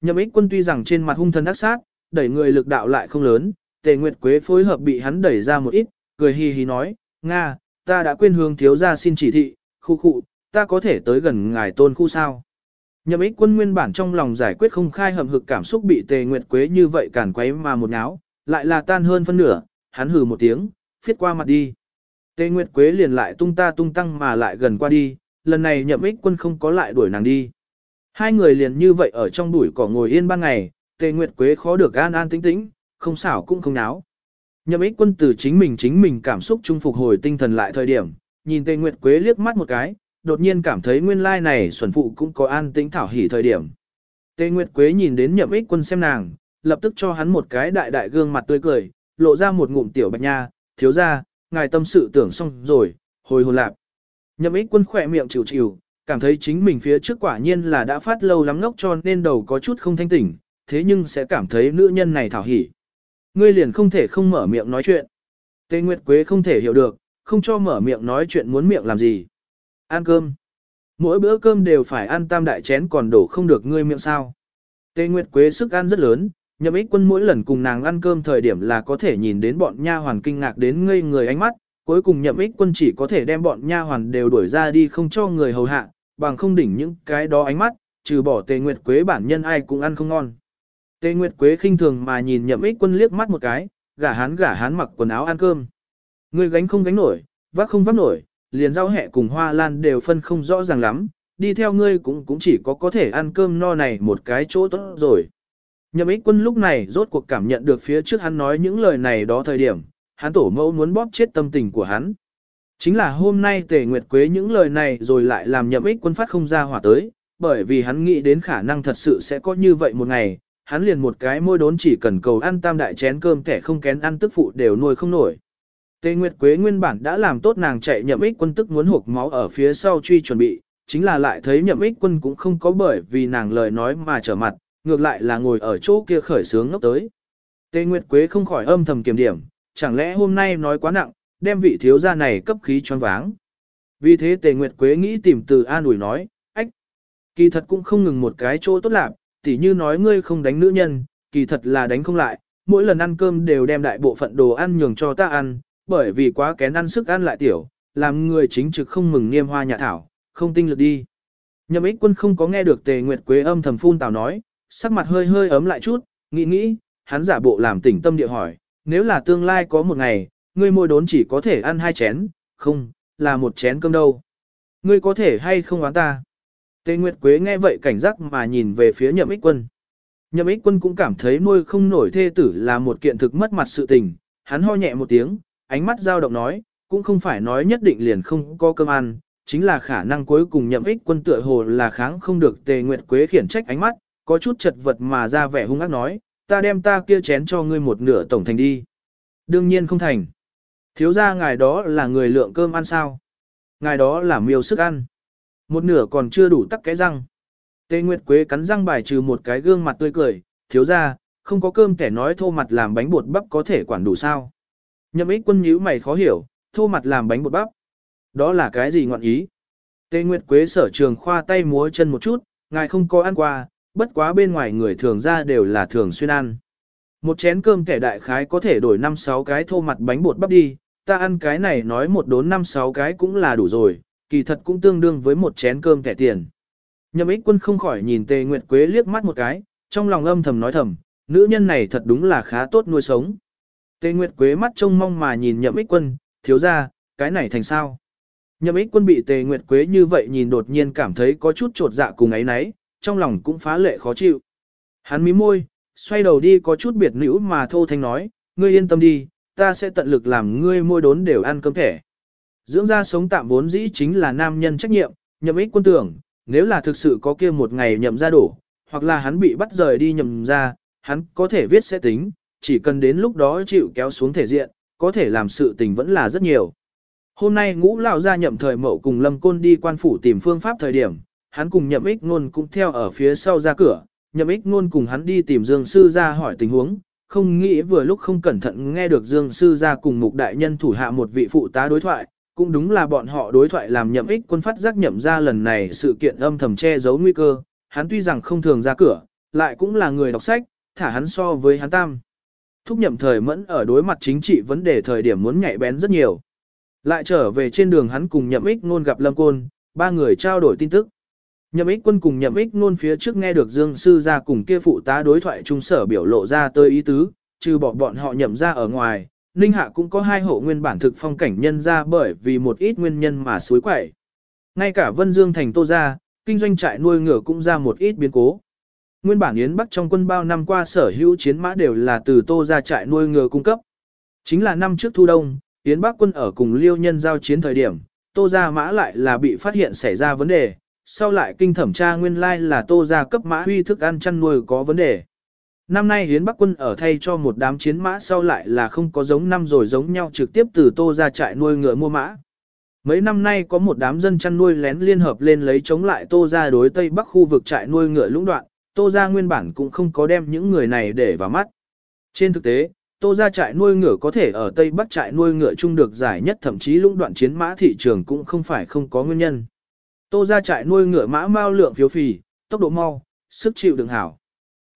Nhậm ích quân tuy rằng trên mặt hung thần ác sát, đẩy người lực đạo lại không lớn, tề nguyệt quế phối hợp bị hắn đẩy ra một ít, cười hì hì nói, Nga, ta đã quên hướng thiếu ra xin chỉ thị, khu khu, ta có thể tới gần ngài tôn khu sao. Nhậm ích quân nguyên bản trong lòng giải quyết không khai hầm hực cảm xúc bị tề nguyệt quế như vậy cản quấy mà một náo, lại là tan hơn phân nửa, hắn hừ một tiếng, phiết qua mặt đi. Tề nguyệt quế liền lại tung ta tung tăng mà lại gần qua đi, lần này nhậm ích quân không có lại đuổi nàng đi. Hai người liền như vậy ở trong bụi cỏ ngồi yên ban ngày, tề nguyệt quế khó được an an tĩnh tĩnh, không xảo cũng không náo. Nhậm ích quân từ chính mình chính mình cảm xúc trung phục hồi tinh thần lại thời điểm, nhìn tề nguyệt quế liếc mắt một cái, đột nhiên cảm thấy nguyên lai này xuẩn phụ cũng có an tĩnh thảo hỉ thời điểm. Tề Nguyệt Quế nhìn đến nhậm ích quân xem nàng, lập tức cho hắn một cái đại đại gương mặt tươi cười, lộ ra một ngụm tiểu bạch nha, thiếu ra, ngài tâm sự tưởng xong rồi, hồi hồn lạc. Nhậm ích quân khỏe miệng chịu chịu, cảm thấy chính mình phía trước quả nhiên là đã phát lâu lắm ngốc cho nên đầu có chút không thanh tỉnh, thế nhưng sẽ cảm thấy nữ nhân này thảo hỉ. Ngươi liền không thể không mở miệng nói chuyện. Tề Nguyệt Quế không thể hiểu được, không cho mở miệng nói chuyện muốn miệng làm gì. Ăn cơm. Mỗi bữa cơm đều phải ăn tam đại chén còn đổ không được ngươi miệng sao. Tề Nguyệt Quế sức ăn rất lớn, nhậm ích quân mỗi lần cùng nàng ăn cơm thời điểm là có thể nhìn đến bọn nha hoàn kinh ngạc đến ngây người ánh mắt, cuối cùng nhậm ích quân chỉ có thể đem bọn nha hoàn đều đuổi ra đi không cho người hầu hạ, bằng không đỉnh những cái đó ánh mắt, trừ bỏ Tề Nguyệt Quế bản nhân ai cũng ăn không ngon. Tề Nguyệt Quế khinh thường mà nhìn nhậm ích quân liếc mắt một cái, gả hán gả hán mặc quần áo ăn cơm. người gánh không gánh nổi, vác không vác nổi, liền rau hẹ cùng hoa lan đều phân không rõ ràng lắm, đi theo ngươi cũng cũng chỉ có có thể ăn cơm no này một cái chỗ tốt rồi. Nhậm ích quân lúc này rốt cuộc cảm nhận được phía trước hắn nói những lời này đó thời điểm, hắn tổ mẫu muốn bóp chết tâm tình của hắn. Chính là hôm nay tề nguyệt quế những lời này rồi lại làm nhậm ích quân phát không ra hỏa tới, bởi vì hắn nghĩ đến khả năng thật sự sẽ có như vậy một ngày, hắn liền một cái môi đốn chỉ cần cầu ăn tam đại chén cơm kẻ không kén ăn tức phụ đều nuôi không nổi. Tề Nguyệt Quế nguyên bản đã làm tốt nàng chạy nhậm ích quân tức muốn hộp máu ở phía sau truy chuẩn bị, chính là lại thấy nhậm ích quân cũng không có bởi vì nàng lời nói mà trở mặt, ngược lại là ngồi ở chỗ kia khởi sướng ngốc tới. Tề Nguyệt Quế không khỏi âm thầm kiểm điểm, chẳng lẽ hôm nay nói quá nặng, đem vị thiếu gia này cấp khí choáng váng. Vì thế Tề Nguyệt Quế nghĩ tìm từ an ủi nói, ách, kỳ thật cũng không ngừng một cái chỗ tốt lạc, tỉ như nói ngươi không đánh nữ nhân, kỳ thật là đánh không lại, mỗi lần ăn cơm đều đem đại bộ phận đồ ăn nhường cho ta ăn, bởi vì quá kén ăn sức ăn lại tiểu, làm người chính trực không mừng niêm hoa nhà thảo, không tinh lực đi. Nhậm ích quân không có nghe được tề nguyệt quế âm thầm phun tào nói, sắc mặt hơi hơi ấm lại chút, nghĩ nghĩ, hắn giả bộ làm tỉnh tâm địa hỏi, nếu là tương lai có một ngày, ngươi môi đốn chỉ có thể ăn hai chén, không, là một chén cơm đâu. Ngươi có thể hay không oán ta? Tề Nguyệt Quế nghe vậy cảnh giác mà nhìn về phía nhậm ích quân. Nhậm ích quân cũng cảm thấy nuôi không nổi thê tử là một kiện thực mất mặt sự tình, hắn ho nhẹ một tiếng, ánh mắt dao động nói, cũng không phải nói nhất định liền không có cơm ăn, chính là khả năng cuối cùng nhậm ích quân tựa hồ là kháng không được tề nguyệt quế khiển trách ánh mắt, có chút chật vật mà ra vẻ hung ác nói, ta đem ta kia chén cho ngươi một nửa tổng thành đi. Đương nhiên không thành. Thiếu ra ngài đó là người lượng cơm ăn sao. Ngài đó là miêu sức ăn. Một nửa còn chưa đủ tắc cái răng. Tề Nguyệt Quế cắn răng bài trừ một cái gương mặt tươi cười, thiếu ra, không có cơm kẻ nói thô mặt làm bánh bột bắp có thể quản đủ sao. Nhậm ích quân nhíu mày khó hiểu, thô mặt làm bánh bột bắp. Đó là cái gì ngọn ý? Tê Nguyệt Quế sở trường khoa tay múa chân một chút, ngài không có ăn qua, bất quá bên ngoài người thường ra đều là thường xuyên ăn. Một chén cơm kẻ đại khái có thể đổi 5-6 cái thô mặt bánh bột bắp đi, ta ăn cái này nói một đốn 5-6 cái cũng là đủ rồi, kỳ thật cũng tương đương với một chén cơm kẻ tiền. Nhậm ích quân không khỏi nhìn Tề Nguyệt Quế liếc mắt một cái, trong lòng âm thầm nói thầm, nữ nhân này thật đúng là khá tốt nuôi sống. Tề Nguyệt Quế mắt trông mong mà nhìn nhậm ích quân, thiếu ra, cái này thành sao? Nhậm ích quân bị Tề Nguyệt Quế như vậy nhìn đột nhiên cảm thấy có chút trột dạ cùng ấy nấy, trong lòng cũng phá lệ khó chịu. Hắn mím môi, xoay đầu đi có chút biệt nữ mà thô thanh nói, ngươi yên tâm đi, ta sẽ tận lực làm ngươi môi đốn đều ăn cơm thẻ. Dưỡng ra sống tạm vốn dĩ chính là nam nhân trách nhiệm, nhậm ích quân tưởng, nếu là thực sự có kia một ngày nhậm ra đổ, hoặc là hắn bị bắt rời đi nhậm ra, hắn có thể viết sẽ tính, chỉ cần đến lúc đó chịu kéo xuống thể diện, có thể làm sự tình vẫn là rất nhiều. Hôm nay ngũ lão ra nhậm thời mậu cùng lâm côn đi quan phủ tìm phương pháp thời điểm, hắn cùng nhậm ích ngôn cũng theo ở phía sau ra cửa, nhậm ích ngôn cùng hắn đi tìm dương sư ra hỏi tình huống, không nghĩ vừa lúc không cẩn thận nghe được dương sư ra cùng mục đại nhân thủ hạ một vị phụ tá đối thoại, cũng đúng là bọn họ đối thoại làm nhậm ích quân phát giác nhậm ra lần này sự kiện âm thầm che giấu nguy cơ, hắn tuy rằng không thường ra cửa, lại cũng là người đọc sách, thả hắn so với hắn tam. Thúc nhậm thời mẫn ở đối mặt chính trị vấn đề thời điểm muốn nhạy bén rất nhiều. Lại trở về trên đường hắn cùng nhậm ích ngôn gặp Lâm Côn, ba người trao đổi tin tức. Nhậm ích quân cùng nhậm ích ngôn phía trước nghe được Dương Sư ra cùng kia phụ tá đối thoại trung sở biểu lộ ra tới ý tứ, trừ bỏ bọn họ nhậm ra ở ngoài, Ninh Hạ cũng có hai hộ nguyên bản thực phong cảnh nhân ra bởi vì một ít nguyên nhân mà suối quẩy. Ngay cả Vân Dương thành Tô ra, kinh doanh trại nuôi ngựa cũng ra một ít biến cố. Nguyên bản Yến Bắc trong quân bao năm qua sở hữu chiến mã đều là từ Tô ra trại nuôi ngựa cung cấp. Chính là năm trước thu đông, Yến Bắc quân ở cùng liêu nhân giao chiến thời điểm, Tô ra mã lại là bị phát hiện xảy ra vấn đề, sau lại kinh thẩm tra nguyên lai là Tô ra cấp mã huy thức ăn chăn nuôi có vấn đề. Năm nay Hiến Bắc quân ở thay cho một đám chiến mã sau lại là không có giống năm rồi giống nhau trực tiếp từ Tô ra trại nuôi ngựa mua mã. Mấy năm nay có một đám dân chăn nuôi lén liên hợp lên lấy chống lại Tô ra đối Tây Bắc khu vực trại nuôi ngựa lũng đoạn, Tô ra nguyên bản cũng không có đem những người này để vào mắt. Trên thực tế, Tô ra trại nuôi ngựa có thể ở Tây Bắc trại nuôi ngựa chung được giải nhất thậm chí lũng đoạn chiến mã thị trường cũng không phải không có nguyên nhân. Tô ra trại nuôi ngựa mã mau lượng phiếu phì, tốc độ mau, sức chịu đựng hảo.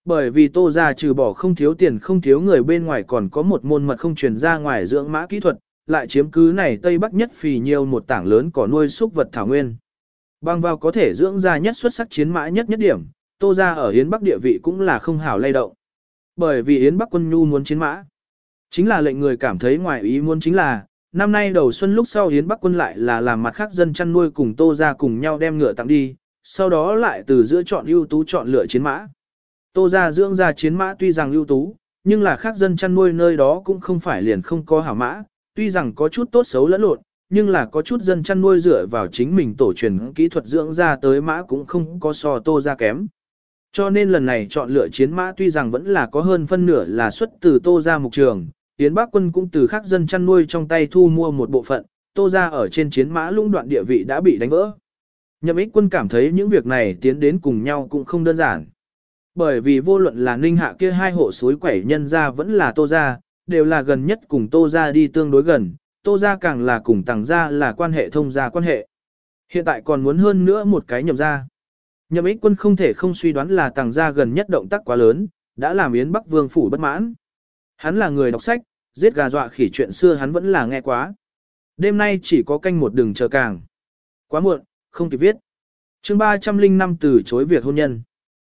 Bởi vì tô ra trừ bỏ không thiếu tiền không thiếu người bên ngoài còn có một môn mật không truyền ra ngoài dưỡng mã kỹ thuật, lại chiếm cứ này Tây Bắc nhất phì nhiều một tảng lớn có nuôi súc vật thảo nguyên. Bằng vào có thể dưỡng ra nhất xuất sắc chiến mã nhất nhất điểm, tô ra ở Yến Bắc địa vị cũng là không hảo lay động. Bởi vì Yến Bắc quân nhu muốn chiến mã. Chính là lệnh người cảm thấy ngoài ý muốn chính là, năm nay đầu xuân lúc sau Yến Bắc quân lại là làm mặt khác dân chăn nuôi cùng tô ra cùng nhau đem ngựa tặng đi, sau đó lại từ giữa chọn ưu tú chọn lựa chiến mã. Tô gia dưỡng ra chiến mã tuy rằng ưu tú, nhưng là khác dân chăn nuôi nơi đó cũng không phải liền không có hảo mã, tuy rằng có chút tốt xấu lẫn lộn, nhưng là có chút dân chăn nuôi dựa vào chính mình tổ truyền kỹ thuật dưỡng ra tới mã cũng không có so tô gia kém. Cho nên lần này chọn lựa chiến mã tuy rằng vẫn là có hơn phân nửa là xuất từ tô gia mục trường, Yến Bắc quân cũng từ khác dân chăn nuôi trong tay thu mua một bộ phận, tô gia ở trên chiến mã lũng đoạn địa vị đã bị đánh vỡ. Nhậm ích quân cảm thấy những việc này tiến đến cùng nhau cũng không đơn giản. Bởi vì vô luận là ninh hạ kia hai hộ suối quẩy nhân ra vẫn là tô ra, đều là gần nhất cùng tô ra đi tương đối gần, tô ra càng là cùng tàng ra là quan hệ thông gia quan hệ. Hiện tại còn muốn hơn nữa một cái nhậm ra. Nhậm ích quân không thể không suy đoán là tàng gia gần nhất động tác quá lớn, đã làm Yến Bắc Vương phủ bất mãn. Hắn là người đọc sách, giết gà dọa khỉ chuyện xưa hắn vẫn là nghe quá. Đêm nay chỉ có canh một đường chờ càng. Quá muộn, không kịp viết. chương 305 từ chối việc hôn nhân.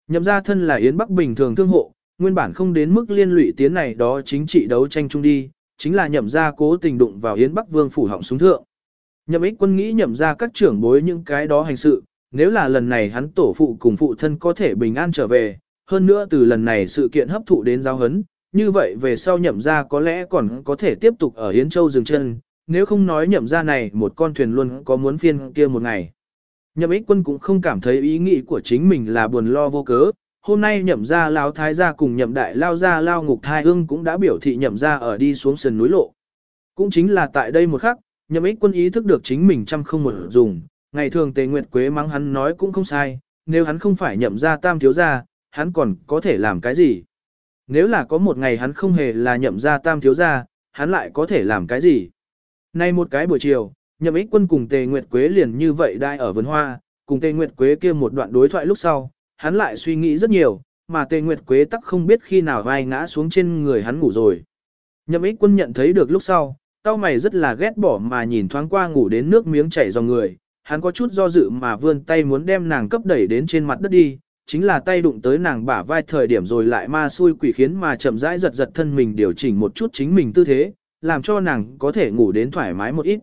Nhậm ra thân là Yến Bắc bình thường thương hộ, nguyên bản không đến mức liên lụy tiến này đó chính trị đấu tranh chung đi, chính là nhậm ra cố tình đụng vào Yến Bắc vương phủ họng xuống thượng. Nhậm ích quân nghĩ nhậm ra các trưởng bối những cái đó hành sự, nếu là lần này hắn tổ phụ cùng phụ thân có thể bình an trở về, hơn nữa từ lần này sự kiện hấp thụ đến giao hấn, như vậy về sau nhậm ra có lẽ còn có thể tiếp tục ở Yến Châu dừng chân, nếu không nói nhậm ra này một con thuyền luôn có muốn phiên kia một ngày. Nhậm ích quân cũng không cảm thấy ý nghĩ của chính mình là buồn lo vô cớ. Hôm nay nhậm ra lao thái gia cùng nhậm đại lao ra lao ngục thai ương cũng đã biểu thị nhậm ra ở đi xuống sườn núi lộ. Cũng chính là tại đây một khắc, nhậm ích quân ý thức được chính mình chăm không một dùng. Ngày thường tề nguyệt quế mắng hắn nói cũng không sai, nếu hắn không phải nhậm ra tam thiếu gia, hắn còn có thể làm cái gì? Nếu là có một ngày hắn không hề là nhậm ra tam thiếu gia, hắn lại có thể làm cái gì? Nay một cái buổi chiều, nhậm ích quân cùng Tề Nguyệt Quế liền như vậy đai ở vườn hoa, cùng Tề Nguyệt Quế kia một đoạn đối thoại lúc sau, hắn lại suy nghĩ rất nhiều, mà Tề Nguyệt Quế tắc không biết khi nào vai ngã xuống trên người hắn ngủ rồi. Nhậm ích quân nhận thấy được lúc sau, tao mày rất là ghét bỏ mà nhìn thoáng qua ngủ đến nước miếng chảy dòng người, hắn có chút do dự mà vươn tay muốn đem nàng cấp đẩy đến trên mặt đất đi, chính là tay đụng tới nàng bả vai thời điểm rồi lại ma xui quỷ khiến mà chậm rãi giật giật thân mình điều chỉnh một chút chính mình tư thế, làm cho nàng có thể ngủ đến thoải mái một ít.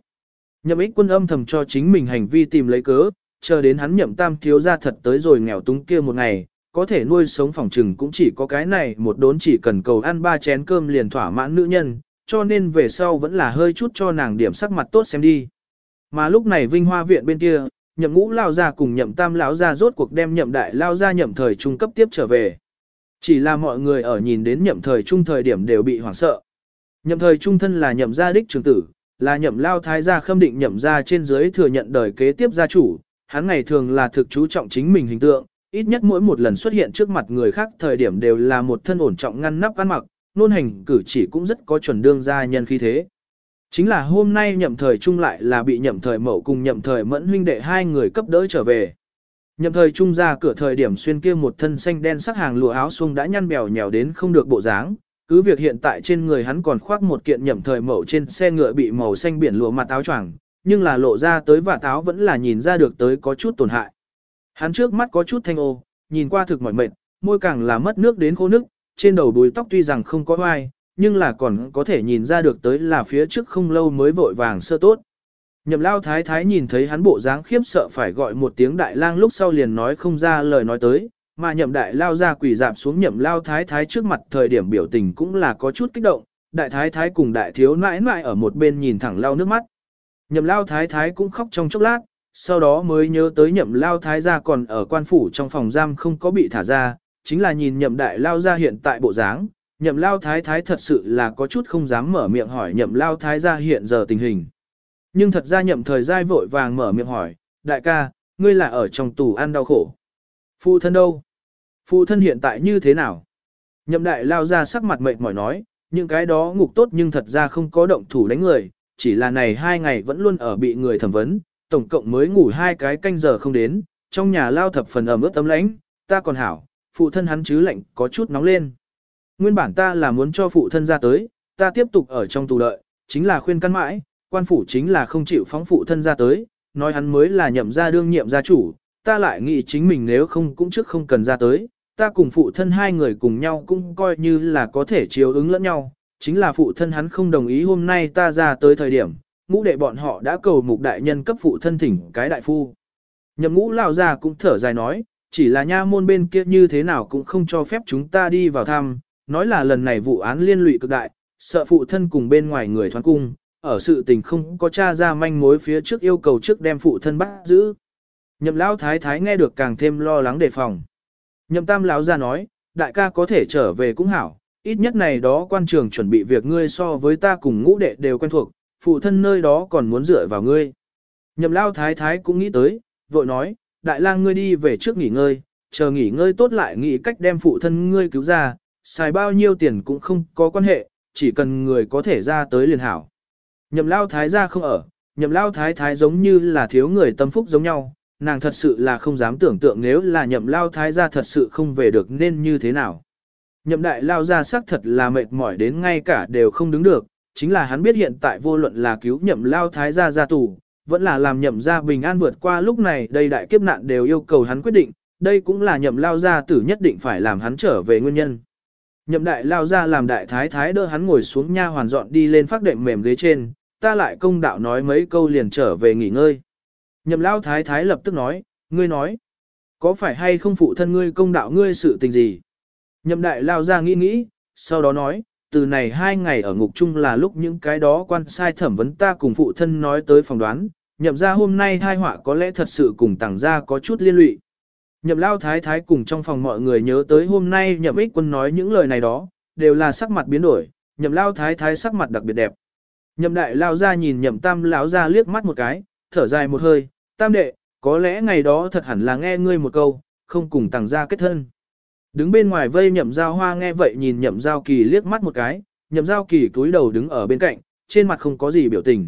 Nhậm ích quân âm thầm cho chính mình hành vi tìm lấy cớ, chờ đến hắn nhậm tam thiếu ra thật tới rồi nghèo túng kia một ngày, có thể nuôi sống phòng trừng cũng chỉ có cái này một đốn chỉ cần cầu ăn ba chén cơm liền thỏa mãn nữ nhân, cho nên về sau vẫn là hơi chút cho nàng điểm sắc mặt tốt xem đi. Mà lúc này vinh hoa viện bên kia, nhậm ngũ lao ra cùng nhậm tam lão ra rốt cuộc đem nhậm đại lao ra nhậm thời trung cấp tiếp trở về. Chỉ là mọi người ở nhìn đến nhậm thời trung thời điểm đều bị hoảng sợ. Nhậm thời trung thân là nhậm gia đích trưởng tử, là nhậm lao thái gia khâm định nhậm gia trên dưới thừa nhận đời kế tiếp gia chủ, hắn ngày thường là thực chú trọng chính mình hình tượng, ít nhất mỗi một lần xuất hiện trước mặt người khác thời điểm đều là một thân ổn trọng ngăn nắp ăn mặc, nôn hành cử chỉ cũng rất có chuẩn đương gia nhân khí thế. Chính là hôm nay nhậm thời trung lại là bị nhậm thời mậu cùng nhậm thời mẫn huynh đệ hai người cấp đỡ trở về. Nhậm thời trung ra cửa thời điểm xuyên kia một thân xanh đen sắc hàng lụa áo xuông đã nhăn bèo nhèo đến không được bộ dáng, cứ việc hiện tại trên người hắn còn khoác một kiện nhậm thời mẫu trên xe ngựa bị màu xanh biển lụa mặt áo choàng, nhưng là lộ ra tới và táo vẫn là nhìn ra được tới có chút tổn hại. Hắn trước mắt có chút thanh ô, nhìn qua thực mỏi mệt, môi càng là mất nước đến khô nước, trên đầu đuôi tóc tuy rằng không có oai, nhưng là còn có thể nhìn ra được tới là phía trước không lâu mới vội vàng sơ tốt. Nhậm lao thái thái nhìn thấy hắn bộ dáng khiếp sợ phải gọi một tiếng đại lang lúc sau liền nói không ra lời nói tới, mà nhậm đại lao ra quỳ dạp xuống nhậm lao thái thái trước mặt thời điểm biểu tình cũng là có chút kích động, đại thái thái cùng đại thiếu nãi nãi ở một bên nhìn thẳng lao nước mắt. Nhậm lao thái thái cũng khóc trong chốc lát, sau đó mới nhớ tới nhậm lao thái gia còn ở quan phủ trong phòng giam không có bị thả ra, chính là nhìn nhậm đại lao gia hiện tại bộ dáng, nhậm lao thái thái thật sự là có chút không dám mở miệng hỏi nhậm lao thái gia hiện giờ tình hình. Nhưng thật ra nhậm thời gian vội vàng mở miệng hỏi, đại ca, ngươi là ở trong tù ăn đau khổ. Phụ thân đâu? Phụ thân hiện tại như thế nào? Nhậm đại lao ra sắc mặt mệt mỏi nói, những cái đó ngục tốt nhưng thật ra không có động thủ đánh người, chỉ là này hai ngày vẫn luôn ở bị người thẩm vấn, tổng cộng mới ngủ hai cái canh giờ không đến, trong nhà lao thập phần ẩm ướt tấm lãnh, ta còn hảo, phụ thân hắn chứ lạnh có chút nóng lên. Nguyên bản ta là muốn cho phụ thân ra tới, ta tiếp tục ở trong tù đợi, chính là khuyên căn mãi, quan phủ chính là không chịu phóng phụ thân ra tới, nói hắn mới là nhậm gia đương nhiệm gia chủ, ta lại nghĩ chính mình nếu không cũng trước không cần ra tới, ta cùng phụ thân hai người cùng nhau cũng coi như là có thể chiếu ứng lẫn nhau, chính là phụ thân hắn không đồng ý hôm nay ta ra tới thời điểm, ngũ đệ bọn họ đã cầu mục đại nhân cấp phụ thân thỉnh cái đại phu. Nhậm ngũ lao ra cũng thở dài nói, chỉ là nha môn bên kia như thế nào cũng không cho phép chúng ta đi vào thăm, nói là lần này vụ án liên lụy cực đại, sợ phụ thân cùng bên ngoài người thoán cung, ở sự tình không có tra ra manh mối phía trước yêu cầu trước đem phụ thân bắt giữ. Nhậm lão thái thái nghe được càng thêm lo lắng đề phòng. Nhậm tam lão ra nói, đại ca có thể trở về cũng hảo, ít nhất này đó quan trường chuẩn bị việc ngươi so với ta cùng ngũ đệ đều quen thuộc, phụ thân nơi đó còn muốn dựa vào ngươi. Nhậm lao thái thái cũng nghĩ tới, vội nói, đại lang ngươi đi về trước nghỉ ngơi, chờ nghỉ ngơi tốt lại nghĩ cách đem phụ thân ngươi cứu ra, xài bao nhiêu tiền cũng không có quan hệ, chỉ cần người có thể ra tới liền hảo. Nhậm lao thái ra không ở, nhậm lao thái thái giống như là thiếu người tâm phúc giống nhau, nàng thật sự là không dám tưởng tượng nếu là nhậm lao thái ra thật sự không về được nên như thế nào. Nhậm đại lao ra xác thật là mệt mỏi đến ngay cả đều không đứng được, chính là hắn biết hiện tại vô luận là cứu nhậm lao thái gia ra tù, vẫn là làm nhậm gia bình an vượt qua lúc này đây đại kiếp nạn đều yêu cầu hắn quyết định, đây cũng là nhậm lao gia tử nhất định phải làm hắn trở về nguyên nhân. Nhậm đại lao ra làm đại thái thái đỡ hắn ngồi xuống nha hoàn dọn đi lên phát đệm mềm ghế trên, ta lại công đạo nói mấy câu liền trở về nghỉ ngơi. Nhậm lao thái thái lập tức nói, ngươi nói, có phải hay không phụ thân ngươi công đạo ngươi sự tình gì? Nhậm đại lao ra nghĩ nghĩ, sau đó nói, từ này hai ngày ở ngục chung là lúc những cái đó quan sai thẩm vấn ta cùng phụ thân nói tới phòng đoán, nhậm ra hôm nay thai họa có lẽ thật sự cùng tàng ra có chút liên lụy. Nhậm lao thái thái cùng trong phòng mọi người nhớ tới hôm nay nhậm ích quân nói những lời này đó, đều là sắc mặt biến đổi, nhậm lao thái thái sắc mặt đặc biệt đẹp. Nhậm đại lao ra nhìn nhậm tam lão ra liếc mắt một cái, thở dài một hơi, tam đệ, có lẽ ngày đó thật hẳn là nghe ngươi một câu, không cùng tàng ra kết thân. Đứng bên ngoài vây nhậm giao hoa nghe vậy nhìn nhậm giao kỳ liếc mắt một cái, nhậm giao kỳ cúi đầu đứng ở bên cạnh, trên mặt không có gì biểu tình.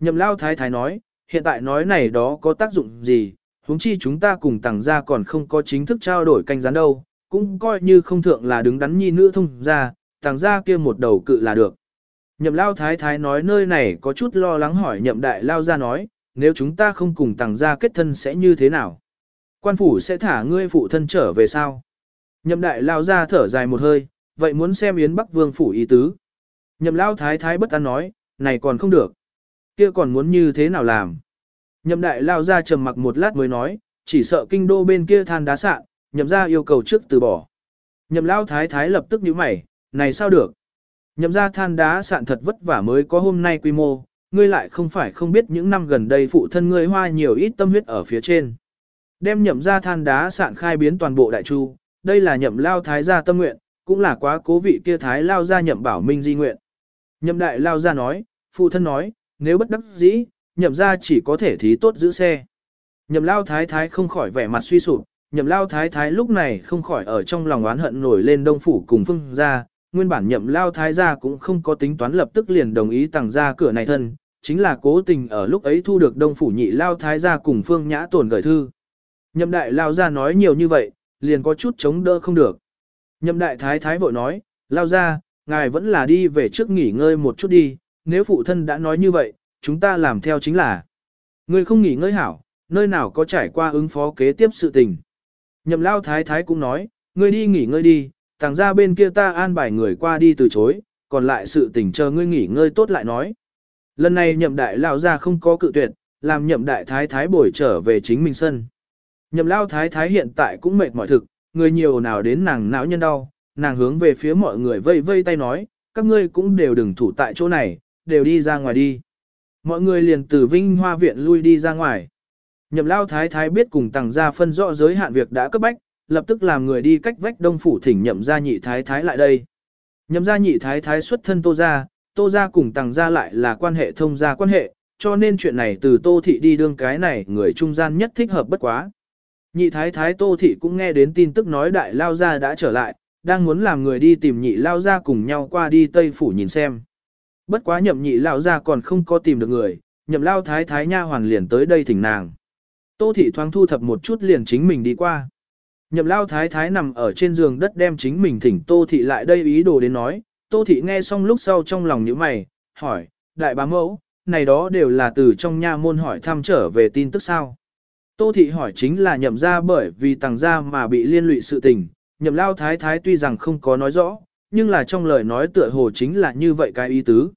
Nhậm lao thái thái nói, hiện tại nói này đó có tác dụng gì, huống chi chúng ta cùng tàng gia còn không có chính thức trao đổi canh gián đâu, cũng coi như không thượng là đứng đắn nhi nữ thông ra, tàng gia kia một đầu cự là được. Nhậm lao thái thái nói nơi này có chút lo lắng hỏi nhậm đại lao ra nói, nếu chúng ta không cùng tàng gia kết thân sẽ như thế nào? Quan phủ sẽ thả ngươi phụ thân trở về sao? Nhậm đại lao ra thở dài một hơi, vậy muốn xem Yến Bắc Vương phủ ý tứ. Nhậm lao thái thái bất an nói, này còn không được. kia còn muốn như thế nào làm? Nhậm đại lao ra trầm mặc một lát mới nói, chỉ sợ kinh đô bên kia than đá sạn, nhậm ra yêu cầu trước từ bỏ. Nhậm lao thái thái lập tức nhíu mày, này sao được? Nhậm ra than đá sạn thật vất vả mới có hôm nay quy mô, ngươi lại không phải không biết những năm gần đây phụ thân ngươi hoa nhiều ít tâm huyết ở phía trên. Đem nhậm ra than đá sạn khai biến toàn bộ đại chu, đây là nhậm lao thái gia tâm nguyện, cũng là quá cố vị kia thái lao gia nhậm bảo minh di nguyện. Nhậm đại lao gia nói, phụ thân nói, nếu bất đắc dĩ, nhậm ra chỉ có thể thí tốt giữ xe. Nhậm lao thái thái không khỏi vẻ mặt suy sụp, nhậm lao thái thái lúc này không khỏi ở trong lòng oán hận nổi lên đông phủ cùng phương gia, nguyên bản nhậm lao thái gia cũng không có tính toán lập tức liền đồng ý tặng ra cửa này thân, chính là cố tình ở lúc ấy thu được đông phủ nhị lao thái gia cùng phương nhã tổn gửi thư. Nhậm đại lao gia nói nhiều như vậy, liền có chút chống đỡ không được. Nhậm đại thái thái vội nói, lao gia, ngài vẫn là đi về trước nghỉ ngơi một chút đi, nếu phụ thân đã nói như vậy, chúng ta làm theo chính là. Ngươi không nghỉ ngơi hảo, nơi nào có trải qua ứng phó kế tiếp sự tình. Nhậm lao thái thái cũng nói, ngươi đi nghỉ ngơi đi, tàng ra bên kia ta an bài người qua đi từ chối, còn lại sự tình chờ ngươi nghỉ ngơi tốt lại nói. Lần này nhậm đại lao ra không có cự tuyệt, làm nhậm đại thái thái bồi trở về chính mình sân. Nhậm lao thái thái hiện tại cũng mệt mỏi thực, người nhiều nào đến nàng não nhân đau, nàng hướng về phía mọi người vây vây tay nói, các ngươi cũng đều đừng thủ tại chỗ này, đều đi ra ngoài đi. Mọi người liền từ Vinh Hoa Viện lui đi ra ngoài. Nhậm lao thái thái biết cùng tàng gia phân rõ giới hạn việc đã cấp bách, lập tức làm người đi cách vách đông phủ thỉnh nhậm gia nhị thái thái lại đây. Nhậm gia nhị thái thái xuất thân tô gia, tô gia cùng tàng gia lại là quan hệ thông gia quan hệ, cho nên chuyện này từ tô thị đi đương cái này người trung gian nhất thích hợp bất quá. Nhị thái thái tô thị cũng nghe đến tin tức nói đại lao gia đã trở lại, đang muốn làm người đi tìm nhị lao gia cùng nhau qua đi tây phủ nhìn xem. Bất quá nhậm nhị lao gia còn không có tìm được người, nhậm lao thái thái nha hoàn liền tới đây thỉnh nàng. Tô thị thoáng thu thập một chút liền chính mình đi qua. Nhậm lao thái thái nằm ở trên giường đất đem chính mình thỉnh tô thị lại đây ý đồ đến nói. Tô thị nghe xong lúc sau trong lòng nhíu mày, hỏi, đại bá mẫu, này đó đều là từ trong nha môn hỏi thăm trở về tin tức sao. Tô thị hỏi chính là nhậm ra bởi vì tàng ra mà bị liên lụy sự tình, nhậm lao thái thái tuy rằng không có nói rõ, nhưng là trong lời nói tựa hồ chính là như vậy cái ý tứ.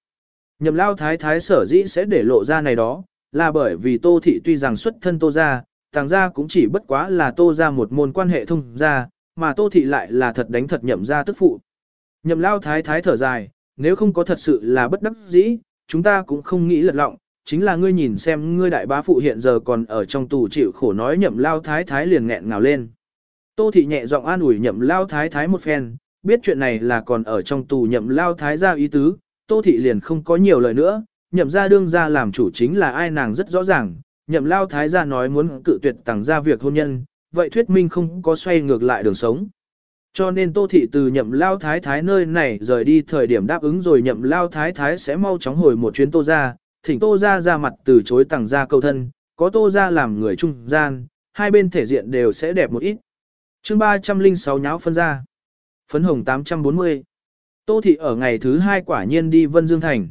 Nhậm lao thái thái sở dĩ sẽ để lộ ra này đó, là bởi vì tô thị tuy rằng xuất thân tô ra, tàng ra cũng chỉ bất quá là tô ra một môn quan hệ thông ra, mà tô thị lại là thật đánh thật nhậm ra tức phụ. Nhậm lao thái thái thở dài, nếu không có thật sự là bất đắc dĩ, chúng ta cũng không nghĩ lật lọng, chính là ngươi nhìn xem ngươi đại bá phụ hiện giờ còn ở trong tù chịu khổ nói nhậm lao thái thái liền nghẹn ngào lên. Tô thị nhẹ giọng an ủi nhậm lao thái thái một phen, biết chuyện này là còn ở trong tù nhậm lao thái ra ý tứ, tô thị liền không có nhiều lời nữa, nhậm ra đương ra làm chủ chính là ai nàng rất rõ ràng, nhậm lao thái gia nói muốn cự tuyệt tặng ra việc hôn nhân, vậy thuyết minh không có xoay ngược lại đường sống. Cho nên tô thị từ nhậm lao thái thái nơi này rời đi thời điểm đáp ứng rồi nhậm lao thái thái sẽ mau chóng hồi một chuyến tô ra, thỉnh tô ra ra mặt từ chối tặng ra câu thân, có tô ra làm người trung gian, hai bên thể diện đều sẽ đẹp một ít. chương 306 nháo phân ra. Phấn hồng 840. Tô thị ở ngày thứ hai quả nhiên đi Vân Dương Thành.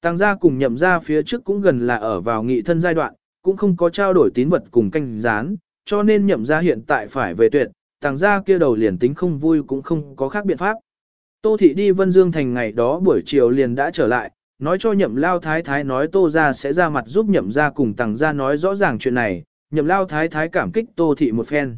Tăng gia cùng nhậm gia phía trước cũng gần là ở vào nghị thân giai đoạn, cũng không có trao đổi tín vật cùng canh gián, cho nên nhậm gia hiện tại phải về tuyệt, tăng gia kia đầu liền tính không vui cũng không có khác biện pháp. Tô thị đi Vân Dương thành ngày đó buổi chiều liền đã trở lại, nói cho nhậm lao thái thái nói tô gia sẽ ra mặt giúp nhậm gia cùng tăng gia nói rõ ràng chuyện này, nhậm lao thái thái cảm kích tô thị một phen.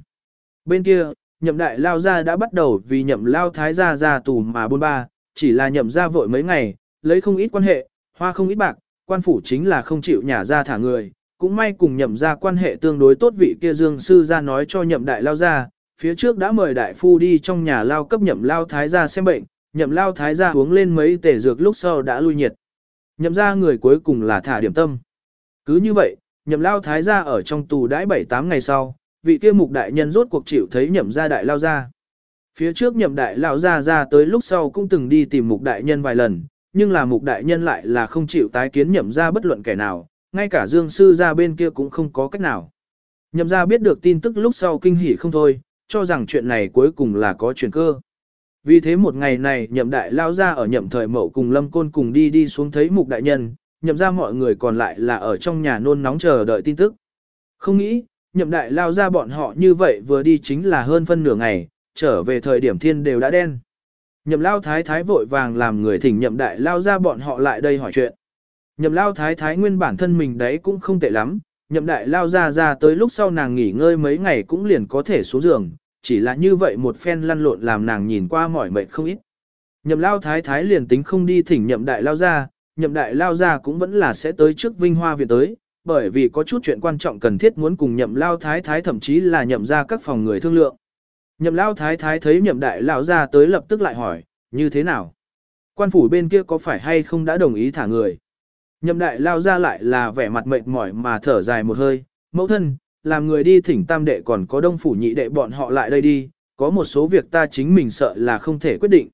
Bên kia, nhậm đại lao gia đã bắt đầu vì nhậm lao thái gia ra tù mà buôn ba, chỉ là nhậm gia vội mấy ngày, lấy không ít quan hệ, hoa không ít bạc, quan phủ chính là không chịu nhả ra thả người, cũng may cùng nhậm gia quan hệ tương đối tốt vị kia dương sư gia nói cho nhậm đại lao gia, phía trước đã mời đại phu đi trong nhà lao cấp nhậm lao thái gia xem bệnh, nhậm lao thái gia uống lên mấy tể dược lúc sau đã lui nhiệt. Nhậm gia người cuối cùng là thả điểm tâm. Cứ như vậy, nhậm lao thái gia ở trong tù đãi 7-8 ngày sau, vị kia mục đại nhân rốt cuộc chịu thấy nhậm gia đại lao ra. Phía trước nhậm đại lao ra ra tới lúc sau cũng từng đi tìm mục đại nhân vài lần, nhưng là mục đại nhân lại là không chịu tái kiến nhậm gia bất luận kẻ nào, ngay cả dương sư ra bên kia cũng không có cách nào. Nhậm gia biết được tin tức lúc sau kinh hỉ không thôi, cho rằng chuyện này cuối cùng là có chuyển cơ. Vì thế một ngày này nhậm đại lao ra ở nhậm thời mậu cùng lâm côn cùng đi đi xuống thấy mục đại nhân, nhậm ra mọi người còn lại là ở trong nhà nôn nóng chờ đợi tin tức. Không nghĩ, nhậm đại lao ra bọn họ như vậy vừa đi chính là hơn phân nửa ngày, trở về thời điểm thiên đều đã đen. Nhậm lao thái thái vội vàng làm người thỉnh nhậm đại lao ra bọn họ lại đây hỏi chuyện. Nhậm lao thái thái nguyên bản thân mình đấy cũng không tệ lắm, nhậm đại lao ra ra tới lúc sau nàng nghỉ ngơi mấy ngày cũng liền có thể xuống giường, chỉ là như vậy một phen lăn lộn làm nàng nhìn qua mỏi mệt không ít. Nhậm lao thái thái liền tính không đi thỉnh nhậm đại lao ra, nhậm đại lao ra cũng vẫn là sẽ tới trước vinh hoa viện tới, bởi vì có chút chuyện quan trọng cần thiết muốn cùng nhậm lao thái thái thậm chí là nhậm ra các phòng người thương lượng. Nhậm lao thái thái thấy nhậm đại lão ra tới lập tức lại hỏi, như thế nào? Quan phủ bên kia có phải hay không đã đồng ý thả người? Nhậm đại lao ra lại là vẻ mặt mệt mỏi mà thở dài một hơi, mẫu thân, làm người đi thỉnh tam đệ còn có đông phủ nhị đệ bọn họ lại đây đi, có một số việc ta chính mình sợ là không thể quyết định.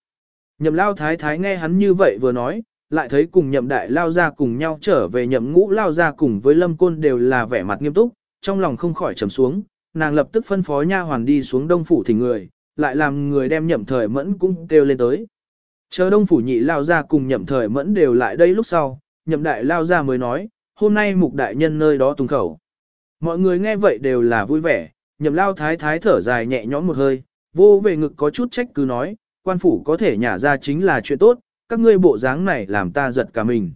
Nhậm lao thái thái nghe hắn như vậy vừa nói, lại thấy cùng nhậm đại lao ra cùng nhau trở về nhậm ngũ lao ra cùng với lâm côn đều là vẻ mặt nghiêm túc, trong lòng không khỏi trầm xuống, nàng lập tức phân phó nha hoàn đi xuống đông phủ thỉnh người, lại làm người đem nhậm thời mẫn cũng kêu lên tới. Chờ đông phủ nhị lao ra cùng nhậm thời mẫn đều lại đây lúc sau, nhậm đại lao ra mới nói, hôm nay mục đại nhân nơi đó tung khẩu. Mọi người nghe vậy đều là vui vẻ, nhậm lao thái thái thở dài nhẹ nhõm một hơi, vô về ngực có chút trách cứ nói, quan phủ có thể nhả ra chính là chuyện tốt, các ngươi bộ dáng này làm ta giật cả mình.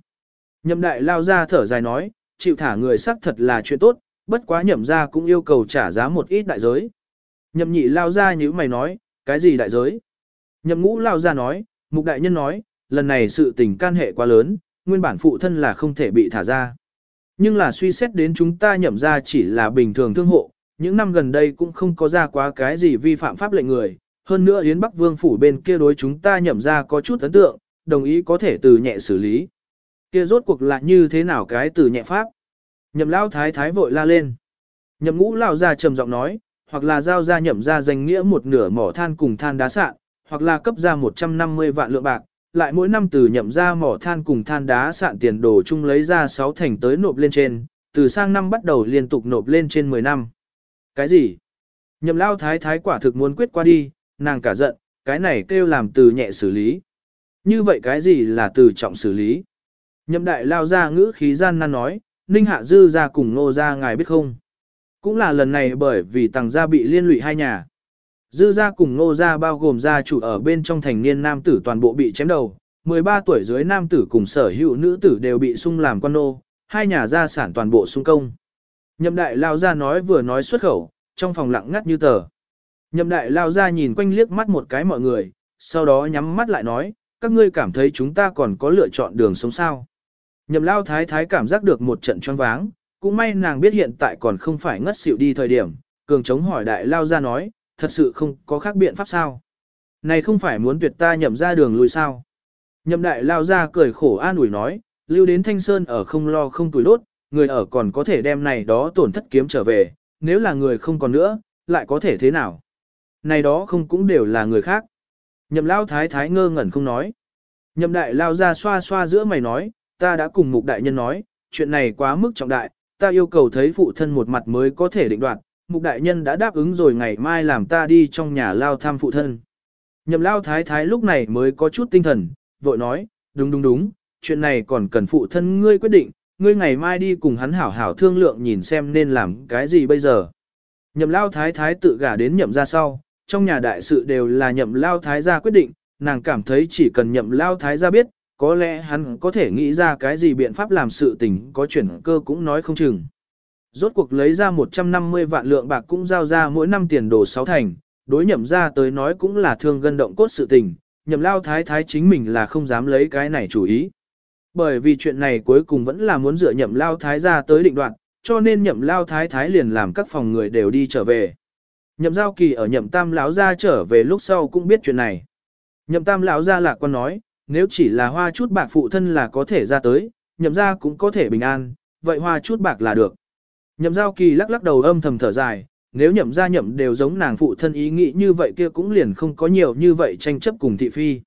Nhậm đại lao ra thở dài nói, chịu thả người xác thật là chuyện tốt, bất quá nhậm ra cũng yêu cầu trả giá một ít đại giới. Nhậm nhị lao ra như mày nói, cái gì đại giới? Nhậm ngũ lao ra nói, mục đại nhân nói, lần này sự tình can hệ quá lớn, nguyên bản phụ thân là không thể bị thả ra. Nhưng là suy xét đến chúng ta nhậm ra chỉ là bình thường thương hộ, những năm gần đây cũng không có ra quá cái gì vi phạm pháp lệnh người. Hơn nữa Yến Bắc Vương phủ bên kia đối chúng ta nhậm ra có chút ấn tượng, đồng ý có thể từ nhẹ xử lý. Kia rốt cuộc là như thế nào cái từ nhẹ pháp? Nhậm lão thái thái vội la lên. Nhậm ngũ lão ra trầm giọng nói, hoặc là giao ra nhậm ra danh nghĩa một nửa mỏ than cùng than đá sạn, hoặc là cấp ra 150 vạn lượng bạc, lại mỗi năm từ nhậm ra mỏ than cùng than đá sạn tiền đồ chung lấy ra 6 thành tới nộp lên trên, từ sang năm bắt đầu liên tục nộp lên trên 10 năm. Cái gì? Nhậm lao thái thái quả thực muốn quyết qua đi, nàng cả giận, cái này kêu làm từ nhẹ xử lý. Như vậy cái gì là từ trọng xử lý? Nhậm đại lao ra ngữ khí gian nan nói, Ninh Hạ Dư ra cùng Nô ra ngài biết không? Cũng là lần này bởi vì tàng gia bị liên lụy hai nhà. Dư gia cùng Nô gia bao gồm gia chủ ở bên trong thành niên nam tử toàn bộ bị chém đầu, 13 tuổi dưới nam tử cùng sở hữu nữ tử đều bị sung làm quan nô, hai nhà gia sản toàn bộ sung công. Nhậm đại lao ra nói vừa nói xuất khẩu, trong phòng lặng ngắt như tờ. Nhậm đại lao ra nhìn quanh liếc mắt một cái mọi người, sau đó nhắm mắt lại nói, các ngươi cảm thấy chúng ta còn có lựa chọn đường sống sao. Nhậm lao thái thái cảm giác được một trận choáng váng, cũng may nàng biết hiện tại còn không phải ngất xỉu đi thời điểm, cường chống hỏi đại lao ra nói, thật sự không có khác biện pháp sao. Này không phải muốn tuyệt ta nhậm ra đường lui sao. Nhậm đại lao ra cười khổ an ủi nói, lưu đến thanh sơn ở không lo không tuổi đốt, người ở còn có thể đem này đó tổn thất kiếm trở về, nếu là người không còn nữa, lại có thể thế nào. Này đó không cũng đều là người khác. Nhậm lao thái thái ngơ ngẩn không nói. Nhậm đại lao ra xoa xoa giữa mày nói, ta đã cùng mục đại nhân nói, chuyện này quá mức trọng đại, ta yêu cầu thấy phụ thân một mặt mới có thể định đoạt, mục đại nhân đã đáp ứng rồi ngày mai làm ta đi trong nhà lao thăm phụ thân. Nhậm lao thái thái lúc này mới có chút tinh thần, vội nói, đúng đúng đúng, chuyện này còn cần phụ thân ngươi quyết định, ngươi ngày mai đi cùng hắn hảo hảo thương lượng nhìn xem nên làm cái gì bây giờ. Nhậm lao thái thái tự gả đến nhậm ra sau, trong nhà đại sự đều là nhậm lao thái gia quyết định, nàng cảm thấy chỉ cần nhậm lao thái gia biết, có lẽ hắn có thể nghĩ ra cái gì biện pháp làm sự tình có chuyển cơ cũng nói không chừng. Rốt cuộc lấy ra 150 vạn lượng bạc cũng giao ra mỗi năm tiền đồ sáu thành, đối nhậm ra tới nói cũng là thương gân động cốt sự tình, nhậm lao thái thái chính mình là không dám lấy cái này chủ ý. Bởi vì chuyện này cuối cùng vẫn là muốn dựa nhậm lao thái ra tới định đoạn, cho nên nhậm lao thái thái liền làm các phòng người đều đi trở về. Nhậm giao kỳ ở nhậm tam lão ra trở về lúc sau cũng biết chuyện này. Nhậm tam lão ra lạc quan nói, nếu chỉ là hoa chút bạc phụ thân là có thể ra tới, nhậm ra cũng có thể bình an, vậy hoa chút bạc là được. Nhậm giao kỳ lắc lắc đầu âm thầm thở dài, nếu nhậm ra nhậm đều giống nàng phụ thân ý nghĩ như vậy kia cũng liền không có nhiều như vậy tranh chấp cùng thị phi.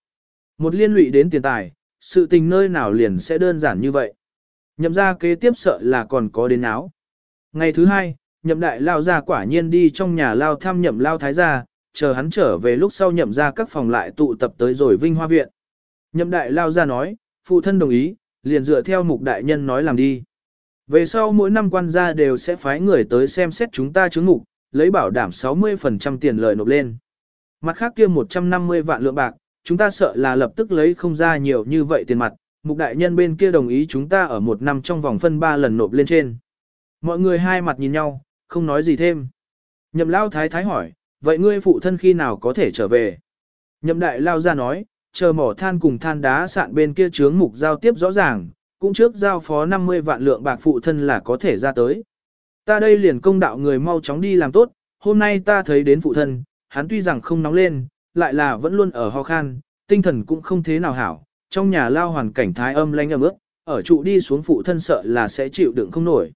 Một liên lụy đến tiền tài, sự tình nơi nào liền sẽ đơn giản như vậy. Nhậm ra kế tiếp sợ là còn có đến áo. Ngày thứ hai, nhậm đại lao ra quả nhiên đi trong nhà lao thăm nhậm lao thái gia, chờ hắn trở về lúc sau nhậm ra các phòng lại tụ tập tới rồi vinh hoa viện. Nhậm đại lao ra nói, phụ thân đồng ý, liền dựa theo mục đại nhân nói làm đi. Về sau mỗi năm quan gia đều sẽ phái người tới xem xét chúng ta chứng mục, lấy bảo đảm 60% tiền lợi nộp lên. Mặt khác kia 150 vạn lượng bạc, chúng ta sợ là lập tức lấy không ra nhiều như vậy tiền mặt, mục đại nhân bên kia đồng ý chúng ta ở một năm trong vòng phân 3 lần nộp lên trên. Mọi người hai mặt nhìn nhau, không nói gì thêm. Nhậm lao thái thái hỏi, vậy ngươi phụ thân khi nào có thể trở về? Nhậm đại lao ra nói, chờ mỏ than cùng than đá sạn bên kia chướng mục giao tiếp rõ ràng, cũng trước giao phó 50 vạn lượng bạc phụ thân là có thể ra tới. Ta đây liền công đạo người mau chóng đi làm tốt, hôm nay ta thấy đến phụ thân, hắn tuy rằng không nóng lên, lại là vẫn luôn ở ho khan, tinh thần cũng không thế nào hảo, trong nhà lao hoàn cảnh thái âm lanh ấm ướt, ở trụ đi xuống phụ thân sợ là sẽ chịu đựng không nổi.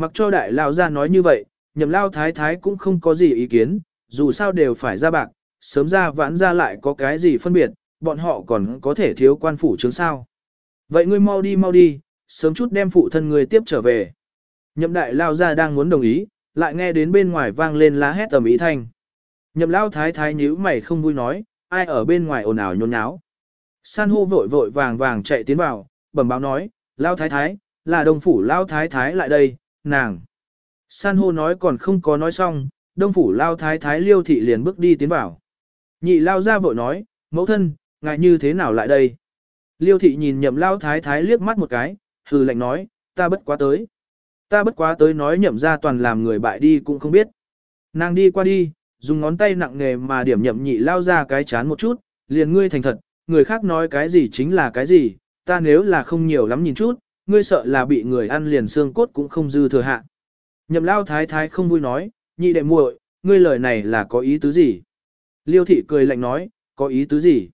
Mặc cho đại lao ra nói như vậy, nhậm lao thái thái cũng không có gì ý kiến, dù sao đều phải ra bạc, sớm ra vãn ra lại có cái gì phân biệt, bọn họ còn có thể thiếu quan phủ chứng sao. Vậy ngươi mau đi mau đi, sớm chút đem phụ thân ngươi tiếp trở về. Nhậm đại lao ra đang muốn đồng ý, lại nghe đến bên ngoài vang lên lá hét tầm ý thanh. Nhậm lao thái thái nhíu mày không vui nói, ai ở bên ngoài ồn ào nhốn nháo. San hô vội vội vàng vàng chạy tiến vào, bẩm báo nói, lao thái thái, là đồng phủ lao thái thái lại đây, nàng. San hô nói còn không có nói xong, đông phủ lao thái thái liêu thị liền bước đi tiến vào. Nhị lao ra vội nói, mẫu thân, ngài như thế nào lại đây? Liêu thị nhìn nhậm lao thái thái liếc mắt một cái, hừ lạnh nói, ta bất quá tới. Ta bất quá tới nói nhậm ra toàn làm người bại đi cũng không biết. Nàng đi qua đi, dùng ngón tay nặng nghề mà điểm nhậm nhị lao ra cái chán một chút, liền ngươi thành thật, người khác nói cái gì chính là cái gì, ta nếu là không nhiều lắm nhìn chút, ngươi sợ là bị người ăn liền xương cốt cũng không dư thừa hạ. Nhậm lao thái thái không vui nói, nhị đệ muội, ngươi lời này là có ý tứ gì? Liêu thị cười lạnh nói, có ý tứ gì?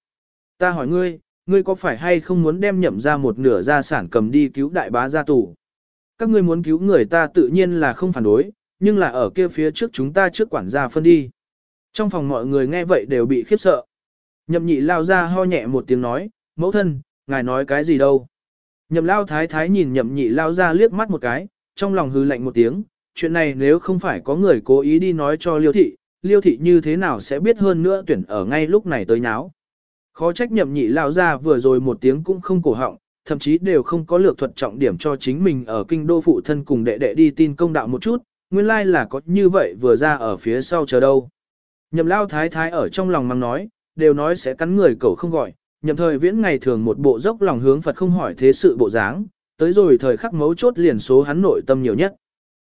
Ta hỏi ngươi, ngươi có phải hay không muốn đem nhậm ra một nửa gia sản cầm đi cứu đại bá gia tù? Các ngươi muốn cứu người ta tự nhiên là không phản đối, nhưng là ở kia phía trước chúng ta trước quản gia phân đi. Trong phòng mọi người nghe vậy đều bị khiếp sợ. Nhậm nhị lao ra ho nhẹ một tiếng nói, mẫu thân, ngài nói cái gì đâu. Nhậm lao thái thái nhìn nhậm nhị lao ra liếc mắt một cái, trong lòng hư lạnh một tiếng, chuyện này nếu không phải có người cố ý đi nói cho liêu thị, liêu thị như thế nào sẽ biết hơn nữa tuyển ở ngay lúc này tới nháo. Khó trách nhậm nhị lao ra vừa rồi một tiếng cũng không cổ họng, thậm chí đều không có lược thuật trọng điểm cho chính mình ở kinh đô phụ thân cùng đệ đệ đi tin công đạo một chút, nguyên lai là có như vậy vừa ra ở phía sau chờ đâu. Nhậm lao thái thái ở trong lòng mang nói, đều nói sẽ cắn người cậu không gọi, nhậm thời viễn ngày thường một bộ dốc lòng hướng Phật không hỏi thế sự bộ dáng, tới rồi thời khắc mấu chốt liền số hắn nội tâm nhiều nhất.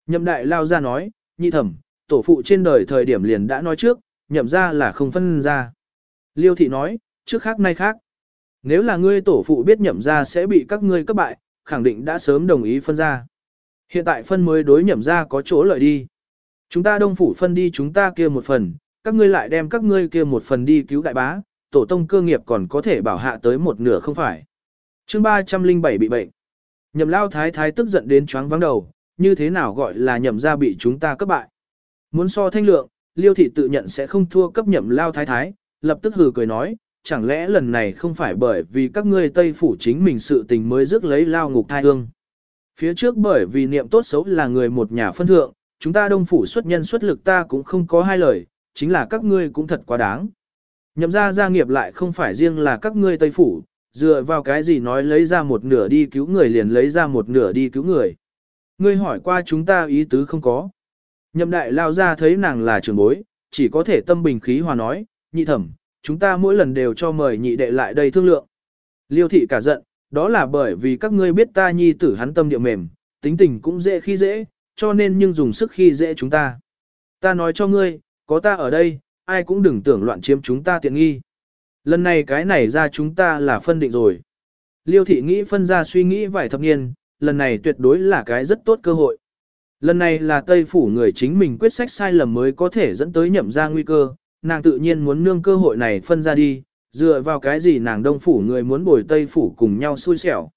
Nhậm đại lao ra nói, nhị thẩm, tổ phụ trên đời thời điểm liền đã nói trước, nhậm ra là không phân ra. Liêu thị nói, trước khác nay khác. Nếu là ngươi tổ phụ biết nhậm ra sẽ bị các ngươi cấp bại, khẳng định đã sớm đồng ý phân ra. Hiện tại phân mới đối nhậm ra có chỗ lợi đi. Chúng ta đông phủ phân đi chúng ta kia một phần, các ngươi lại đem các ngươi kia một phần đi cứu đại bá, tổ tông cơ nghiệp còn có thể bảo hạ tới một nửa không phải. chương 307 bị bệnh. Nhậm lao thái thái tức giận đến choáng vắng đầu, như thế nào gọi là nhậm gia bị chúng ta cấp bại. Muốn so thanh lượng, liêu thị tự nhận sẽ không thua cấp nhậm lao thái thái, lập tức hừ cười nói, chẳng lẽ lần này không phải bởi vì các ngươi Tây Phủ chính mình sự tình mới rước lấy lao ngục thai hương. Phía trước bởi vì niệm tốt xấu là người một nhà phân thượng, chúng ta Đông Phủ xuất nhân xuất lực ta cũng không có hai lời, chính là các ngươi cũng thật quá đáng. Nhậm ra gia nghiệp lại không phải riêng là các ngươi Tây Phủ, dựa vào cái gì nói lấy ra một nửa đi cứu người liền lấy ra một nửa đi cứu người. Ngươi hỏi qua chúng ta ý tứ không có. Nhậm đại lao ra thấy nàng là trưởng bối, chỉ có thể tâm bình khí hòa nói, nhị thẩm, chúng ta mỗi lần đều cho mời nhị đệ lại đây thương lượng. Liêu thị cả giận, đó là bởi vì các ngươi biết ta nhi tử hắn tâm địa mềm, tính tình cũng dễ khi dễ, cho nên nhưng dùng sức khi dễ chúng ta. Ta nói cho ngươi, có ta ở đây, ai cũng đừng tưởng loạn chiếm chúng ta tiện nghi. Lần này cái này ra chúng ta là phân định rồi. Liêu thị nghĩ phân ra suy nghĩ vài thập niên, lần này tuyệt đối là cái rất tốt cơ hội. Lần này là Tây Phủ người chính mình quyết sách sai lầm mới có thể dẫn tới nhậm ra nguy cơ, nàng tự nhiên muốn nương cơ hội này phân ra đi, dựa vào cái gì nàng Đông Phủ người muốn bồi Tây Phủ cùng nhau xui xẻo.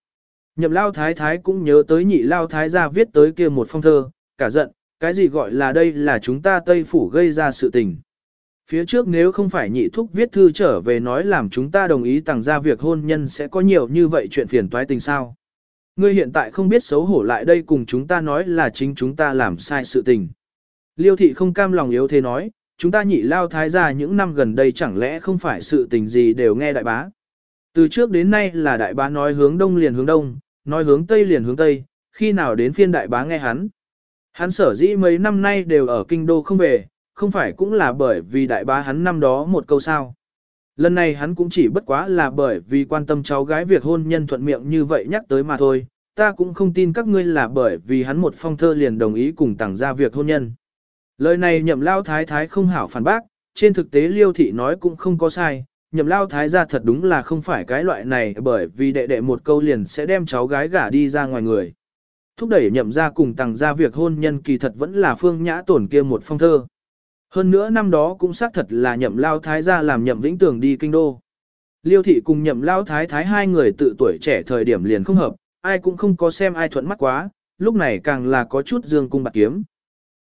Nhậm Lao Thái Thái cũng nhớ tới nhị Lao Thái gia viết tới kia một phong thơ, cả giận, cái gì gọi là đây là chúng ta Tây Phủ gây ra sự tình. Phía trước nếu không phải nhị thúc viết thư trở về nói làm chúng ta đồng ý tặng ra việc hôn nhân sẽ có nhiều như vậy chuyện phiền toái tình sao. Ngươi hiện tại không biết xấu hổ lại đây cùng chúng ta nói là chính chúng ta làm sai sự tình. Liêu thị không cam lòng yếu thế nói, chúng ta nhị lao thái gia những năm gần đây chẳng lẽ không phải sự tình gì đều nghe đại bá. Từ trước đến nay là đại bá nói hướng đông liền hướng đông, nói hướng tây liền hướng tây, khi nào đến phiên đại bá nghe hắn. Hắn sở dĩ mấy năm nay đều ở kinh đô không về, không phải cũng là bởi vì đại bá hắn năm đó một câu sao. Lần này hắn cũng chỉ bất quá là bởi vì quan tâm cháu gái việc hôn nhân thuận miệng như vậy nhắc tới mà thôi, ta cũng không tin các ngươi là bởi vì hắn một phong thơ liền đồng ý cùng tặng ra việc hôn nhân. Lời này nhậm lao thái thái không hảo phản bác, trên thực tế liêu thị nói cũng không có sai, nhậm lao thái ra thật đúng là không phải cái loại này bởi vì đệ đệ một câu liền sẽ đem cháu gái gả đi ra ngoài người. Thúc đẩy nhậm ra cùng tặng ra việc hôn nhân kỳ thật vẫn là phương nhã tổn kia một phong thơ. Hơn nữa năm đó cũng xác thật là nhậm lao thái ra làm nhậm vĩnh tường đi kinh đô. Liêu thị cùng nhậm lao thái thái hai người tự tuổi trẻ thời điểm liền không hợp, ai cũng không có xem ai thuận mắt quá, lúc này càng là có chút dương cung bạc kiếm.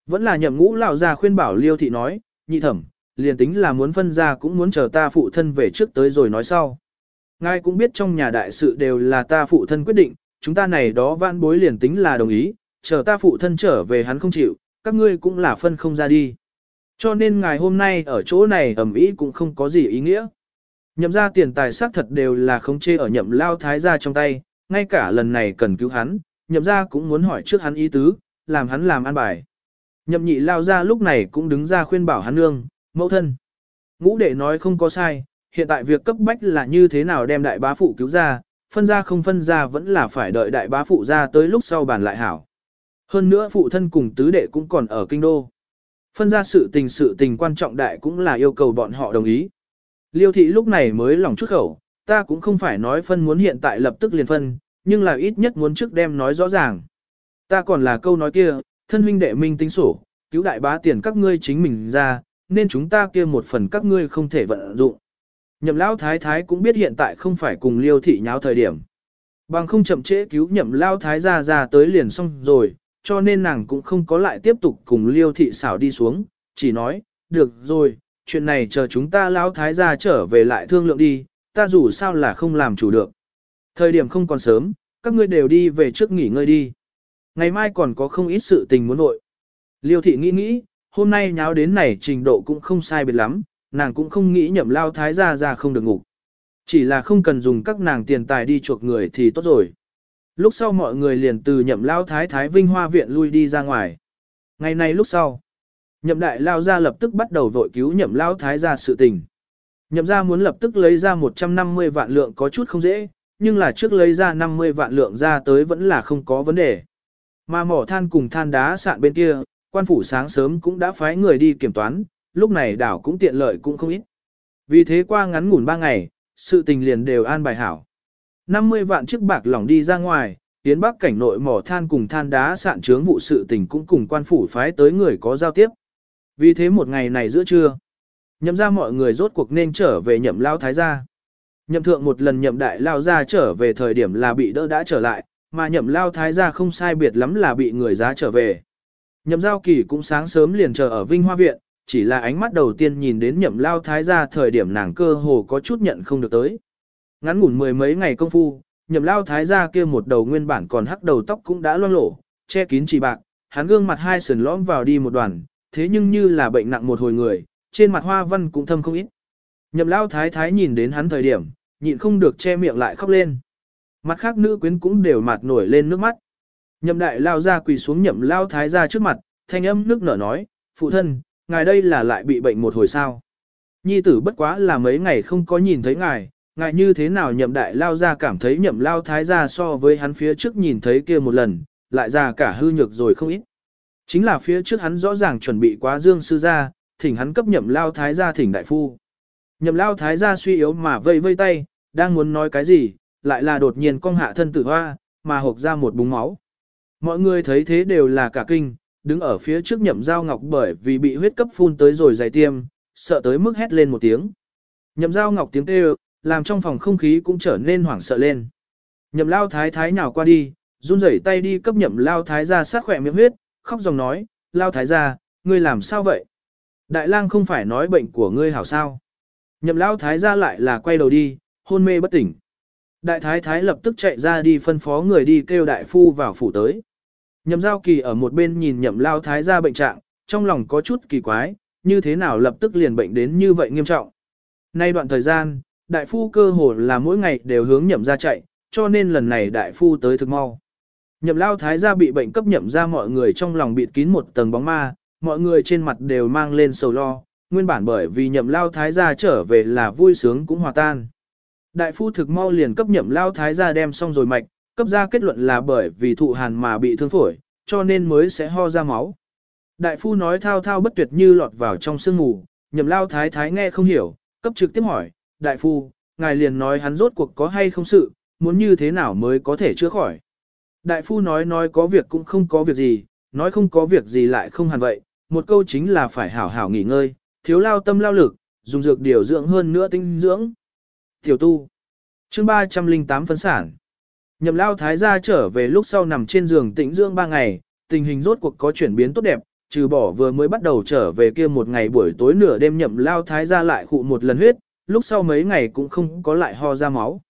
Vẫn là nhậm ngũ lao ra khuyên bảo liêu thị nói, nhị thẩm, liền tính là muốn phân ra cũng muốn chờ ta phụ thân về trước tới rồi nói sau. Ngài cũng biết trong nhà đại sự đều là ta phụ thân quyết định, chúng ta này đó vãn bối liền tính là đồng ý, chờ ta phụ thân trở về hắn không chịu, các ngươi cũng là phân không ra đi. Cho nên ngài hôm nay ở chỗ này ẩm ý cũng không có gì ý nghĩa. Nhậm ra tiền tài xác thật đều là không chê ở nhậm lao thái gia trong tay, ngay cả lần này cần cứu hắn, nhậm ra cũng muốn hỏi trước hắn ý tứ, làm hắn làm an bài. Nhậm nhị lao ra lúc này cũng đứng ra khuyên bảo hắn nương, mẫu thân. Ngũ đệ nói không có sai, hiện tại việc cấp bách là như thế nào đem đại bá phụ cứu ra, phân ra không phân ra vẫn là phải đợi đại bá phụ ra tới lúc sau bàn lại hảo. Hơn nữa phụ thân cùng tứ đệ cũng còn ở kinh đô. Phân ra sự tình sự tình quan trọng đại cũng là yêu cầu bọn họ đồng ý. Liêu thị lúc này mới lòng chút khẩu, ta cũng không phải nói phân muốn hiện tại lập tức liền phân, nhưng là ít nhất muốn trước đem nói rõ ràng. Ta còn là câu nói kia, thân huynh đệ minh tính sổ, cứu đại bá tiền các ngươi chính mình ra, nên chúng ta kia một phần các ngươi không thể vận dụng. Nhậm lão thái thái cũng biết hiện tại không phải cùng liêu thị nháo thời điểm. Bằng không chậm trễ cứu nhậm lão thái ra ra tới liền xong rồi, cho nên nàng cũng không có lại tiếp tục cùng liêu thị xảo đi xuống, chỉ nói, được rồi, chuyện này chờ chúng ta lão thái gia trở về lại thương lượng đi, ta dù sao là không làm chủ được. Thời điểm không còn sớm, các ngươi đều đi về trước nghỉ ngơi đi. Ngày mai còn có không ít sự tình muốn nội. Liêu thị nghĩ nghĩ, hôm nay nháo đến này trình độ cũng không sai biệt lắm, nàng cũng không nghĩ nhậm lao thái gia ra không được ngủ. Chỉ là không cần dùng các nàng tiền tài đi chuộc người thì tốt rồi. Lúc sau mọi người liền từ nhậm lao thái thái vinh hoa viện lui đi ra ngoài. Ngày nay lúc sau, nhậm đại lao ra lập tức bắt đầu vội cứu nhậm lao thái gia sự tình. Nhậm ra muốn lập tức lấy ra 150 vạn lượng có chút không dễ, nhưng là trước lấy ra 50 vạn lượng ra tới vẫn là không có vấn đề. Mà mỏ than cùng than đá sạn bên kia, quan phủ sáng sớm cũng đã phái người đi kiểm toán, lúc này đảo cũng tiện lợi cũng không ít. Vì thế qua ngắn ngủn 3 ngày, sự tình liền đều an bài hảo. 50 vạn chiếc bạc lỏng đi ra ngoài, tiến bắc cảnh nội mỏ than cùng than đá sạn trướng vụ sự tình cũng cùng quan phủ phái tới người có giao tiếp. Vì thế một ngày này giữa trưa, nhậm ra mọi người rốt cuộc nên trở về nhậm lao thái gia. Nhậm thượng một lần nhậm đại lao ra trở về thời điểm là bị đỡ đã trở lại, mà nhậm lao thái gia không sai biệt lắm là bị người giá trở về. Nhậm giao kỳ cũng sáng sớm liền chờ ở Vinh Hoa Viện, chỉ là ánh mắt đầu tiên nhìn đến nhậm lao thái gia thời điểm nàng cơ hồ có chút nhận không được tới. Ngắn ngủn mười mấy ngày công phu, nhậm lao thái gia kia một đầu nguyên bản còn hắc đầu tóc cũng đã loang lổ, che kín chỉ bạc, hắn gương mặt hai sườn lõm vào đi một đoàn, thế nhưng như là bệnh nặng một hồi người, trên mặt hoa văn cũng thâm không ít. Nhậm lao thái thái nhìn đến hắn thời điểm, nhịn không được che miệng lại khóc lên. Mặt khác nữ quyến cũng đều mặt nổi lên nước mắt. Nhậm đại lao ra quỳ xuống nhậm lao thái ra trước mặt, thanh âm nước nở nói, phụ thân, ngài đây là lại bị bệnh một hồi sao. Nhi tử bất quá là mấy ngày không có nhìn thấy ngài, ngài như thế nào nhậm đại lao ra cảm thấy nhậm lao thái ra so với hắn phía trước nhìn thấy kia một lần, lại già cả hư nhược rồi không ít. Chính là phía trước hắn rõ ràng chuẩn bị quá dương sư ra, thỉnh hắn cấp nhậm lao thái ra thỉnh đại phu. Nhậm lao thái ra suy yếu mà vây vây tay, đang muốn nói cái gì, lại là đột nhiên cong hạ thân tử hoa, mà hộp ra một búng máu. Mọi người thấy thế đều là cả kinh, đứng ở phía trước nhậm giao ngọc bởi vì bị huyết cấp phun tới rồi dày tiêm, sợ tới mức hét lên một tiếng. Nhậm giao ngọc tiếng kêu, làm trong phòng không khí cũng trở nên hoảng sợ lên. Nhậm lao thái thái nào qua đi, run rẩy tay đi cấp nhậm lao thái ra sát khỏe miệng huyết, khóc dòng nói, lao thái ra, ngươi làm sao vậy? Đại lang không phải nói bệnh của ngươi hảo sao? Nhậm lao thái ra lại là quay đầu đi, hôn mê bất tỉnh. Đại thái thái lập tức chạy ra đi phân phó người đi kêu đại phu vào phủ tới. Nhậm giao kỳ ở một bên nhìn nhậm lao thái ra bệnh trạng, trong lòng có chút kỳ quái, như thế nào lập tức liền bệnh đến như vậy nghiêm trọng. Nay đoạn thời gian, đại phu cơ hồ là mỗi ngày đều hướng nhậm ra chạy, cho nên lần này đại phu tới thực mau. Nhậm lao thái gia bị bệnh cấp nhậm ra mọi người trong lòng bịt kín một tầng bóng ma, mọi người trên mặt đều mang lên sầu lo, nguyên bản bởi vì nhậm lao thái gia trở về là vui sướng cũng hòa tan. Đại phu thực mau liền cấp nhậm lao thái gia đem xong rồi mạch, cấp ra kết luận là bởi vì thụ hàn mà bị thương phổi, cho nên mới sẽ ho ra máu. Đại phu nói thao thao bất tuyệt như lọt vào trong sương mù, nhậm lao thái thái nghe không hiểu, cấp trực tiếp hỏi, đại phu, ngài liền nói hắn rốt cuộc có hay không sự, muốn như thế nào mới có thể chữa khỏi. Đại phu nói nói có việc cũng không có việc gì, nói không có việc gì lại không hẳn vậy, một câu chính là phải hảo hảo nghỉ ngơi, thiếu lao tâm lao lực, dùng dược điều dưỡng hơn nữa tinh dưỡng. Tiểu tu. Chương 308 phân sản. Nhậm lao thái gia trở về lúc sau nằm trên giường tĩnh dưỡng 3 ngày, tình hình rốt cuộc có chuyển biến tốt đẹp, trừ bỏ vừa mới bắt đầu trở về kia một ngày buổi tối nửa đêm nhậm lao thái gia lại khụ một lần huyết, lúc sau mấy ngày cũng không có lại ho ra máu.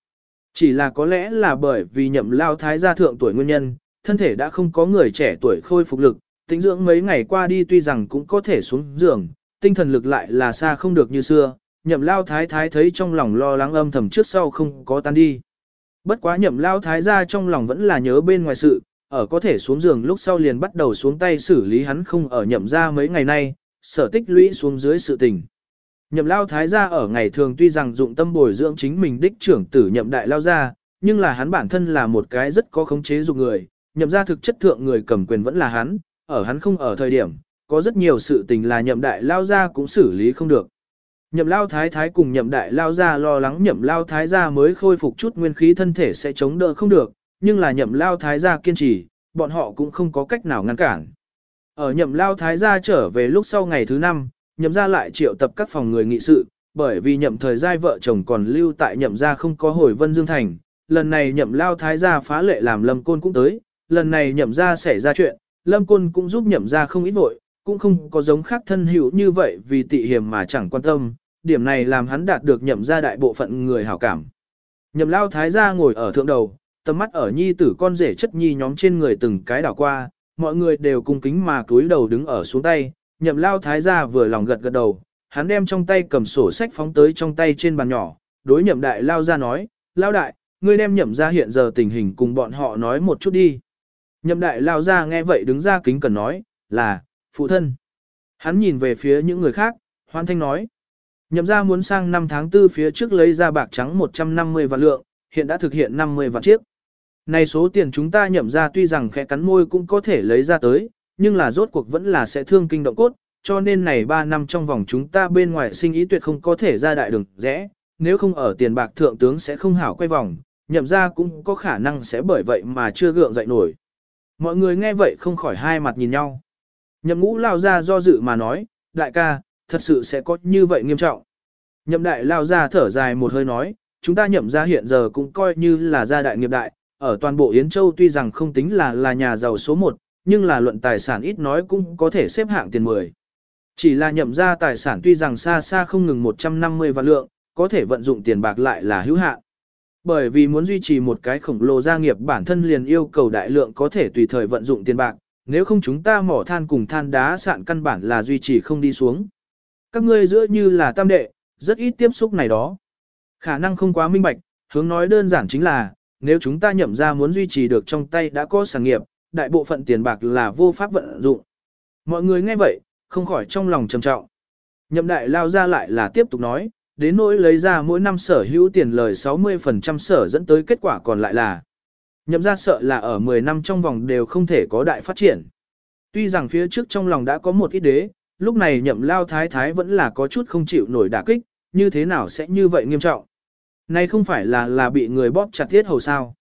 Chỉ là có lẽ là bởi vì nhậm lao thái gia thượng tuổi nguyên nhân, thân thể đã không có người trẻ tuổi khôi phục lực, tĩnh dưỡng mấy ngày qua đi tuy rằng cũng có thể xuống giường, tinh thần lực lại là xa không được như xưa, nhậm lao thái thái thấy trong lòng lo lắng âm thầm trước sau không có tan đi. Bất quá nhậm lao thái gia trong lòng vẫn là nhớ bên ngoài sự, ở có thể xuống giường lúc sau liền bắt đầu xuống tay xử lý hắn không ở nhậm ra mấy ngày nay, sở tích lũy xuống dưới sự tình. Nhậm lao thái gia ở ngày thường tuy rằng dụng tâm bồi dưỡng chính mình đích trưởng tử nhậm đại lao gia, nhưng là hắn bản thân là một cái rất có khống chế dục người, nhậm ra thực chất thượng người cầm quyền vẫn là hắn, ở hắn không ở thời điểm, có rất nhiều sự tình là nhậm đại lao gia cũng xử lý không được. Nhậm lao thái thái cùng nhậm đại lao gia lo lắng nhậm lao thái gia mới khôi phục chút nguyên khí thân thể sẽ chống đỡ không được, nhưng là nhậm lao thái gia kiên trì, bọn họ cũng không có cách nào ngăn cản. Ở nhậm lao thái gia trở về lúc sau ngày thứ năm, nhậm ra lại triệu tập các phòng người nghị sự, bởi vì nhậm thời giai vợ chồng còn lưu tại nhậm gia không có hồi vân dương thành. Lần này nhậm lao thái gia phá lệ làm lâm côn cũng tới, lần này nhậm ra xảy ra chuyện, lâm côn cũng giúp nhậm ra không ít vội, cũng không có giống khác thân hữu như vậy vì tị hiểm mà chẳng quan tâm, điểm này làm hắn đạt được nhậm ra đại bộ phận người hảo cảm. Nhậm lao thái gia ngồi ở thượng đầu, tầm mắt ở nhi tử con rể chất nhi nhóm trên người từng cái đảo qua, mọi người đều cung kính mà cúi đầu đứng ở xuống tay, nhậm lao thái gia vừa lòng gật gật đầu, hắn đem trong tay cầm sổ sách phóng tới trong tay trên bàn nhỏ, đối nhậm đại lao ra nói, lao đại, ngươi đem nhậm ra hiện giờ tình hình cùng bọn họ nói một chút đi. Nhậm đại lao ra nghe vậy đứng ra kính cần nói, là, phụ thân. Hắn nhìn về phía những người khác, hoan thanh nói. Nhậm ra muốn sang năm tháng tư phía trước lấy ra bạc trắng 150 vạn lượng, hiện đã thực hiện 50 vạn chiếc. Này số tiền chúng ta nhậm ra tuy rằng khẽ cắn môi cũng có thể lấy ra tới, nhưng là rốt cuộc vẫn là sẽ thương kinh động cốt, cho nên này 3 năm trong vòng chúng ta bên ngoài sinh ý tuyệt không có thể ra đại đường rẽ, nếu không ở tiền bạc thượng tướng sẽ không hảo quay vòng, nhậm ra cũng có khả năng sẽ bởi vậy mà chưa gượng dậy nổi. Mọi người nghe vậy không khỏi hai mặt nhìn nhau. Nhậm ngũ lao ra do dự mà nói, đại ca, thật sự sẽ có như vậy nghiêm trọng. Nhậm đại lao ra thở dài một hơi nói, chúng ta nhậm ra hiện giờ cũng coi như là gia đại nghiệp đại, ở toàn bộ Yến Châu tuy rằng không tính là là nhà giàu số 1, nhưng là luận tài sản ít nói cũng có thể xếp hạng tiền 10. Chỉ là nhậm ra tài sản tuy rằng xa xa không ngừng 150 vạn lượng, có thể vận dụng tiền bạc lại là hữu hạn. Bởi vì muốn duy trì một cái khổng lồ gia nghiệp bản thân liền yêu cầu đại lượng có thể tùy thời vận dụng tiền bạc, nếu không chúng ta mỏ than cùng than đá sạn căn bản là duy trì không đi xuống. Các ngươi giữa như là tam đệ, rất ít tiếp xúc này đó. Khả năng không quá minh bạch, hướng nói đơn giản chính là, nếu chúng ta nhậm ra muốn duy trì được trong tay đã có sản nghiệp, đại bộ phận tiền bạc là vô pháp vận dụng. Mọi người nghe vậy, không khỏi trong lòng trầm trọng. Nhậm đại lao ra lại là tiếp tục nói, đến nỗi lấy ra mỗi năm sở hữu tiền lời 60% sở dẫn tới kết quả còn lại là nhậm ra sợ là ở 10 năm trong vòng đều không thể có đại phát triển. Tuy rằng phía trước trong lòng đã có một ít đế, lúc này nhậm lao thái thái vẫn là có chút không chịu nổi đả kích, như thế nào sẽ như vậy nghiêm trọng. Này không phải là là bị người bóp chặt thiết hầu sao.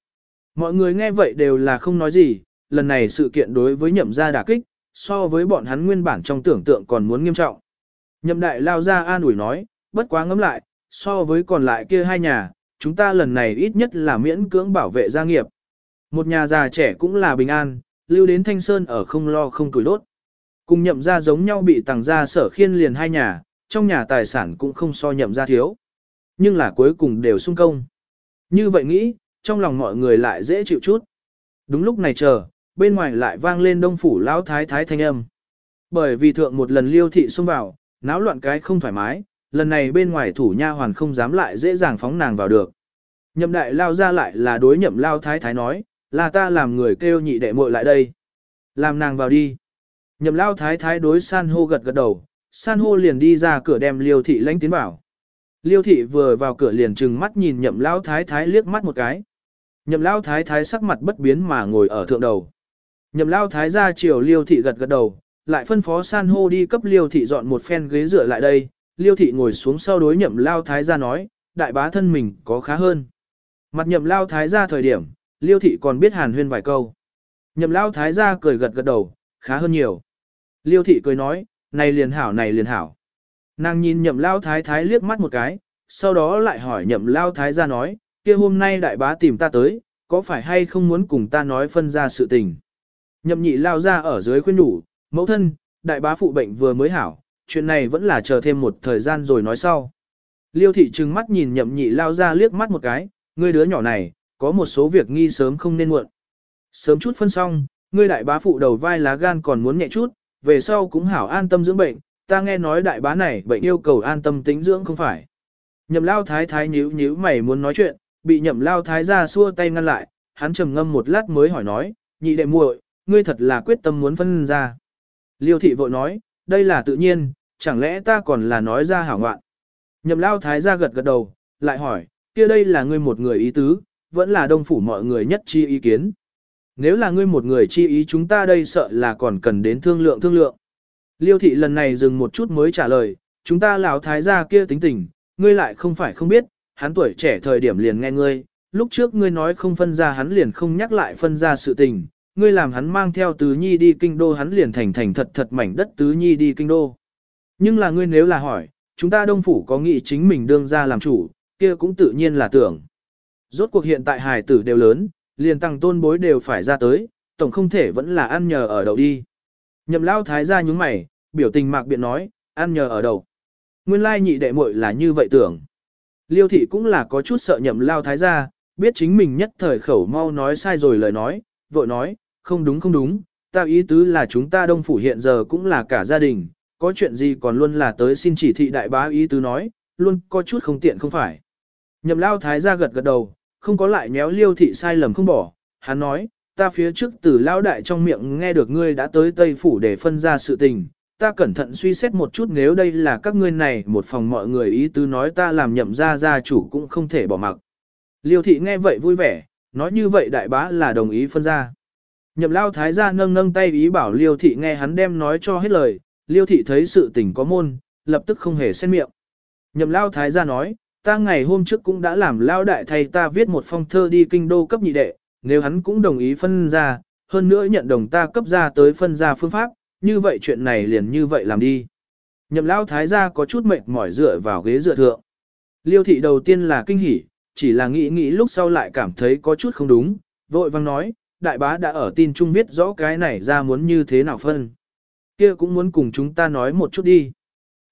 Mọi người nghe vậy đều là không nói gì, lần này sự kiện đối với nhậm gia đả kích, so với bọn hắn nguyên bản trong tưởng tượng còn muốn nghiêm trọng. Nhậm đại lao ra an ủi nói, bất quá ngẫm lại, so với còn lại kia hai nhà, chúng ta lần này ít nhất là miễn cưỡng bảo vệ gia nghiệp. Một nhà già trẻ cũng là bình an, lưu đến thanh sơn ở không lo không tuổi đốt. Cùng nhậm gia giống nhau bị tàng gia sở khiên liền hai nhà, trong nhà tài sản cũng không so nhậm gia thiếu. Nhưng là cuối cùng đều sung công. Như vậy nghĩ, trong lòng mọi người lại dễ chịu chút. Đúng lúc này chờ, bên ngoài lại vang lên đông phủ lão thái thái thanh âm. Bởi vì thượng một lần liêu thị xông vào, náo loạn cái không thoải mái, lần này bên ngoài thủ nha hoàn không dám lại dễ dàng phóng nàng vào được. Nhậm đại lao ra lại là đối nhậm lao thái thái nói, là ta làm người kêu nhị đệ muội lại đây. Làm nàng vào đi. Nhậm lao thái thái đối san hô gật gật đầu, san hô liền đi ra cửa đem liêu thị lãnh tiến vào. Liêu thị vừa vào cửa liền trừng mắt nhìn nhậm lao thái thái liếc mắt một cái. Nhậm lao thái thái sắc mặt bất biến mà ngồi ở thượng đầu. Nhậm lao thái ra chiều liêu thị gật gật đầu, lại phân phó san hô đi cấp liêu thị dọn một phen ghế dựa lại đây. Liêu thị ngồi xuống sau đối nhậm lao thái ra nói, đại bá thân mình có khá hơn. Mặt nhậm lao thái ra thời điểm, liêu thị còn biết hàn huyên vài câu. Nhậm lao thái ra cười gật gật đầu, khá hơn nhiều. Liêu thị cười nói, này liền hảo này liền hảo. Nàng nhìn nhậm lao thái thái liếc mắt một cái, sau đó lại hỏi nhậm lao thái ra nói, kia hôm nay đại bá tìm ta tới, có phải hay không muốn cùng ta nói phân ra sự tình. Nhậm nhị lao ra ở dưới khuyên đủ, mẫu thân, đại bá phụ bệnh vừa mới hảo, chuyện này vẫn là chờ thêm một thời gian rồi nói sau. Liêu thị trừng mắt nhìn nhậm nhị lao ra liếc mắt một cái, ngươi đứa nhỏ này, có một số việc nghi sớm không nên muộn. Sớm chút phân xong, ngươi đại bá phụ đầu vai lá gan còn muốn nhẹ chút, về sau cũng hảo an tâm dưỡng bệnh, ta nghe nói đại bá này bệnh yêu cầu an tâm tính dưỡng không phải. Nhậm lao thái thái nhíu nhíu mày muốn nói chuyện, bị nhậm lao thái ra xua tay ngăn lại, hắn trầm ngâm một lát mới hỏi nói, nhị đệ muội, ngươi thật là quyết tâm muốn phân ra. Liêu thị vội nói, đây là tự nhiên, chẳng lẽ ta còn là nói ra hảo ngoạn. Nhậm lao thái ra gật gật đầu, lại hỏi, kia đây là ngươi một người ý tứ, vẫn là đông phủ mọi người nhất chi ý kiến. Nếu là ngươi một người chi ý chúng ta đây sợ là còn cần đến thương lượng thương lượng. Liêu thị lần này dừng một chút mới trả lời, chúng ta lão thái gia kia tính tình, ngươi lại không phải không biết, hắn tuổi trẻ thời điểm liền nghe ngươi, lúc trước ngươi nói không phân ra hắn liền không nhắc lại phân ra sự tình, ngươi làm hắn mang theo tứ nhi đi kinh đô hắn liền thành thành thật thật mảnh đất tứ nhi đi kinh đô. Nhưng là ngươi nếu là hỏi, chúng ta đông phủ có nghĩ chính mình đương ra làm chủ, kia cũng tự nhiên là tưởng. Rốt cuộc hiện tại hài tử đều lớn, liền tăng tôn bối đều phải ra tới, tổng không thể vẫn là ăn nhờ ở đậu đi. Nhậm lao thái ra nhúng mày, biểu tình mạc biện nói, ăn nhờ ở đậu. Nguyên lai nhị đệ muội là như vậy tưởng. Liêu thị cũng là có chút sợ nhậm lao thái ra, biết chính mình nhất thời khẩu mau nói sai rồi lời nói, vội nói, không đúng không đúng, ta ý tứ là chúng ta đông phủ hiện giờ cũng là cả gia đình, có chuyện gì còn luôn là tới xin chỉ thị đại bá ý tứ nói, luôn có chút không tiện không phải. Nhậm lao thái ra gật gật đầu, không có lại méo liêu thị sai lầm không bỏ, hắn nói, ta phía trước từ lao đại trong miệng nghe được ngươi đã tới Tây Phủ để phân ra sự tình, ta cẩn thận suy xét một chút nếu đây là các ngươi này một phòng mọi người ý tứ nói ta làm nhậm ra gia chủ cũng không thể bỏ mặc. Liêu thị nghe vậy vui vẻ, nói như vậy đại bá là đồng ý phân ra. Nhậm lao thái gia nâng nâng tay ý bảo liêu thị nghe hắn đem nói cho hết lời, liêu thị thấy sự tình có môn, lập tức không hề xét miệng. Nhậm lao thái gia nói, ta ngày hôm trước cũng đã làm lao đại thầy ta viết một phong thơ đi kinh đô cấp nhị đệ, nếu hắn cũng đồng ý phân ra, hơn nữa nhận đồng ta cấp ra tới phân ra phương pháp, như vậy chuyện này liền như vậy làm đi. Nhậm lao thái gia có chút mệt mỏi dựa vào ghế dựa thượng. Liêu thị đầu tiên là kinh hỉ, chỉ là nghĩ nghĩ lúc sau lại cảm thấy có chút không đúng, vội vang nói, đại bá đã ở tin chung biết rõ cái này ra muốn như thế nào phân. Kia cũng muốn cùng chúng ta nói một chút đi.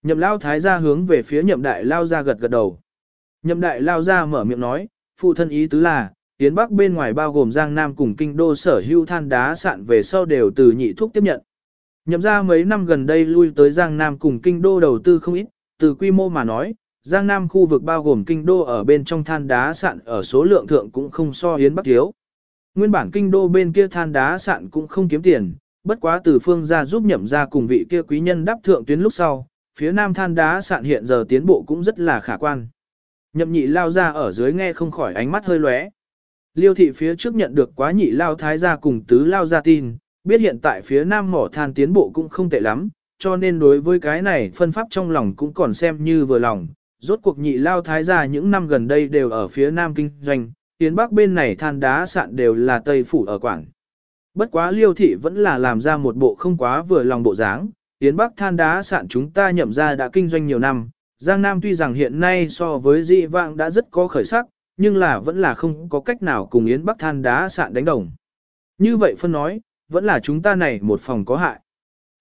Nhậm lao thái gia hướng về phía nhậm đại lao ra gật gật đầu. Nhậm đại lao ra mở miệng nói, phụ thân ý tứ là, Tiến Bắc bên ngoài bao gồm Giang Nam cùng kinh đô sở hữu than đá sạn về sau đều từ nhị thuốc tiếp nhận. Nhậm ra mấy năm gần đây lui tới Giang Nam cùng kinh đô đầu tư không ít, từ quy mô mà nói, Giang Nam khu vực bao gồm kinh đô ở bên trong than đá sạn ở số lượng thượng cũng không so hiến Bắc thiếu. Nguyên bản kinh đô bên kia than đá sạn cũng không kiếm tiền, bất quá từ phương ra giúp nhậm ra cùng vị kia quý nhân đáp thượng tuyến lúc sau, phía nam than đá sạn hiện giờ tiến bộ cũng rất là khả quan. Nhậm nhị lao ra ở dưới nghe không khỏi ánh mắt hơi lóe. Liêu thị phía trước nhận được quá nhị lao thái gia cùng tứ lao gia tin, biết hiện tại phía nam mỏ than tiến bộ cũng không tệ lắm, cho nên đối với cái này phân pháp trong lòng cũng còn xem như vừa lòng. Rốt cuộc nhị lao thái gia những năm gần đây đều ở phía nam kinh doanh, tiến bắc bên này than đá sạn đều là tây phủ ở quảng. Bất quá liêu thị vẫn là làm ra một bộ không quá vừa lòng bộ dáng, tiến bắc than đá sạn chúng ta nhậm ra đã kinh doanh nhiều năm, Giang Nam tuy rằng hiện nay so với dị Vang đã rất có khởi sắc, nhưng là vẫn là không có cách nào cùng Yến Bắc than đá sạn đánh đồng. Như vậy phân nói, vẫn là chúng ta này một phòng có hại.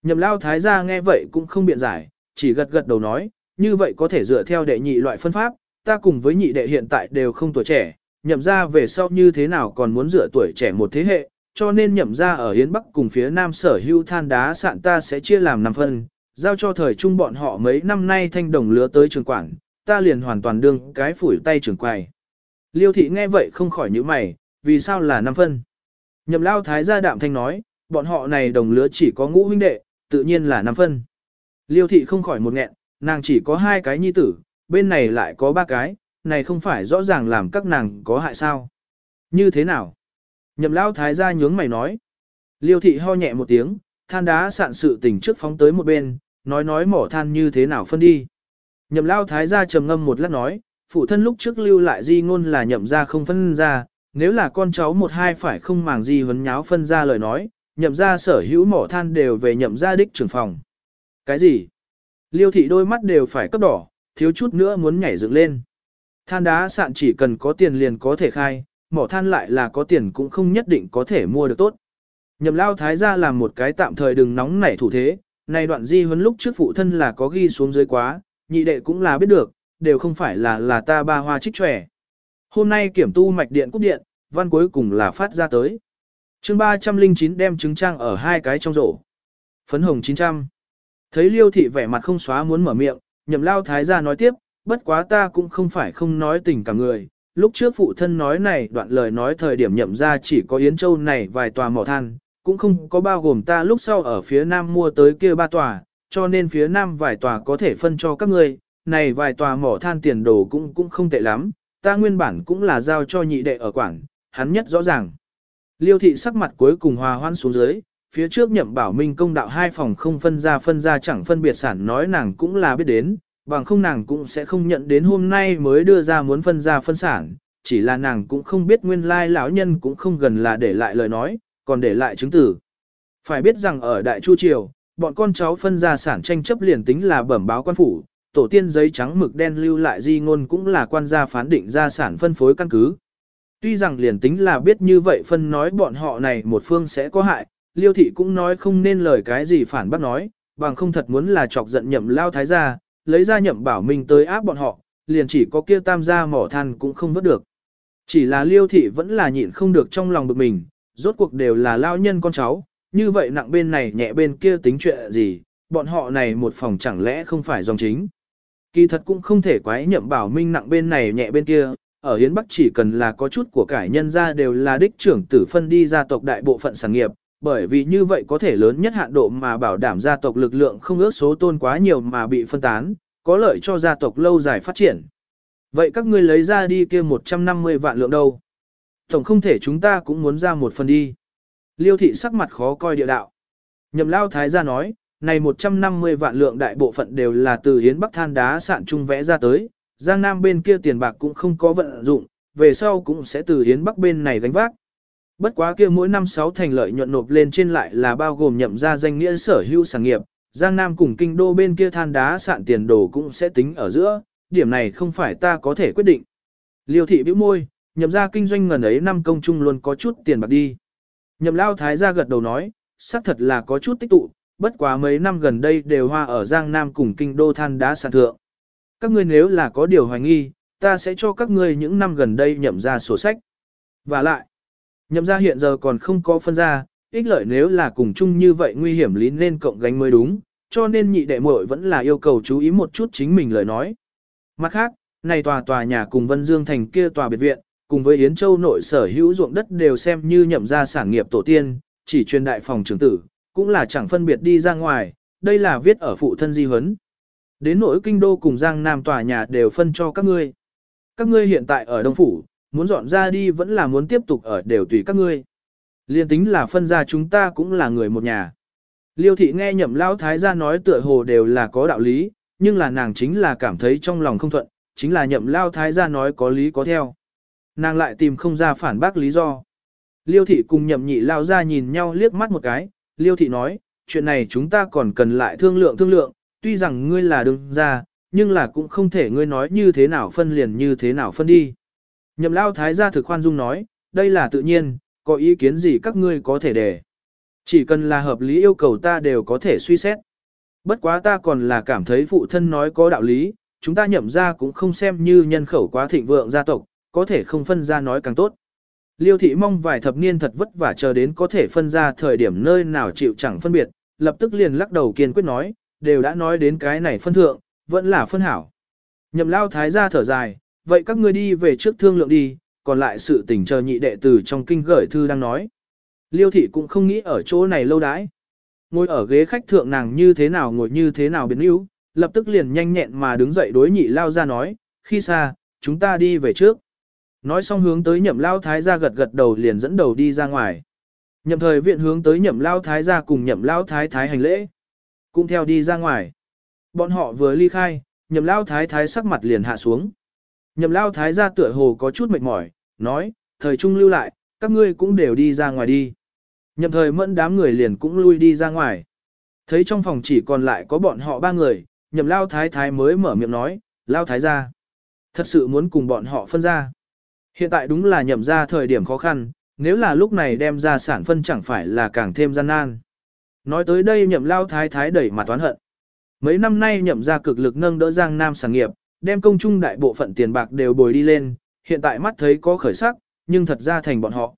Nhậm lao thái gia nghe vậy cũng không biện giải, chỉ gật gật đầu nói, như vậy có thể dựa theo đệ nhị loại phân pháp, ta cùng với nhị đệ hiện tại đều không tuổi trẻ, nhậm ra về sau như thế nào còn muốn dựa tuổi trẻ một thế hệ, cho nên nhậm ra ở Yến Bắc cùng phía Nam sở hữu than đá sạn ta sẽ chia làm 5 phân, giao cho thời trung bọn họ mấy năm nay thanh đồng lứa tới trường quản, ta liền hoàn toàn đương cái phủi tay trường quầy. Liêu thị nghe vậy không khỏi nhíu mày, vì sao là 5 phân? Nhậm lao thái gia đạm thanh nói, bọn họ này đồng lứa chỉ có ngũ huynh đệ, tự nhiên là 5 phân. Liêu thị không khỏi một nghẹn, nàng chỉ có hai cái nhi tử, bên này lại có ba cái, này không phải rõ ràng làm các nàng có hại sao. Như thế nào? Nhậm lao thái gia nhướng mày nói. Liêu thị ho nhẹ một tiếng, than đá sạn sự tình trước phóng tới một bên, nói nói mỏ than như thế nào phân đi. Nhậm lao thái gia trầm ngâm một lát nói, phụ thân lúc trước lưu lại di ngôn là nhậm ra không phân ra, nếu là con cháu một hai phải không màng gì vấn nháo phân ra lời nói, nhậm ra sở hữu mỏ than đều về nhậm ra đích trưởng phòng. Cái gì? Liêu thị đôi mắt đều phải cấp đỏ, thiếu chút nữa muốn nhảy dựng lên. Than đá sạn chỉ cần có tiền liền có thể khai, mỏ than lại là có tiền cũng không nhất định có thể mua được tốt. Nhậm lao thái gia làm một cái tạm thời đừng nóng nảy thủ thế, này đoạn di huấn lúc trước phụ thân là có ghi xuống dưới quá, nhị đệ cũng là biết được, đều không phải là là ta ba hoa trích trẻ. Hôm nay kiểm tu mạch điện cúp điện, văn cuối cùng là phát ra tới. chương 309 đem trứng trang ở hai cái trong rổ. Phấn hồng 900. Thấy liêu thị vẻ mặt không xóa muốn mở miệng, nhậm lao thái gia nói tiếp, bất quá ta cũng không phải không nói tình cả người. Lúc trước phụ thân nói này đoạn lời nói thời điểm nhậm ra chỉ có Yến Châu này vài tòa mỏ than, cũng không có bao gồm ta lúc sau ở phía nam mua tới kia ba tòa, cho nên phía nam vài tòa có thể phân cho các ngươi, này vài tòa mỏ than tiền đồ cũng cũng không tệ lắm, ta nguyên bản cũng là giao cho nhị đệ ở quảng, hắn nhất rõ ràng. Liêu thị sắc mặt cuối cùng hòa hoan xuống dưới, phía trước nhậm bảo minh công đạo hai phòng không phân ra phân ra chẳng phân biệt sản nói nàng cũng là biết đến, bằng không nàng cũng sẽ không nhận đến hôm nay mới đưa ra muốn phân ra phân sản, chỉ là nàng cũng không biết nguyên lai lão nhân cũng không gần là để lại lời nói, còn để lại chứng tử. Phải biết rằng ở Đại Chu Triều, bọn con cháu phân ra sản tranh chấp liền tính là bẩm báo quan phủ, tổ tiên giấy trắng mực đen lưu lại di ngôn cũng là quan gia phán định ra sản phân phối căn cứ. Tuy rằng liền tính là biết như vậy phân nói bọn họ này một phương sẽ có hại, liêu thị cũng nói không nên lời cái gì phản bác nói, bằng không thật muốn là chọc giận nhậm lao thái gia, lấy ra nhậm bảo minh tới áp bọn họ, liền chỉ có kia tam gia mỏ than cũng không vớt được. Chỉ là liêu thị vẫn là nhịn không được trong lòng bực mình, rốt cuộc đều là lao nhân con cháu, như vậy nặng bên này nhẹ bên kia tính chuyện gì, bọn họ này một phòng chẳng lẽ không phải dòng chính. Kỳ thật cũng không thể quái nhậm bảo minh nặng bên này nhẹ bên kia, ở Hiến Bắc chỉ cần là có chút của cải nhân ra đều là đích trưởng tử phân đi gia tộc đại bộ phận sản nghiệp, bởi vì như vậy có thể lớn nhất hạn độ mà bảo đảm gia tộc lực lượng không ước số tôn quá nhiều mà bị phân tán, có lợi cho gia tộc lâu dài phát triển. Vậy các ngươi lấy ra đi kia 150 vạn lượng đâu? Tổng không thể chúng ta cũng muốn ra một phần đi. Liêu thị sắc mặt khó coi địa đạo. Nhậm lao thái gia nói, này 150 vạn lượng đại bộ phận đều là từ hiến bắc than đá sạn trung vẽ ra tới, giang nam bên kia tiền bạc cũng không có vận dụng, về sau cũng sẽ từ hiến bắc bên này gánh vác. Bất quá kia mỗi năm 6 thành lợi nhuận nộp lên trên lại là bao gồm nhậm ra danh nghĩa sở hữu sản nghiệp, giang nam cùng kinh đô bên kia than đá sạn tiền đồ cũng sẽ tính ở giữa, điểm này không phải ta có thể quyết định. Liêu thị bĩu môi, nhậm ra kinh doanh ngần ấy năm công chung luôn có chút tiền bạc đi. Nhậm lao thái gia gật đầu nói, xác thật là có chút tích tụ, bất quá mấy năm gần đây đều hoa ở Giang Nam cùng kinh đô than đá sạn thượng. Các ngươi nếu là có điều hoài nghi, ta sẽ cho các ngươi những năm gần đây nhậm ra sổ sách. Và lại, nhậm ra hiện giờ còn không có phân ra, ích lợi nếu là cùng chung như vậy nguy hiểm lý nên cộng gánh mới đúng, cho nên nhị đệ muội vẫn là yêu cầu chú ý một chút chính mình lời nói. Mặt khác, này tòa tòa nhà cùng Vân Dương thành kia tòa biệt viện, cùng với Yến Châu nội sở hữu ruộng đất đều xem như nhậm ra sản nghiệp tổ tiên, chỉ truyền đại phòng trưởng tử, cũng là chẳng phân biệt đi ra ngoài, đây là viết ở phụ thân di huấn. Đến nỗi kinh đô cùng Giang Nam tòa nhà đều phân cho các ngươi. Các ngươi hiện tại ở Đông Phủ, muốn dọn ra đi vẫn là muốn tiếp tục ở đều tùy các ngươi. Liên tính là phân ra chúng ta cũng là người một nhà. Liêu thị nghe nhậm lão thái gia nói tựa hồ đều là có đạo lý, nhưng là nàng chính là cảm thấy trong lòng không thuận, chính là nhậm lao thái gia nói có lý có theo. Nàng lại tìm không ra phản bác lý do. Liêu thị cùng nhậm nhị lao ra nhìn nhau liếc mắt một cái, liêu thị nói, chuyện này chúng ta còn cần lại thương lượng thương lượng, tuy rằng ngươi là đương ra, nhưng là cũng không thể ngươi nói như thế nào phân liền như thế nào phân đi. Nhậm lao thái gia thực khoan dung nói, đây là tự nhiên, có ý kiến gì các ngươi có thể để. Chỉ cần là hợp lý yêu cầu ta đều có thể suy xét. Bất quá ta còn là cảm thấy phụ thân nói có đạo lý, chúng ta nhậm ra cũng không xem như nhân khẩu quá thịnh vượng gia tộc, có thể không phân ra nói càng tốt. Liêu thị mong vài thập niên thật vất vả chờ đến có thể phân ra thời điểm nơi nào chịu chẳng phân biệt, lập tức liền lắc đầu kiên quyết nói, đều đã nói đến cái này phân thượng, vẫn là phân hảo. Nhậm lao thái gia thở dài, vậy các ngươi đi về trước thương lượng đi, còn lại sự tình chờ nhị đệ tử trong kinh gửi thư đang nói. Liêu thị cũng không nghĩ ở chỗ này lâu đãi. Ngồi ở ghế khách thượng nàng như thế nào ngồi như thế nào biến yếu, lập tức liền nhanh nhẹn mà đứng dậy đối nhị lao ra nói, khi xa, chúng ta đi về trước. Nói xong hướng tới nhậm lao thái gia gật gật đầu liền dẫn đầu đi ra ngoài. Nhậm thời viện hướng tới nhậm lao thái gia cùng nhậm lao thái thái hành lễ. Cũng theo đi ra ngoài. Bọn họ vừa ly khai, nhậm lao thái thái sắc mặt liền hạ xuống. Nhậm lao thái gia tựa hồ có chút mệt mỏi, nói, thời trung lưu lại, các ngươi cũng đều đi ra ngoài đi. Nhậm thời mẫn đám người liền cũng lui đi ra ngoài. Thấy trong phòng chỉ còn lại có bọn họ ba người, nhậm lao thái thái mới mở miệng nói, lao thái gia. Thật sự muốn cùng bọn họ phân ra. Hiện tại đúng là nhậm ra thời điểm khó khăn, nếu là lúc này đem ra sản phân chẳng phải là càng thêm gian nan. Nói tới đây nhậm lao thái thái đẩy mặt toán hận. Mấy năm nay nhậm ra cực lực nâng đỡ Giang Nam sản nghiệp, đem công trung đại bộ phận tiền bạc đều bồi đi lên, hiện tại mắt thấy có khởi sắc, nhưng thật ra thành bọn họ.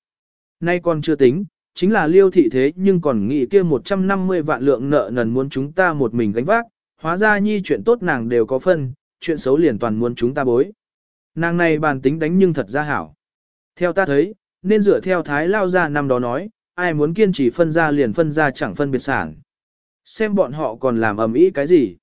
Nay còn chưa tính, chính là liêu thị thế nhưng còn nghĩ kia 150 vạn lượng nợ nần muốn chúng ta một mình gánh vác, hóa ra nhi chuyện tốt nàng đều có phân, chuyện xấu liền toàn muốn chúng ta bối. Nàng này bàn tính đánh nhưng thật ra hảo. Theo ta thấy, nên dựa theo thái lao ra năm đó nói, ai muốn kiên trì phân ra liền phân ra chẳng phân biệt sản. Xem bọn họ còn làm ầm ĩ cái gì.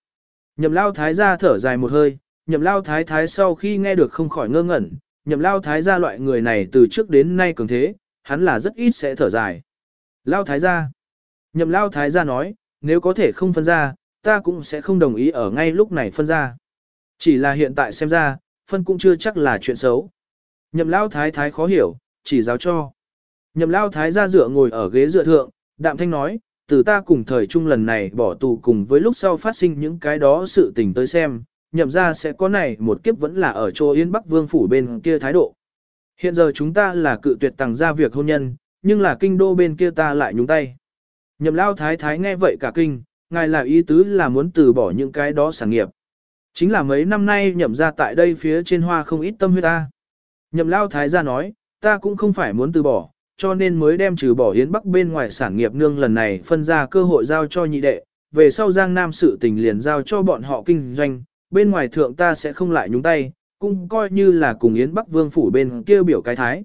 Nhậm lao thái ra thở dài một hơi, nhậm lao thái thái sau khi nghe được không khỏi ngơ ngẩn, nhậm lao thái gia loại người này từ trước đến nay cường thế, hắn là rất ít sẽ thở dài. Lao thái gia. Nhậm lao thái gia nói, nếu có thể không phân ra, ta cũng sẽ không đồng ý ở ngay lúc này phân ra. Chỉ là hiện tại xem ra, phân cũng chưa chắc là chuyện xấu. Nhậm lao thái thái khó hiểu, chỉ giáo cho. Nhậm lao thái gia dựa ngồi ở ghế dựa thượng, đạm thanh nói, từ ta cùng thời trung lần này bỏ tù cùng với lúc sau phát sinh những cái đó sự tình tới xem, nhậm ra sẽ có này một kiếp vẫn là ở chỗ Yên Bắc Vương phủ bên kia thái độ. Hiện giờ chúng ta là cự tuyệt tàng ra việc hôn nhân, nhưng là kinh đô bên kia ta lại nhúng tay. Nhậm lao thái thái nghe vậy cả kinh, ngài là ý tứ là muốn từ bỏ những cái đó sản nghiệp. Chính là mấy năm nay nhậm ra tại đây phía trên hoa không ít tâm huyết ta. Nhậm lao thái gia nói, ta cũng không phải muốn từ bỏ, cho nên mới đem trừ bỏ hiến bắc bên ngoài sản nghiệp nương lần này phân ra cơ hội giao cho nhị đệ, về sau giang nam sự tình liền giao cho bọn họ kinh doanh, bên ngoài thượng ta sẽ không lại nhúng tay, cũng coi như là cùng Yến Bắc Vương phủ bên kia biểu cái thái.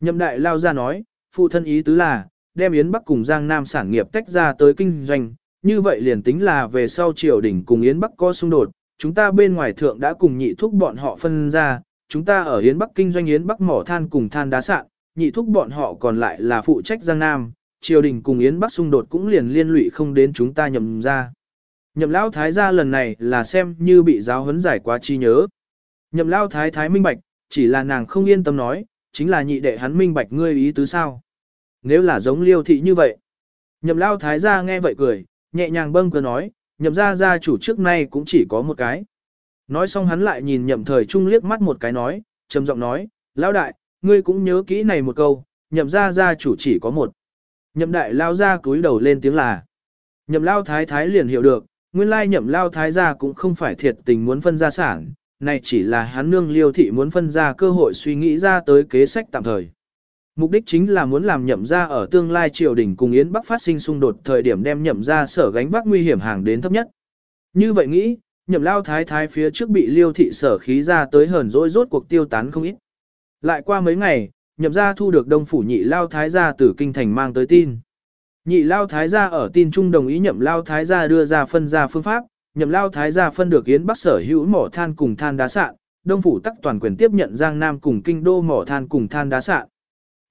Nhậm đại lao ra nói, phụ thân ý tứ là, đem Yến Bắc cùng Giang Nam sản nghiệp tách ra tới kinh doanh, như vậy liền tính là về sau triều đỉnh cùng Yến Bắc có xung đột, chúng ta bên ngoài thượng đã cùng nhị thúc bọn họ phân ra, chúng ta ở Yến Bắc kinh doanh Yến Bắc mỏ than cùng than đá sạn, nhị thúc bọn họ còn lại là phụ trách Giang Nam, triều đình cùng Yến Bắc xung đột cũng liền liên lụy không đến chúng ta nhậm ra. Nhậm lão thái gia lần này là xem như bị giáo huấn giải quá chi nhớ. Nhậm lão thái thái minh bạch, chỉ là nàng không yên tâm nói, chính là nhị đệ hắn minh bạch ngươi ý tứ sao. Nếu là giống liêu thị như vậy. Nhậm lão thái gia nghe vậy cười, nhẹ nhàng bâng cơ nói, nhậm gia gia chủ trước nay cũng chỉ có một cái. Nói xong hắn lại nhìn nhậm thời trung liếc mắt một cái nói, trầm giọng nói, lão đại, ngươi cũng nhớ kỹ này một câu, nhậm gia gia chủ chỉ có một. Nhậm đại lao ra cúi đầu lên tiếng là. Nhậm lao thái thái liền hiểu được, nguyên lai nhậm lao thái gia cũng không phải thiệt tình muốn phân gia sản, này chỉ là hắn nương liêu thị muốn phân ra cơ hội suy nghĩ ra tới kế sách tạm thời. Mục đích chính là muốn làm nhậm ra ở tương lai triều đình cùng Yến Bắc phát sinh xung đột thời điểm đem nhậm ra sở gánh vác nguy hiểm hàng đến thấp nhất. Như vậy nghĩ, nhậm lao thái thái phía trước bị liêu thị sở khí ra tới hờn dỗi rốt cuộc tiêu tán không ít. Lại qua mấy ngày, nhậm ra thu được đông phủ nhị lao thái gia từ kinh thành mang tới tin. Nhị lao thái gia ở tin trung đồng ý nhậm lao thái gia đưa ra phân ra phương pháp, nhậm lao thái gia phân được yến bắc sở hữu mỏ than cùng than đá sạn, đông phủ tắc toàn quyền tiếp nhận giang nam cùng kinh đô mỏ than cùng than đá sạn.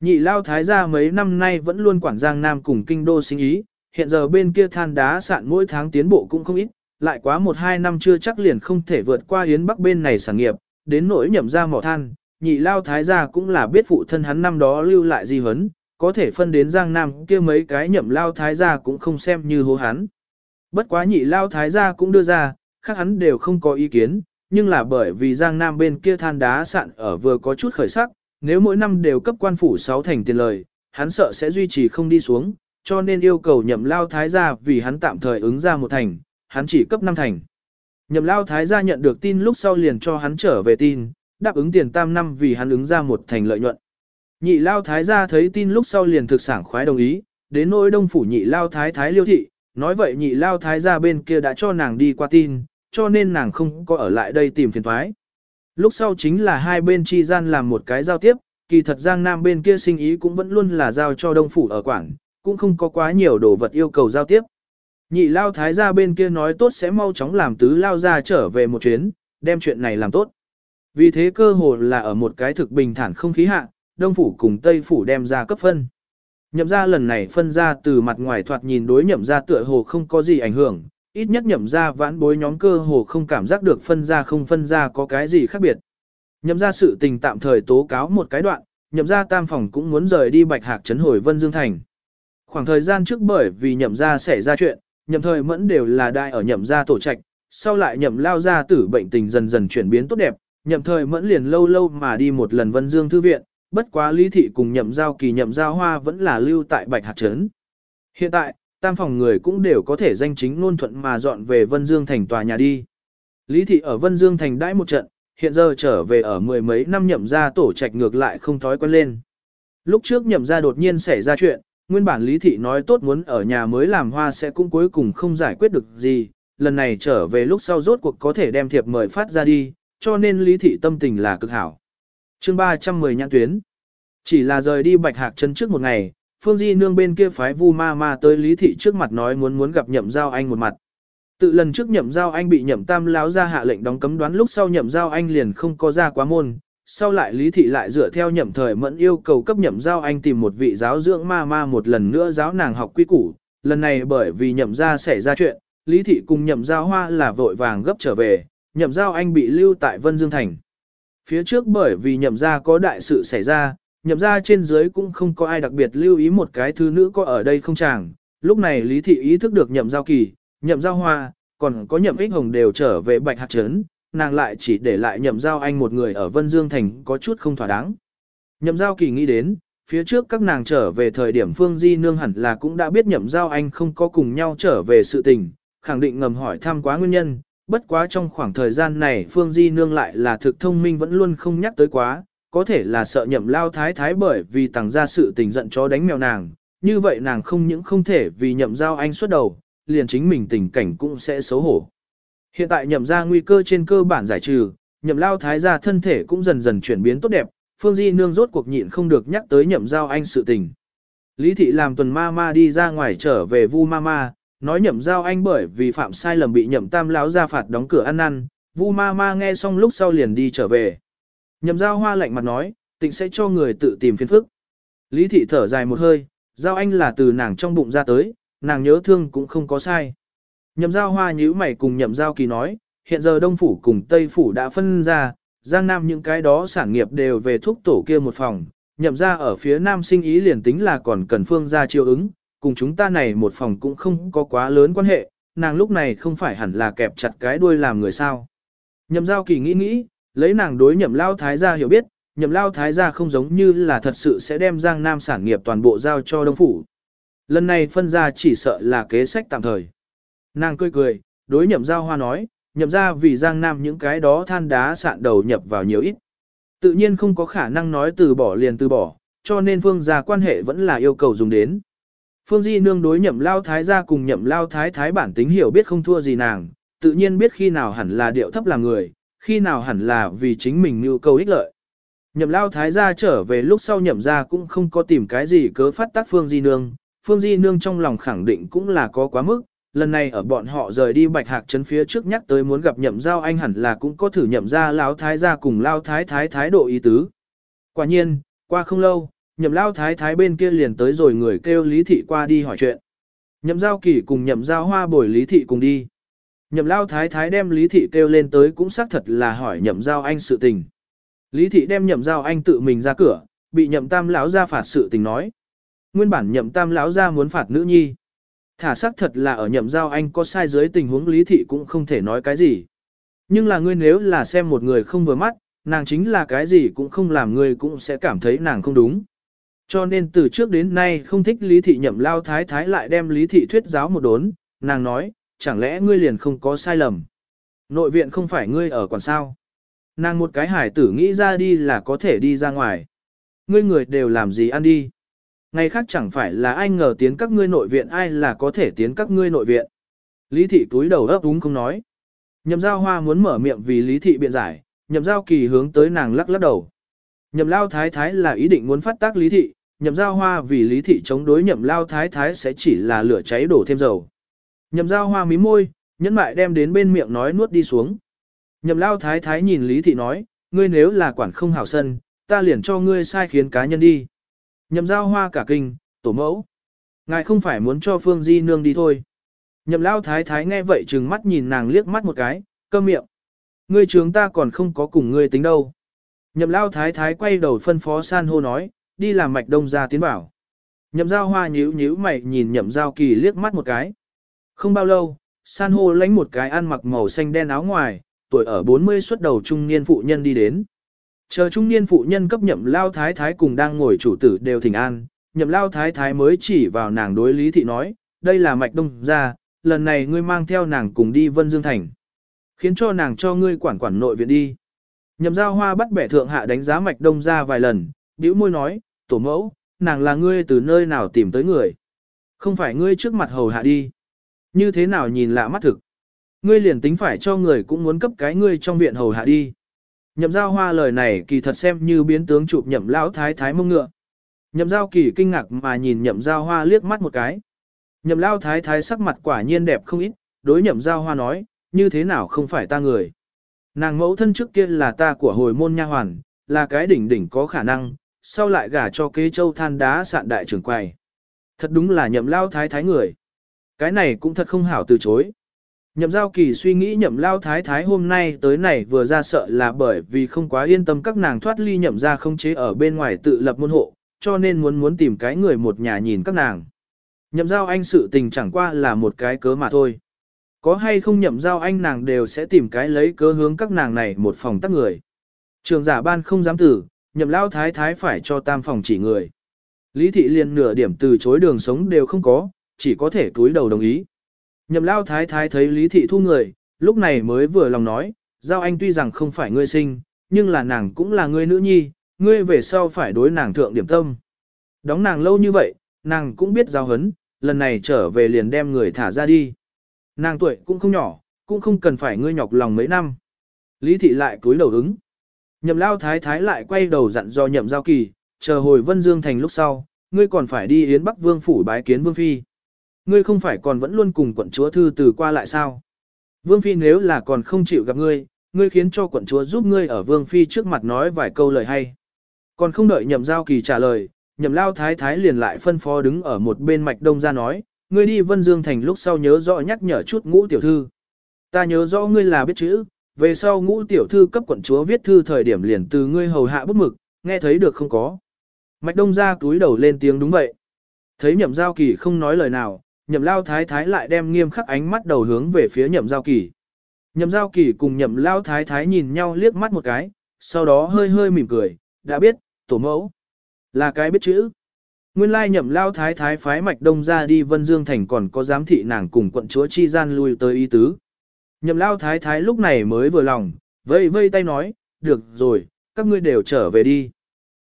Nhị lao thái gia mấy năm nay vẫn luôn quản giang nam cùng kinh đô sinh ý, hiện giờ bên kia than đá sạn mỗi tháng tiến bộ cũng không ít, lại quá một hai năm chưa chắc liền không thể vượt qua yến bắc bên này sản nghiệp, đến nỗi nhậm ra mỏ than, nhị lao thái gia cũng là biết phụ thân hắn năm đó lưu lại di hấn, có thể phân đến giang nam kia mấy cái nhậm lao thái gia cũng không xem như hố hắn. Bất quá nhị lao thái gia cũng đưa ra, khác hắn đều không có ý kiến, nhưng là bởi vì giang nam bên kia than đá sạn ở vừa có chút khởi sắc, nếu mỗi năm đều cấp quan phủ 6 thành tiền lời, hắn sợ sẽ duy trì không đi xuống, cho nên yêu cầu nhậm lao thái gia vì hắn tạm thời ứng ra một thành, hắn chỉ cấp 5 thành. Nhậm lao thái gia nhận được tin lúc sau liền cho hắn trở về tin, đáp ứng tiền tam năm vì hắn ứng ra một thành lợi nhuận. Nhị lao thái gia thấy tin lúc sau liền thực sảng khoái đồng ý, đến nỗi đông phủ nhị lao thái thái liêu thị, nói vậy nhị lao thái gia bên kia đã cho nàng đi qua tin, cho nên nàng không có ở lại đây tìm phiền thoái. Lúc sau chính là hai bên chi gian làm một cái giao tiếp, kỳ thật Giang Nam bên kia sinh ý cũng vẫn luôn là giao cho Đông Phủ ở Quảng, cũng không có quá nhiều đồ vật yêu cầu giao tiếp. Nhị lao thái gia bên kia nói tốt sẽ mau chóng làm tứ lao ra trở về một chuyến, đem chuyện này làm tốt. Vì thế cơ hồ là ở một cái thực bình thản không khí hạ, Đông Phủ cùng Tây Phủ đem ra cấp phân. Nhậm ra lần này phân ra từ mặt ngoài thoạt nhìn đối nhậm ra tựa hồ không có gì ảnh hưởng, ít nhất nhậm ra vãn bối nhóm cơ hồ không cảm giác được phân ra không phân ra có cái gì khác biệt. Nhậm ra sự tình tạm thời tố cáo một cái đoạn, nhậm ra tam phòng cũng muốn rời đi bạch hạc trấn hồi Vân Dương Thành. Khoảng thời gian trước bởi vì nhậm ra xảy ra chuyện, nhậm thời mẫn đều là đại ở nhậm ra tổ trạch, sau lại nhậm lao ra tử bệnh tình dần dần chuyển biến tốt đẹp, nhậm thời mẫn liền lâu lâu mà đi một lần Vân Dương Thư Viện, bất quá lý thị cùng nhậm giao kỳ nhậm giao hoa vẫn là lưu tại bạch hạt trấn. Hiện tại, tam phòng người cũng đều có thể danh chính ngôn thuận mà dọn về Vân Dương thành tòa nhà đi. Lý thị ở Vân Dương thành đãi một trận, hiện giờ trở về ở mười mấy năm nhậm ra tổ trạch ngược lại không thói quen lên. Lúc trước nhậm ra đột nhiên xảy ra chuyện, nguyên bản lý thị nói tốt muốn ở nhà mới làm hoa sẽ cũng cuối cùng không giải quyết được gì, lần này trở về lúc sau rốt cuộc có thể đem thiệp mời phát ra đi, cho nên lý thị tâm tình là cực hảo chương 310 nhãn tuyến. Chỉ là rời đi bạch hạc chân trước một ngày, Phương Di nương bên kia phái vu ma ma tới lý thị trước mặt nói muốn muốn gặp nhậm giao anh một mặt. Tự lần trước nhậm giao anh bị nhậm tam láo ra hạ lệnh đóng cấm đoán lúc sau nhậm giao anh liền không có ra quá môn, sau lại lý thị lại dựa theo nhậm thời mẫn yêu cầu cấp nhậm giao anh tìm một vị giáo dưỡng ma ma một lần nữa giáo nàng học quy củ, lần này bởi vì nhậm ra xảy ra chuyện, lý thị cùng nhậm giao hoa là vội vàng gấp trở về, nhậm giao anh bị lưu tại Vân Dương Thành. Phía trước bởi vì nhậm ra có đại sự xảy ra, nhậm ra trên dưới cũng không có ai đặc biệt lưu ý một cái thứ nữ có ở đây không chàng, lúc này lý thị ý thức được nhậm giao kỳ, nhậm giao hoa, còn có nhậm ích hồng đều trở về bạch hạt trấn, nàng lại chỉ để lại nhậm giao anh một người ở Vân Dương Thành có chút không thỏa đáng. Nhậm giao kỳ nghĩ đến, phía trước các nàng trở về thời điểm Phương Di Nương hẳn là cũng đã biết nhậm giao anh không có cùng nhau trở về sự tình, khẳng định ngầm hỏi thăm quá nguyên nhân, bất quá trong khoảng thời gian này Phương Di Nương lại là thực thông minh vẫn luôn không nhắc tới quá, có thể là sợ nhậm lao thái thái bởi vì tàng ra sự tình giận chó đánh mèo nàng, như vậy nàng không những không thể vì nhậm giao anh xuất đầu, liền chính mình tình cảnh cũng sẽ xấu hổ. Hiện tại nhậm ra nguy cơ trên cơ bản giải trừ, nhậm lao thái gia thân thể cũng dần dần chuyển biến tốt đẹp, Phương Di Nương rốt cuộc nhịn không được nhắc tới nhậm giao anh sự tình. Lý thị làm tuần ma ma đi ra ngoài trở về vu ma ma, nói nhậm giao anh bởi vì phạm sai lầm bị nhậm tam láo ra phạt đóng cửa ăn năn, vu ma ma nghe xong lúc sau liền đi trở về. Nhậm giao hoa lạnh mặt nói, tịnh sẽ cho người tự tìm phiền phức. Lý thị thở dài một hơi, giao anh là từ nàng trong bụng ra tới, nàng nhớ thương cũng không có sai. Nhậm giao hoa nhíu mày cùng nhậm giao kỳ nói, hiện giờ Đông Phủ cùng Tây Phủ đã phân ra, Giang Nam những cái đó sản nghiệp đều về thuốc tổ kia một phòng, nhậm ra ở phía Nam sinh ý liền tính là còn cần phương ra chiêu ứng, cùng chúng ta này một phòng cũng không có quá lớn quan hệ, nàng lúc này không phải hẳn là kẹp chặt cái đuôi làm người sao. Nhậm giao kỳ nghĩ nghĩ, lấy nàng đối nhậm lao thái gia hiểu biết, nhậm lao thái gia không giống như là thật sự sẽ đem Giang Nam sản nghiệp toàn bộ giao cho Đông Phủ. Lần này phân ra chỉ sợ là kế sách tạm thời. Nàng cười cười, đối nhậm giao hoa nói, nhậm ra vì Giang Nam những cái đó than đá sạn đầu nhập vào nhiều ít. Tự nhiên không có khả năng nói từ bỏ liền từ bỏ, cho nên phương gia quan hệ vẫn là yêu cầu dùng đến. Phương Di nương đối nhậm lao thái gia cùng nhậm lao thái thái bản tính hiểu biết không thua gì nàng, tự nhiên biết khi nào hẳn là điệu thấp làm người, khi nào hẳn là vì chính mình nhu cầu ích lợi. Nhậm lao thái gia trở về lúc sau nhậm ra cũng không có tìm cái gì cớ phát tác Phương Di nương, Phương Di nương trong lòng khẳng định cũng là có quá mức, lần này ở bọn họ rời đi bạch hạc trấn phía trước nhắc tới muốn gặp nhậm giao anh hẳn là cũng có thử nhậm ra lão thái gia cùng lao thái thái thái độ ý tứ. Quả nhiên, qua không lâu, nhậm lao thái thái bên kia liền tới rồi người kêu lý thị qua đi hỏi chuyện. Nhậm giao kỳ cùng nhậm giao hoa bồi lý thị cùng đi. Nhậm lao thái thái đem lý thị kêu lên tới cũng xác thật là hỏi nhậm giao anh sự tình. Lý thị đem nhậm giao anh tự mình ra cửa, bị nhậm tam lão ra phạt sự tình nói. Nguyên bản nhậm tam lão ra muốn phạt nữ nhi. Thả xác thật là ở nhậm giao anh có sai dưới tình huống lý thị cũng không thể nói cái gì. Nhưng là ngươi nếu là xem một người không vừa mắt, nàng chính là cái gì cũng không làm ngươi cũng sẽ cảm thấy nàng không đúng. Cho nên từ trước đến nay không thích lý thị nhậm lao thái thái lại đem lý thị thuyết giáo một đốn, nàng nói, chẳng lẽ ngươi liền không có sai lầm. Nội viện không phải ngươi ở còn sao. Nàng một cái hải tử nghĩ ra đi là có thể đi ra ngoài. Ngươi người đều làm gì ăn đi. Ngày khác chẳng phải là ai ngờ tiến các ngươi nội viện ai là có thể tiến các ngươi nội viện. Lý thị túi đầu ấp úng không nói. Nhậm giao hoa muốn mở miệng vì lý thị biện giải, nhậm giao kỳ hướng tới nàng lắc lắc đầu. Nhậm lao thái thái là ý định muốn phát tác lý thị, nhậm giao hoa vì lý thị chống đối nhậm lao thái thái sẽ chỉ là lửa cháy đổ thêm dầu. Nhậm giao hoa mí môi, nhẫn mại đem đến bên miệng nói nuốt đi xuống. Nhậm lao thái thái nhìn lý thị nói, ngươi nếu là quản không hảo sân, ta liền cho ngươi sai khiến cá nhân đi. Nhậm giao hoa cả kinh, tổ mẫu. Ngài không phải muốn cho Phương Di Nương đi thôi. Nhậm lao thái thái nghe vậy trừng mắt nhìn nàng liếc mắt một cái, cơm miệng. Ngươi trướng ta còn không có cùng ngươi tính đâu. Nhậm lao thái thái quay đầu phân phó san hô nói, đi làm mạch đông ra tiến bảo. Nhậm giao hoa nhíu nhíu mày nhìn nhậm giao kỳ liếc mắt một cái. Không bao lâu, san hô lánh một cái ăn mặc màu xanh đen áo ngoài, tuổi ở 40 xuất đầu trung niên phụ nhân đi đến. Chờ trung niên phụ nhân cấp nhậm lao thái thái cùng đang ngồi chủ tử đều thỉnh an, nhậm lao thái thái mới chỉ vào nàng đối lý thị nói, đây là mạch đông gia, lần này ngươi mang theo nàng cùng đi Vân Dương Thành. Khiến cho nàng cho ngươi quản quản nội viện đi. Nhậm giao hoa bắt bẻ thượng hạ đánh giá mạch đông gia vài lần, bĩu môi nói, tổ mẫu, nàng là ngươi từ nơi nào tìm tới người. Không phải ngươi trước mặt hầu hạ đi. Như thế nào nhìn lạ mắt thực. Ngươi liền tính phải cho người cũng muốn cấp cái ngươi trong viện hầu hạ đi. Nhậm giao hoa lời này kỳ thật xem như biến tướng chụp nhậm lão thái thái mông ngựa. Nhậm giao kỳ kinh ngạc mà nhìn nhậm giao hoa liếc mắt một cái. Nhậm lao thái thái sắc mặt quả nhiên đẹp không ít, đối nhậm giao hoa nói, như thế nào không phải ta người. Nàng mẫu thân trước kia là ta của hồi môn nha hoàn, là cái đỉnh đỉnh có khả năng, sau lại gả cho kế châu than đá sạn đại trưởng quầy. Thật đúng là nhậm lao thái thái người. Cái này cũng thật không hảo từ chối. Nhậm giao kỳ suy nghĩ nhậm lao thái thái hôm nay tới này vừa ra sợ là bởi vì không quá yên tâm các nàng thoát ly nhậm ra không chế ở bên ngoài tự lập môn hộ, cho nên muốn muốn tìm cái người một nhà nhìn các nàng. Nhậm giao anh sự tình chẳng qua là một cái cớ mà thôi. Có hay không nhậm giao anh nàng đều sẽ tìm cái lấy cớ hướng các nàng này một phòng tắc người. Trường giả ban không dám tử, nhậm lao thái thái phải cho tam phòng chỉ người. Lý thị liền nửa điểm từ chối đường sống đều không có, chỉ có thể túi đầu đồng ý. Nhậm lao thái thái thấy Lý thị thu người, lúc này mới vừa lòng nói, giao anh tuy rằng không phải ngươi sinh, nhưng là nàng cũng là ngươi nữ nhi, ngươi về sau phải đối nàng thượng điểm tâm. Đóng nàng lâu như vậy, nàng cũng biết giao hấn, lần này trở về liền đem người thả ra đi. Nàng tuổi cũng không nhỏ, cũng không cần phải ngươi nhọc lòng mấy năm. Lý thị lại cúi đầu ứng. Nhậm lao thái thái lại quay đầu dặn do nhậm giao kỳ, chờ hồi Vân Dương thành lúc sau, ngươi còn phải đi Yến Bắc Vương phủ bái kiến Vương Phi. Ngươi không phải còn vẫn luôn cùng quận chúa thư từ qua lại sao? Vương Phi nếu là còn không chịu gặp ngươi, ngươi khiến cho quận chúa giúp ngươi ở Vương Phi trước mặt nói vài câu lời hay. Còn không đợi nhậm giao kỳ trả lời, nhậm lao thái thái liền lại phân phó đứng ở một bên mạch đông ra nói, ngươi đi Vân Dương thành lúc sau nhớ rõ nhắc nhở chút ngũ tiểu thư. Ta nhớ rõ ngươi là biết chữ, về sau ngũ tiểu thư cấp quận chúa viết thư thời điểm liền từ ngươi hầu hạ bút mực, nghe thấy được không có. Mạch đông ra túi đầu lên tiếng đúng vậy. Thấy nhậm giao kỳ không nói lời nào, nhậm lao thái thái lại đem nghiêm khắc ánh mắt đầu hướng về phía nhậm giao kỳ. Nhậm giao kỳ cùng nhậm lao thái thái nhìn nhau liếc mắt một cái, sau đó hơi hơi mỉm cười, đã biết, tổ mẫu. Là cái biết chữ. Nguyên lai nhậm lao thái thái phái mạch đông ra đi Vân Dương Thành còn có giám thị nàng cùng quận chúa chi gian lui tới ý tứ. Nhậm lao thái thái lúc này mới vừa lòng, vây vây tay nói, được rồi, các ngươi đều trở về đi.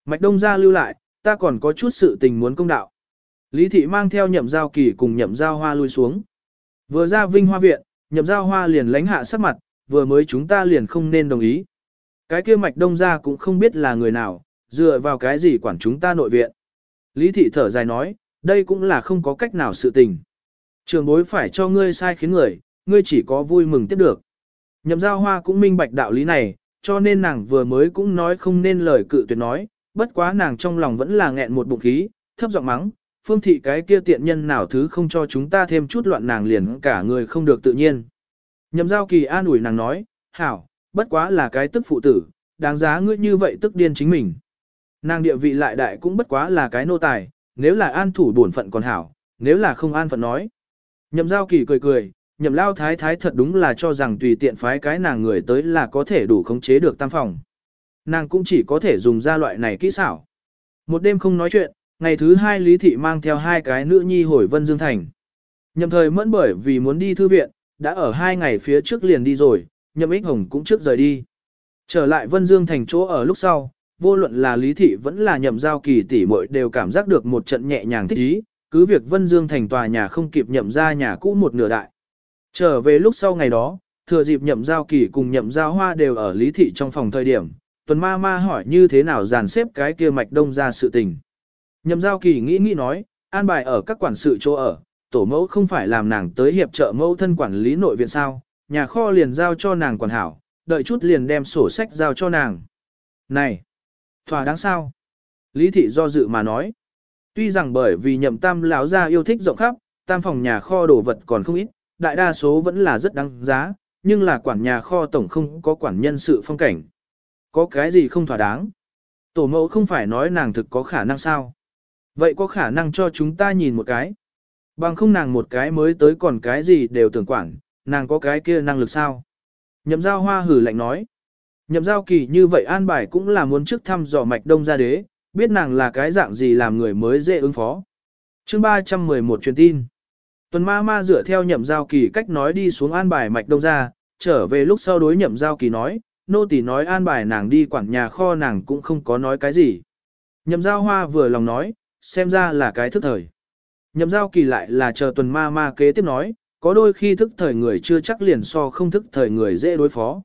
Mạch đông ra lưu lại, ta còn có chút sự tình muốn công đạo. Lý thị mang theo nhậm giao kỳ cùng nhậm giao hoa lui xuống. Vừa ra vinh hoa viện, nhậm giao hoa liền lánh hạ sắc mặt, vừa mới chúng ta liền không nên đồng ý. Cái kia mạch đông ra cũng không biết là người nào, dựa vào cái gì quản chúng ta nội viện. Lý thị thở dài nói, đây cũng là không có cách nào sự tình. Trường bối phải cho ngươi sai khiến người, ngươi chỉ có vui mừng tiếp được. Nhậm giao hoa cũng minh bạch đạo lý này, cho nên nàng vừa mới cũng nói không nên lời cự tuyệt nói, bất quá nàng trong lòng vẫn là nghẹn một bụng khí, thấp giọng mắng, phương thị cái kia tiện nhân nào thứ không cho chúng ta thêm chút loạn nàng liền cả người không được tự nhiên. Nhậm giao kỳ an ủi nàng nói, hảo, bất quá là cái tức phụ tử, đáng giá ngươi như vậy tức điên chính mình. Nàng địa vị lại đại cũng bất quá là cái nô tài, nếu là an thủ bổn phận còn hảo, nếu là không an phận nói. Nhậm giao kỳ cười cười, nhậm lao thái thái thật đúng là cho rằng tùy tiện phái cái nàng người tới là có thể đủ khống chế được tam phòng. Nàng cũng chỉ có thể dùng ra loại này kỹ xảo. Một đêm không nói chuyện, ngày thứ hai Lý Thị mang theo hai cái nữ nhi hồi Vân Dương Thành. Nhậm thời mẫn bởi vì muốn đi thư viện, đã ở hai ngày phía trước liền đi rồi, nhậm ích hồng cũng trước rời đi. Trở lại Vân Dương Thành chỗ ở lúc sau, vô luận là Lý Thị vẫn là nhậm giao kỳ tỷ muội đều cảm giác được một trận nhẹ nhàng thích ý, cứ việc Vân Dương Thành tòa nhà không kịp nhậm ra nhà cũ một nửa đại. Trở về lúc sau ngày đó, thừa dịp nhậm giao kỳ cùng nhậm giao hoa đều ở Lý Thị trong phòng thời điểm, tuần ma ma hỏi như thế nào dàn xếp cái kia mạch đông ra sự tình. Nhậm giao kỳ nghĩ nghĩ nói, an bài ở các quản sự chỗ ở, tổ mẫu không phải làm nàng tới hiệp trợ mẫu thân quản lý nội viện sao, nhà kho liền giao cho nàng quản hảo, đợi chút liền đem sổ sách giao cho nàng. Này, thỏa đáng sao? Lý thị do dự mà nói. Tuy rằng bởi vì nhậm tam lão gia yêu thích rộng khắp, tam phòng nhà kho đồ vật còn không ít, đại đa số vẫn là rất đáng giá, nhưng là quản nhà kho tổng không có quản nhân sự phong cảnh. Có cái gì không thỏa đáng? Tổ mẫu không phải nói nàng thực có khả năng sao? Vậy có khả năng cho chúng ta nhìn một cái. Bằng không nàng một cái mới tới còn cái gì đều tưởng quản, nàng có cái kia năng lực sao? Nhậm giao hoa hử lạnh nói. Nhậm giao kỳ như vậy an bài cũng là muốn trước thăm dò mạch đông gia đế, biết nàng là cái dạng gì làm người mới dễ ứng phó. chương 311 truyền tin. Tuần ma ma dựa theo nhậm giao kỳ cách nói đi xuống an bài mạch đông Gia, trở về lúc sau đối nhậm giao kỳ nói, nô tỳ nói an bài nàng đi quản nhà kho nàng cũng không có nói cái gì. Nhậm giao hoa vừa lòng nói, xem ra là cái thức thời. Nhậm giao kỳ lại là chờ tuần ma ma kế tiếp nói, có đôi khi thức thời người chưa chắc liền so không thức thời người dễ đối phó.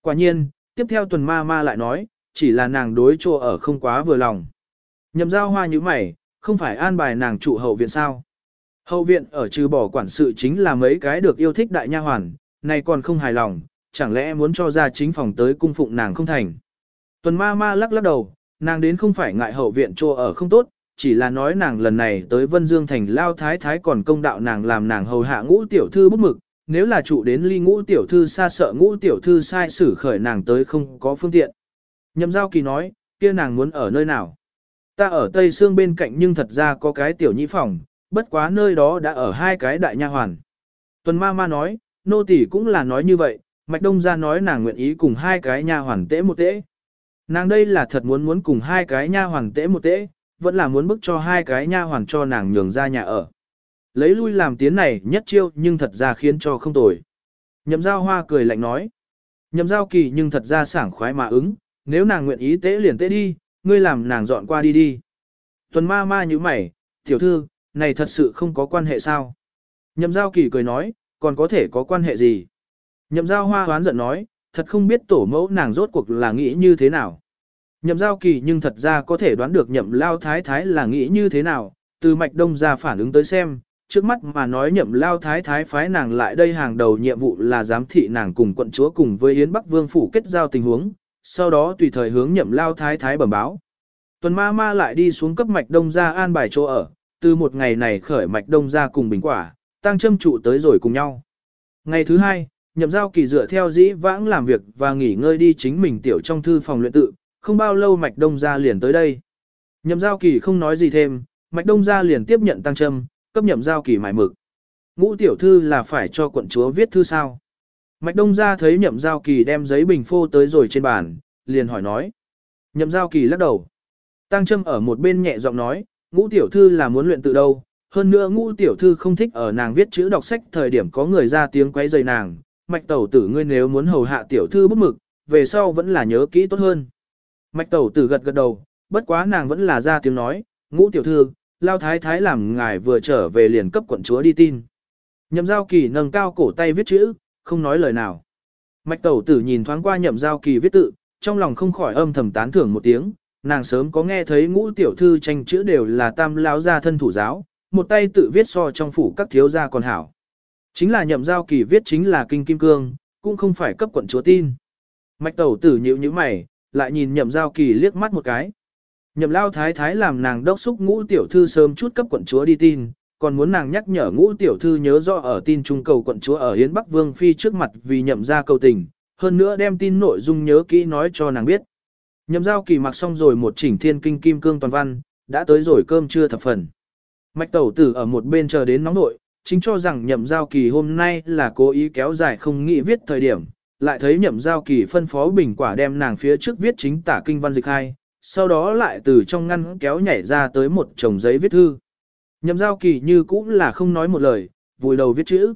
Quả nhiên, tiếp theo tuần ma ma lại nói, chỉ là nàng đối chỗ ở không quá vừa lòng. Nhậm giao hoa như mày, không phải an bài nàng trụ hậu viện sao. Hậu viện ở trừ bỏ quản sự chính là mấy cái được yêu thích đại nha hoàn, này còn không hài lòng, chẳng lẽ muốn cho ra chính phòng tới cung phụng nàng không thành. Tuần ma ma lắc lắc đầu, nàng đến không phải ngại hậu viện chỗ ở không tốt, chỉ là nói nàng lần này tới Vân Dương Thành lao thái thái còn công đạo nàng làm nàng hầu hạ ngũ tiểu thư bút mực, nếu là trụ đến ly ngũ tiểu thư xa sợ ngũ tiểu thư sai xử khởi nàng tới không có phương tiện. Nhậm giao kỳ nói, kia nàng muốn ở nơi nào? Ta ở Tây Sương bên cạnh nhưng thật ra có cái tiểu nhĩ phòng, bất quá nơi đó đã ở hai cái đại nha hoàn. Tuần ma ma nói, nô tỷ cũng là nói như vậy, Mạch Đông ra nói nàng nguyện ý cùng hai cái nha hoàn tễ một tễ. Nàng đây là thật muốn muốn cùng hai cái nha hoàn tễ một tễ, vẫn là muốn bức cho hai cái nha hoàn cho nàng nhường ra nhà ở. Lấy lui làm tiến này nhất chiêu nhưng thật ra khiến cho không tồi. Nhậm giao hoa cười lạnh nói. Nhậm giao kỳ nhưng thật ra sảng khoái mà ứng, nếu nàng nguyện ý tế liền tế đi, ngươi làm nàng dọn qua đi đi. Tuần ma ma như mày, tiểu thư, này thật sự không có quan hệ sao? Nhậm giao kỳ cười nói, còn có thể có quan hệ gì? Nhậm giao hoa hoán giận nói, thật không biết tổ mẫu nàng rốt cuộc là nghĩ như thế nào. Nhậm giao kỳ nhưng thật ra có thể đoán được nhậm lao thái thái là nghĩ như thế nào, từ mạch đông ra phản ứng tới xem, trước mắt mà nói nhậm lao thái thái phái nàng lại đây hàng đầu nhiệm vụ là giám thị nàng cùng quận chúa cùng với Yến Bắc Vương phủ kết giao tình huống, sau đó tùy thời hướng nhậm lao thái thái bẩm báo. Tuần ma ma lại đi xuống cấp mạch đông ra an bài chỗ ở, từ một ngày này khởi mạch đông ra cùng bình quả, tăng châm trụ tới rồi cùng nhau. Ngày thứ hai, nhậm giao kỳ dựa theo dĩ vãng làm việc và nghỉ ngơi đi chính mình tiểu trong thư phòng luyện tự, không bao lâu mạch đông ra liền tới đây. Nhậm giao kỳ không nói gì thêm, mạch đông ra liền tiếp nhận tăng châm, cấp nhậm giao kỳ mài mực. Ngũ tiểu thư là phải cho quận chúa viết thư sao? Mạch đông ra thấy nhậm giao kỳ đem giấy bình phô tới rồi trên bàn, liền hỏi nói. Nhậm giao kỳ lắc đầu. Tăng châm ở một bên nhẹ giọng nói, ngũ tiểu thư là muốn luyện tự đâu. Hơn nữa ngũ tiểu thư không thích ở nàng viết chữ đọc sách thời điểm có người ra tiếng quấy rầy nàng. Mạch tẩu tử ngươi nếu muốn hầu hạ tiểu thư bút mực, về sau vẫn là nhớ kỹ tốt hơn. Mạch tẩu tử gật gật đầu, bất quá nàng vẫn là ra tiếng nói, ngũ tiểu thư, lao thái thái làm ngài vừa trở về liền cấp quận chúa đi tin. Nhậm giao kỳ nâng cao cổ tay viết chữ, không nói lời nào. Mạch tẩu tử nhìn thoáng qua nhậm giao kỳ viết tự, trong lòng không khỏi âm thầm tán thưởng một tiếng, nàng sớm có nghe thấy ngũ tiểu thư tranh chữ đều là tam lão gia thân thủ giáo, một tay tự viết so trong phủ các thiếu gia còn hảo. Chính là nhậm giao kỳ viết chính là kinh kim cương, cũng không phải cấp quận chúa tin. Mạch tẩu tử nhíu nhíu mày, lại nhìn nhậm giao kỳ liếc mắt một cái. Nhậm lao thái thái làm nàng đốc xúc ngũ tiểu thư sớm chút cấp quận chúa đi tin, còn muốn nàng nhắc nhở ngũ tiểu thư nhớ rõ ở tin trung cầu quận chúa ở Hiến Bắc Vương Phi trước mặt vì nhậm ra cầu tình, hơn nữa đem tin nội dung nhớ kỹ nói cho nàng biết. Nhậm giao kỳ mặc xong rồi một chỉnh thiên kinh kim cương toàn văn, đã tới rồi cơm trưa thập phần. Mạch tẩu tử ở một bên chờ đến nóng nội, chính cho rằng nhậm giao kỳ hôm nay là cố ý kéo dài không nghĩ viết thời điểm, lại thấy nhậm giao kỳ phân phó bình quả đem nàng phía trước viết chính tả kinh văn dịch hai, sau đó lại từ trong ngăn kéo nhảy ra tới một chồng giấy viết thư. Nhậm giao kỳ như cũng là không nói một lời, vùi đầu viết chữ.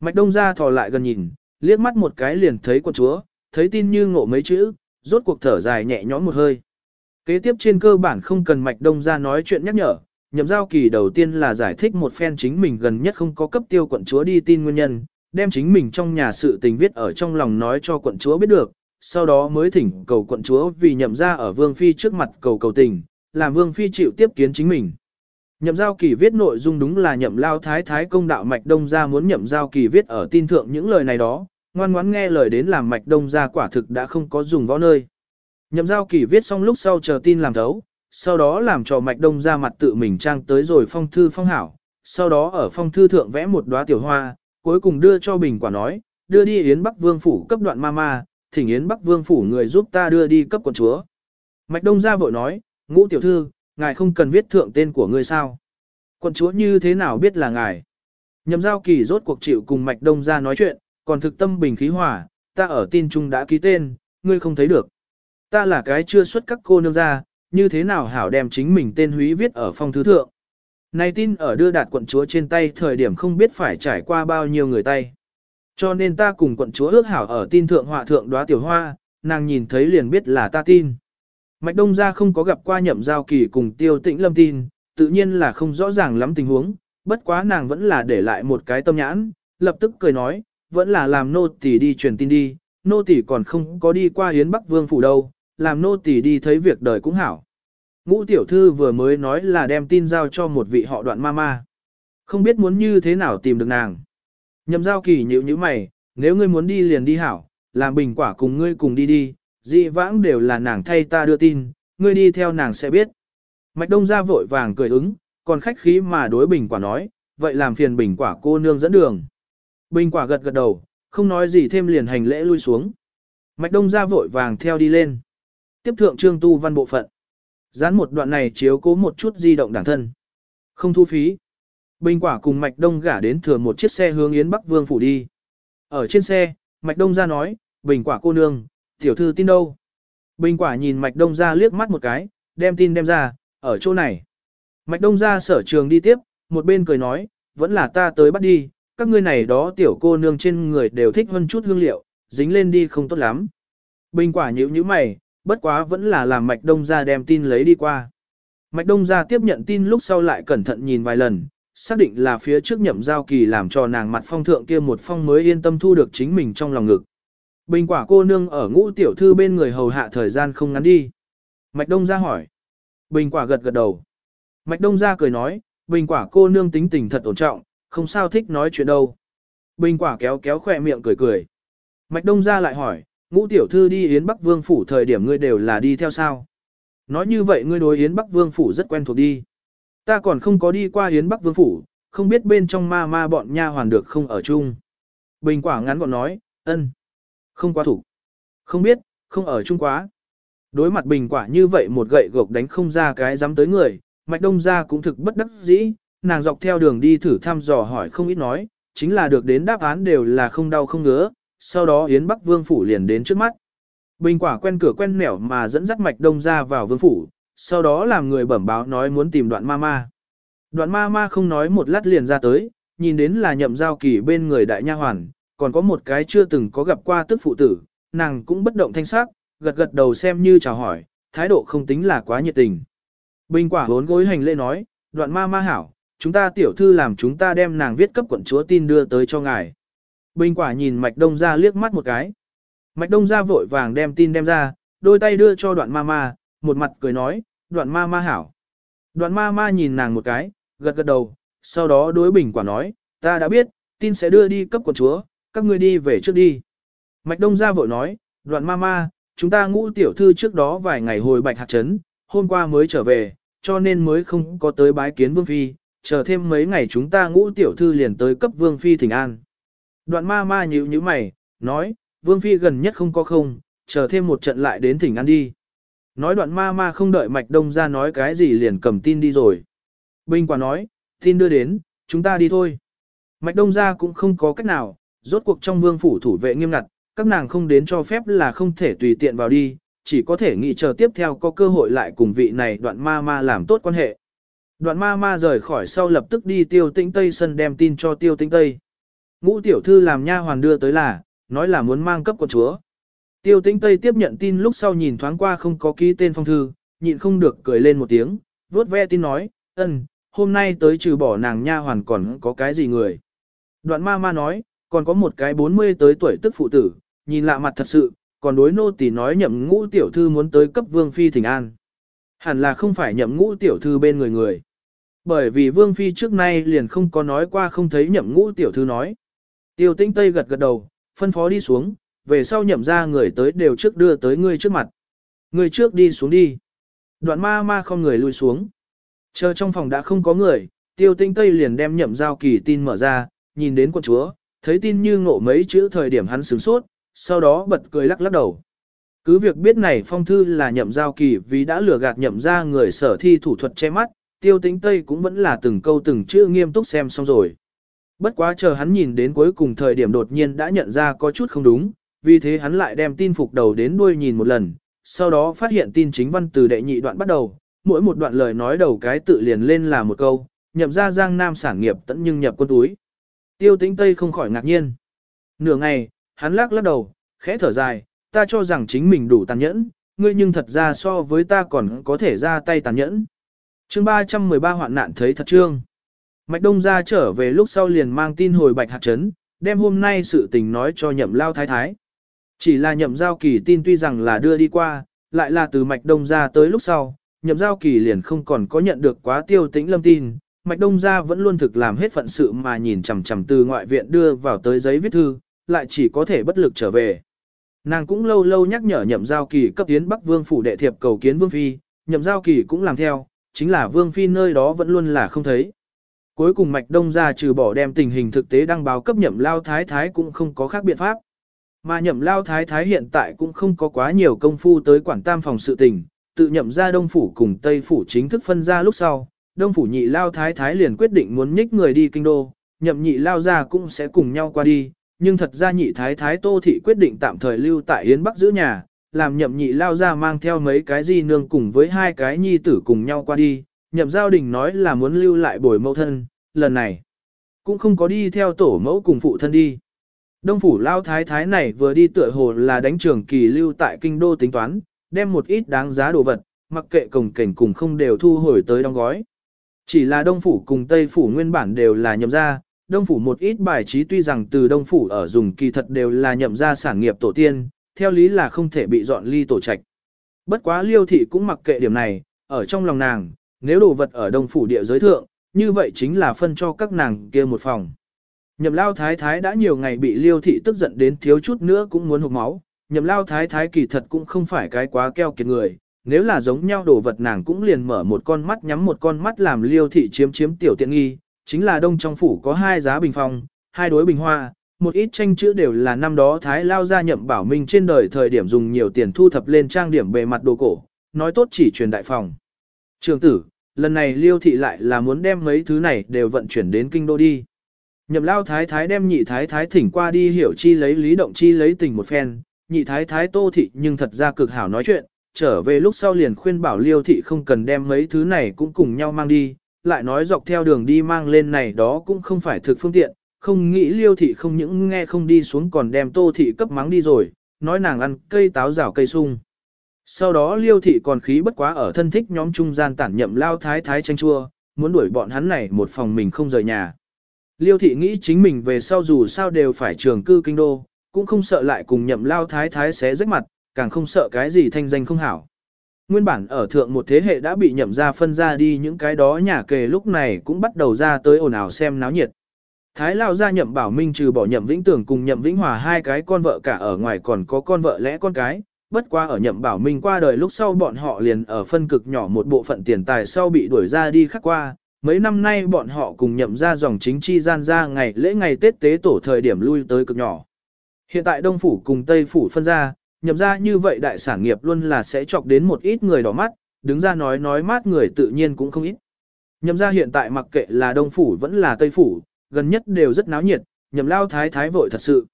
Mạch đông ra thò lại gần nhìn, liếc mắt một cái liền thấy quận chúa, thấy tin như ngộ mấy chữ, rốt cuộc thở dài nhẹ nhõm một hơi. Kế tiếp trên cơ bản không cần mạch đông ra nói chuyện nhắc nhở, nhậm giao kỳ đầu tiên là giải thích một phen chính mình gần nhất không có cấp tiêu quận chúa đi tin nguyên nhân, đem chính mình trong nhà sự tình viết ở trong lòng nói cho quận chúa biết được, sau đó mới thỉnh cầu quận chúa vì nhậm ra ở vương phi trước mặt cầu cầu tình, làm vương phi chịu tiếp kiến chính mình. Nhậm giao kỳ viết nội dung đúng là nhậm lao thái thái công đạo mạch đông ra muốn nhậm giao kỳ viết ở tin thượng những lời này đó, ngoan ngoãn nghe lời đến làm mạch đông ra quả thực đã không có dùng võ nơi. Nhậm giao kỳ viết xong lúc sau chờ tin làm thấu, sau đó làm cho mạch đông ra mặt tự mình trang tới rồi phong thư phong hảo, sau đó ở phong thư thượng vẽ một đóa tiểu hoa, cuối cùng đưa cho bình quả nói, đưa đi Yến Bắc Vương Phủ cấp đoạn ma ma, thỉnh Yến Bắc Vương Phủ người giúp ta đưa đi cấp quận chúa. Mạch Đông ra vội nói, ngũ tiểu thư, ngài không cần viết thượng tên của ngươi sao. Quận chúa như thế nào biết là ngài. Nhậm giao kỳ rốt cuộc chịu cùng Mạch Đông ra nói chuyện, còn thực tâm bình khí hỏa, ta ở tin trung đã ký tên, ngươi không thấy được. Ta là cái chưa xuất các cô nương ra, như thế nào hảo đem chính mình tên húy viết ở phong thứ thượng. Này tin ở đưa đạt quận chúa trên tay thời điểm không biết phải trải qua bao nhiêu người tay. Cho nên ta cùng quận chúa ước hảo ở tin thượng họa thượng đóa tiểu hoa, nàng nhìn thấy liền biết là ta tin. Mạch Đông gia không có gặp qua nhậm giao kỳ cùng tiêu tĩnh lâm tin, tự nhiên là không rõ ràng lắm tình huống, bất quá nàng vẫn là để lại một cái tâm nhãn, lập tức cười nói, vẫn là làm nô tỳ đi truyền tin đi, nô tỳ còn không có đi qua Yến Bắc Vương phủ đâu, làm nô tỳ đi thấy việc đời cũng hảo. Ngũ tiểu thư vừa mới nói là đem tin giao cho một vị họ đoạn ma ma. Không biết muốn như thế nào tìm được nàng. Nhậm giao kỳ nhịu như mày, nếu ngươi muốn đi liền đi hảo, làm bình quả cùng ngươi cùng đi đi, dị vãng đều là nàng thay ta đưa tin, ngươi đi theo nàng sẽ biết. Mạch đông ra vội vàng cười ứng, còn khách khí mà đối bình quả nói, vậy làm phiền bình quả cô nương dẫn đường. Bình quả gật gật đầu, không nói gì thêm liền hành lễ lui xuống. Mạch đông ra vội vàng theo đi lên. Tiếp thượng trương tu văn bộ phận. Dán một đoạn này chiếu cố một chút di động đảng thân. Không thu phí. Bình quả cùng Mạch Đông gả đến thừa một chiếc xe hướng Yến Bắc Vương phủ đi. Ở trên xe, Mạch Đông ra nói, Bình quả cô nương, tiểu thư tin đâu? Bình quả nhìn Mạch Đông ra liếc mắt một cái, đem tin đem ra, ở chỗ này. Mạch Đông ra sở trường đi tiếp, một bên cười nói, vẫn là ta tới bắt đi, các ngươi này đó tiểu cô nương trên người đều thích hơn chút hương liệu, dính lên đi không tốt lắm. Bình quả nhíu như mày, bất quá vẫn là làm Mạch Đông ra đem tin lấy đi qua. Mạch Đông ra tiếp nhận tin lúc sau lại cẩn thận nhìn vài lần, xác định là phía trước nhậm giao kỳ làm cho nàng mặt phong thượng kia một phong mới yên tâm thu được chính mình trong lòng ngực. Bình quả cô nương ở ngũ tiểu thư bên người hầu hạ thời gian không ngắn đi. Mạch Đông ra hỏi. Bình quả gật gật đầu. Mạch Đông ra cười nói, bình quả cô nương tính tình thật ổn trọng, không sao thích nói chuyện đâu. Bình quả kéo kéo khỏe miệng cười cười. Mạch Đông ra lại hỏi, ngũ tiểu thư đi Yến Bắc Vương Phủ thời điểm ngươi đều là đi theo sao? Nói như vậy ngươi đối Yến Bắc Vương Phủ rất quen thuộc đi. Ta còn không có đi qua Yến Bắc Vương Phủ, không biết bên trong ma ma bọn nha hoàn được không ở chung. Bình quả ngắn gọn nói, ân, không quá thủ. Không biết, không ở chung quá. Đối mặt bình quả như vậy một gậy gộc đánh không ra cái dám tới người, mạch đông ra cũng thực bất đắc dĩ, nàng dọc theo đường đi thử thăm dò hỏi không ít nói, chính là được đến đáp án đều là không đau không ngứa, sau đó Yến Bắc Vương Phủ liền đến trước mắt. Bình quả quen cửa quen nẻo mà dẫn dắt mạch đông ra vào Vương Phủ, sau đó làm người bẩm báo nói muốn tìm đoạn ma ma. Đoạn ma ma không nói một lát liền ra tới, nhìn đến là nhậm giao kỳ bên người đại nha hoàn, còn có một cái chưa từng có gặp qua tức phụ tử, nàng cũng bất động thanh sắc, gật gật đầu xem như chào hỏi, thái độ không tính là quá nhiệt tình. Bình quả hốn gối hành lễ nói, đoạn ma ma hảo, chúng ta tiểu thư làm chúng ta đem nàng viết cấp quận chúa tin đưa tới cho ngài. Bình quả nhìn mạch đông ra liếc mắt một cái. Mạch đông ra vội vàng đem tin đem ra, đôi tay đưa cho đoạn ma ma, một mặt cười nói, đoạn ma ma hảo. Đoạn ma ma nhìn nàng một cái, gật gật đầu, sau đó đối bình quả nói, ta đã biết, tin sẽ đưa đi cấp quận chúa, các ngươi đi về trước đi. Mạch đông ra vội nói, đoạn ma ma, chúng ta ngũ tiểu thư trước đó vài ngày hồi bạch hạt trấn, hôm qua mới trở về, cho nên mới không có tới bái kiến vương phi, chờ thêm mấy ngày chúng ta ngũ tiểu thư liền tới cấp vương phi thỉnh an. Đoạn ma ma nhíu nhíu mày, nói, vương phi gần nhất không có không, chờ thêm một trận lại đến thỉnh an đi. Nói đoạn ma ma không đợi mạch đông ra nói cái gì liền cầm tin đi rồi. Bình quả nói, tin đưa đến, chúng ta đi thôi. Mạch đông ra cũng không có cách nào, rốt cuộc trong vương phủ thủ vệ nghiêm ngặt, các nàng không đến cho phép là không thể tùy tiện vào đi, chỉ có thể nghĩ chờ tiếp theo có cơ hội lại cùng vị này đoạn ma ma làm tốt quan hệ. Đoạn ma ma rời khỏi sau lập tức đi tiêu tĩnh Tây sân đem tin cho tiêu tĩnh Tây. Ngũ tiểu thư làm nha hoàn đưa tới là, nói là muốn mang cấp con chúa. Tiêu tĩnh Tây tiếp nhận tin lúc sau nhìn thoáng qua không có ký tên phong thư, nhịn không được cười lên một tiếng, vốt ve tin nói, ân, hôm nay tới trừ bỏ nàng nha hoàn còn có cái gì người. Đoạn ma ma nói, còn có một cái 40 tới tuổi tức phụ tử, nhìn lạ mặt thật sự, còn đối nô tỳ nói nhậm ngũ tiểu thư muốn tới cấp vương phi thỉnh an. Hẳn là không phải nhậm ngũ tiểu thư bên người người. Bởi vì vương phi trước nay liền không có nói qua không thấy nhậm ngũ tiểu thư nói. Tiêu tĩnh Tây gật gật đầu, phân phó đi xuống, về sau nhậm ra người tới đều trước đưa tới ngươi trước mặt. Ngươi trước đi xuống đi. Đoạn ma ma không người lui xuống. Chờ trong phòng đã không có người, tiêu tinh tây liền đem nhậm giao kỳ tin mở ra, nhìn đến quân chúa, thấy tin như ngộ mấy chữ thời điểm hắn sửng sốt, sau đó bật cười lắc lắc đầu. Cứ việc biết này phong thư là nhậm giao kỳ vì đã lừa gạt nhậm ra người sở thi thủ thuật che mắt, tiêu Tinh tây cũng vẫn là từng câu từng chữ nghiêm túc xem xong rồi. Bất quá chờ hắn nhìn đến cuối cùng thời điểm đột nhiên đã nhận ra có chút không đúng, vì thế hắn lại đem tin phục đầu đến đuôi nhìn một lần, sau đó phát hiện tin chính văn từ đệ nhị đoạn bắt đầu, mỗi một đoạn lời nói đầu cái tự liền lên là một câu, nhậm ra giang nam sản nghiệp tận nhưng nhập quân túi. Tiêu tĩnh Tây không khỏi ngạc nhiên. Nửa ngày, hắn lắc lắc đầu, khẽ thở dài, ta cho rằng chính mình đủ tàn nhẫn, ngươi nhưng thật ra so với ta còn có thể ra tay tàn nhẫn. chương 313 hoạn nạn thấy thật trương. Mạch Đông gia trở về lúc sau liền mang tin hồi Bạch Hạc Trấn, đem hôm nay sự tình nói cho nhậm lao thái thái. Chỉ là nhậm giao kỳ tin tuy rằng là đưa đi qua, lại là từ Mạch Đông gia tới lúc sau, nhậm giao kỳ liền không còn có nhận được quá tiêu tĩnh lâm tin. Mạch Đông gia vẫn luôn thực làm hết phận sự mà nhìn chằm chằm từ ngoại viện đưa vào tới giấy viết thư, lại chỉ có thể bất lực trở về. Nàng cũng lâu lâu nhắc nhở nhậm giao kỳ cấp tiến Bắc Vương phủ đệ thiệp cầu kiến Vương Phi, nhậm giao kỳ cũng làm theo, chính là Vương Phi nơi đó vẫn luôn là không thấy. Cuối cùng Mạch Đông gia trừ bỏ đem tình hình thực tế đăng báo cấp nhậm lao thái thái cũng không có khác biện pháp. Mà nhậm lao thái thái hiện tại cũng không có quá nhiều công phu tới quản tam phòng sự tình, tự nhậm ra Đông Phủ cùng Tây Phủ chính thức phân ra lúc sau, Đông Phủ nhị lao thái thái liền quyết định muốn nhích người đi kinh đô, nhậm nhị lao ra cũng sẽ cùng nhau qua đi, nhưng thật ra nhị thái thái Tô Thị quyết định tạm thời lưu tại Yến Bắc giữ nhà, làm nhậm nhị lao ra mang theo mấy cái di nương cùng với hai cái nhi tử cùng nhau qua đi, nhậm giao đình nói là muốn lưu lại bồi mẫu thân, lần này cũng không có đi theo tổ mẫu cùng phụ thân đi. Đông phủ lao thái thái này vừa đi tựa hồ là đánh trường kỳ lưu tại kinh đô tính toán, đem một ít đáng giá đồ vật, mặc kệ cổng cảnh cùng không đều thu hồi tới đóng gói. Chỉ là đông phủ cùng tây phủ nguyên bản đều là nhậm ra, đông phủ một ít bài trí tuy rằng từ đông phủ ở dùng kỳ thật đều là nhậm ra sản nghiệp tổ tiên, theo lý là không thể bị dọn ly tổ trạch. Bất quá liêu thị cũng mặc kệ điểm này, ở trong lòng nàng, nếu đồ vật ở đông phủ địa giới thượng, như vậy chính là phân cho các nàng kia một phòng. Nhậm lao thái thái đã nhiều ngày bị liêu thị tức giận đến thiếu chút nữa cũng muốn hụt máu, nhậm lao thái thái kỳ thật cũng không phải cái quá keo kiệt người, nếu là giống nhau đồ vật nàng cũng liền mở một con mắt nhắm một con mắt làm liêu thị chiếm chiếm tiểu tiện nghi, chính là đông trong phủ có hai giá bình phong, hai đối bình hoa, một ít tranh chữ đều là năm đó thái lao ra nhậm bảo minh trên đời thời điểm dùng nhiều tiền thu thập lên trang điểm bề mặt đồ cổ, nói tốt chỉ truyền đại phòng. Trường tử, lần này liêu thị lại là muốn đem mấy thứ này đều vận chuyển đến kinh đô đi. Nhậm lao thái thái đem nhị thái thái thỉnh qua đi hiểu chi lấy lý động chi lấy tình một phen, nhị thái thái tô thị nhưng thật ra cực hảo nói chuyện, trở về lúc sau liền khuyên bảo liêu thị không cần đem mấy thứ này cũng cùng nhau mang đi, lại nói dọc theo đường đi mang lên này đó cũng không phải thực phương tiện, không nghĩ liêu thị không những nghe không đi xuống còn đem tô thị cấp mắng đi rồi, nói nàng ăn cây táo rào cây sung. Sau đó liêu thị còn khí bất quá ở thân thích nhóm trung gian tản nhậm lao thái thái tranh chua, muốn đuổi bọn hắn này một phòng mình không rời nhà. Liêu thị nghĩ chính mình về sau dù sao đều phải trường cư kinh đô, cũng không sợ lại cùng nhậm lao thái thái xé rách mặt, càng không sợ cái gì thanh danh không hảo. Nguyên bản ở thượng một thế hệ đã bị nhậm ra phân ra đi những cái đó nhà kề lúc này cũng bắt đầu ra tới ồn ào xem náo nhiệt. Thái Lao ra nhậm bảo minh trừ bỏ nhậm vĩnh tưởng cùng nhậm vĩnh hòa hai cái con vợ cả ở ngoài còn có con vợ lẽ con cái, bất qua ở nhậm bảo minh qua đời lúc sau bọn họ liền ở phân cực nhỏ một bộ phận tiền tài sau bị đuổi ra đi khắc qua. Mấy năm nay bọn họ cùng nhậm ra dòng chính chi gian ra ngày lễ ngày Tết tế tổ thời điểm lui tới cực nhỏ. Hiện tại Đông Phủ cùng Tây Phủ phân ra, nhậm ra như vậy đại sản nghiệp luôn là sẽ chọc đến một ít người đỏ mắt, đứng ra nói nói mát người tự nhiên cũng không ít. Nhậm ra hiện tại mặc kệ là Đông Phủ vẫn là Tây Phủ, gần nhất đều rất náo nhiệt, nhậm lao thái thái vội thật sự.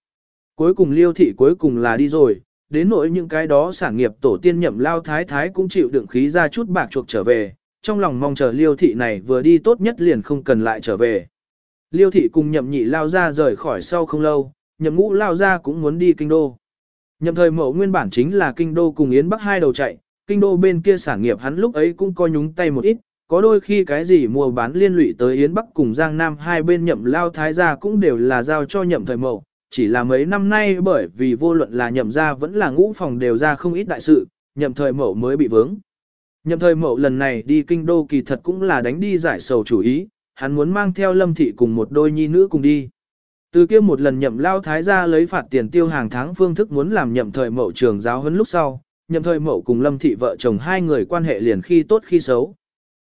Cuối cùng liêu thị cuối cùng là đi rồi, đến nỗi những cái đó sản nghiệp tổ tiên nhậm lao thái thái cũng chịu đựng khí ra chút bạc chuộc trở về, trong lòng mong chờ liêu thị này vừa đi tốt nhất liền không cần lại trở về. Liêu thị cùng nhậm nhị lao ra rời khỏi sau không lâu, nhậm ngũ lao ra cũng muốn đi kinh đô. Nhậm thời mẫu nguyên bản chính là kinh đô cùng Yến Bắc hai đầu chạy, kinh đô bên kia sản nghiệp hắn lúc ấy cũng coi nhúng tay một ít, có đôi khi cái gì mua bán liên lụy tới Yến Bắc cùng Giang Nam hai bên nhậm lao thái gia cũng đều là giao cho nhậm thời mẫu, chỉ là mấy năm nay bởi vì vô luận là nhậm ra vẫn là ngũ phòng đều ra không ít đại sự, nhậm thời mẫu mới bị vướng. Nhậm thời Mậu lần này đi kinh đô kỳ thật cũng là đánh đi giải sầu chủ ý, hắn muốn mang theo lâm thị cùng một đôi nhi nữ cùng đi. Từ kia một lần nhậm lao thái gia lấy phạt tiền tiêu hàng tháng phương thức muốn làm nhậm thời Mậu trường giáo huấn lúc sau, nhậm thời Mậu cùng lâm thị vợ chồng hai người quan hệ liền khi tốt khi xấu.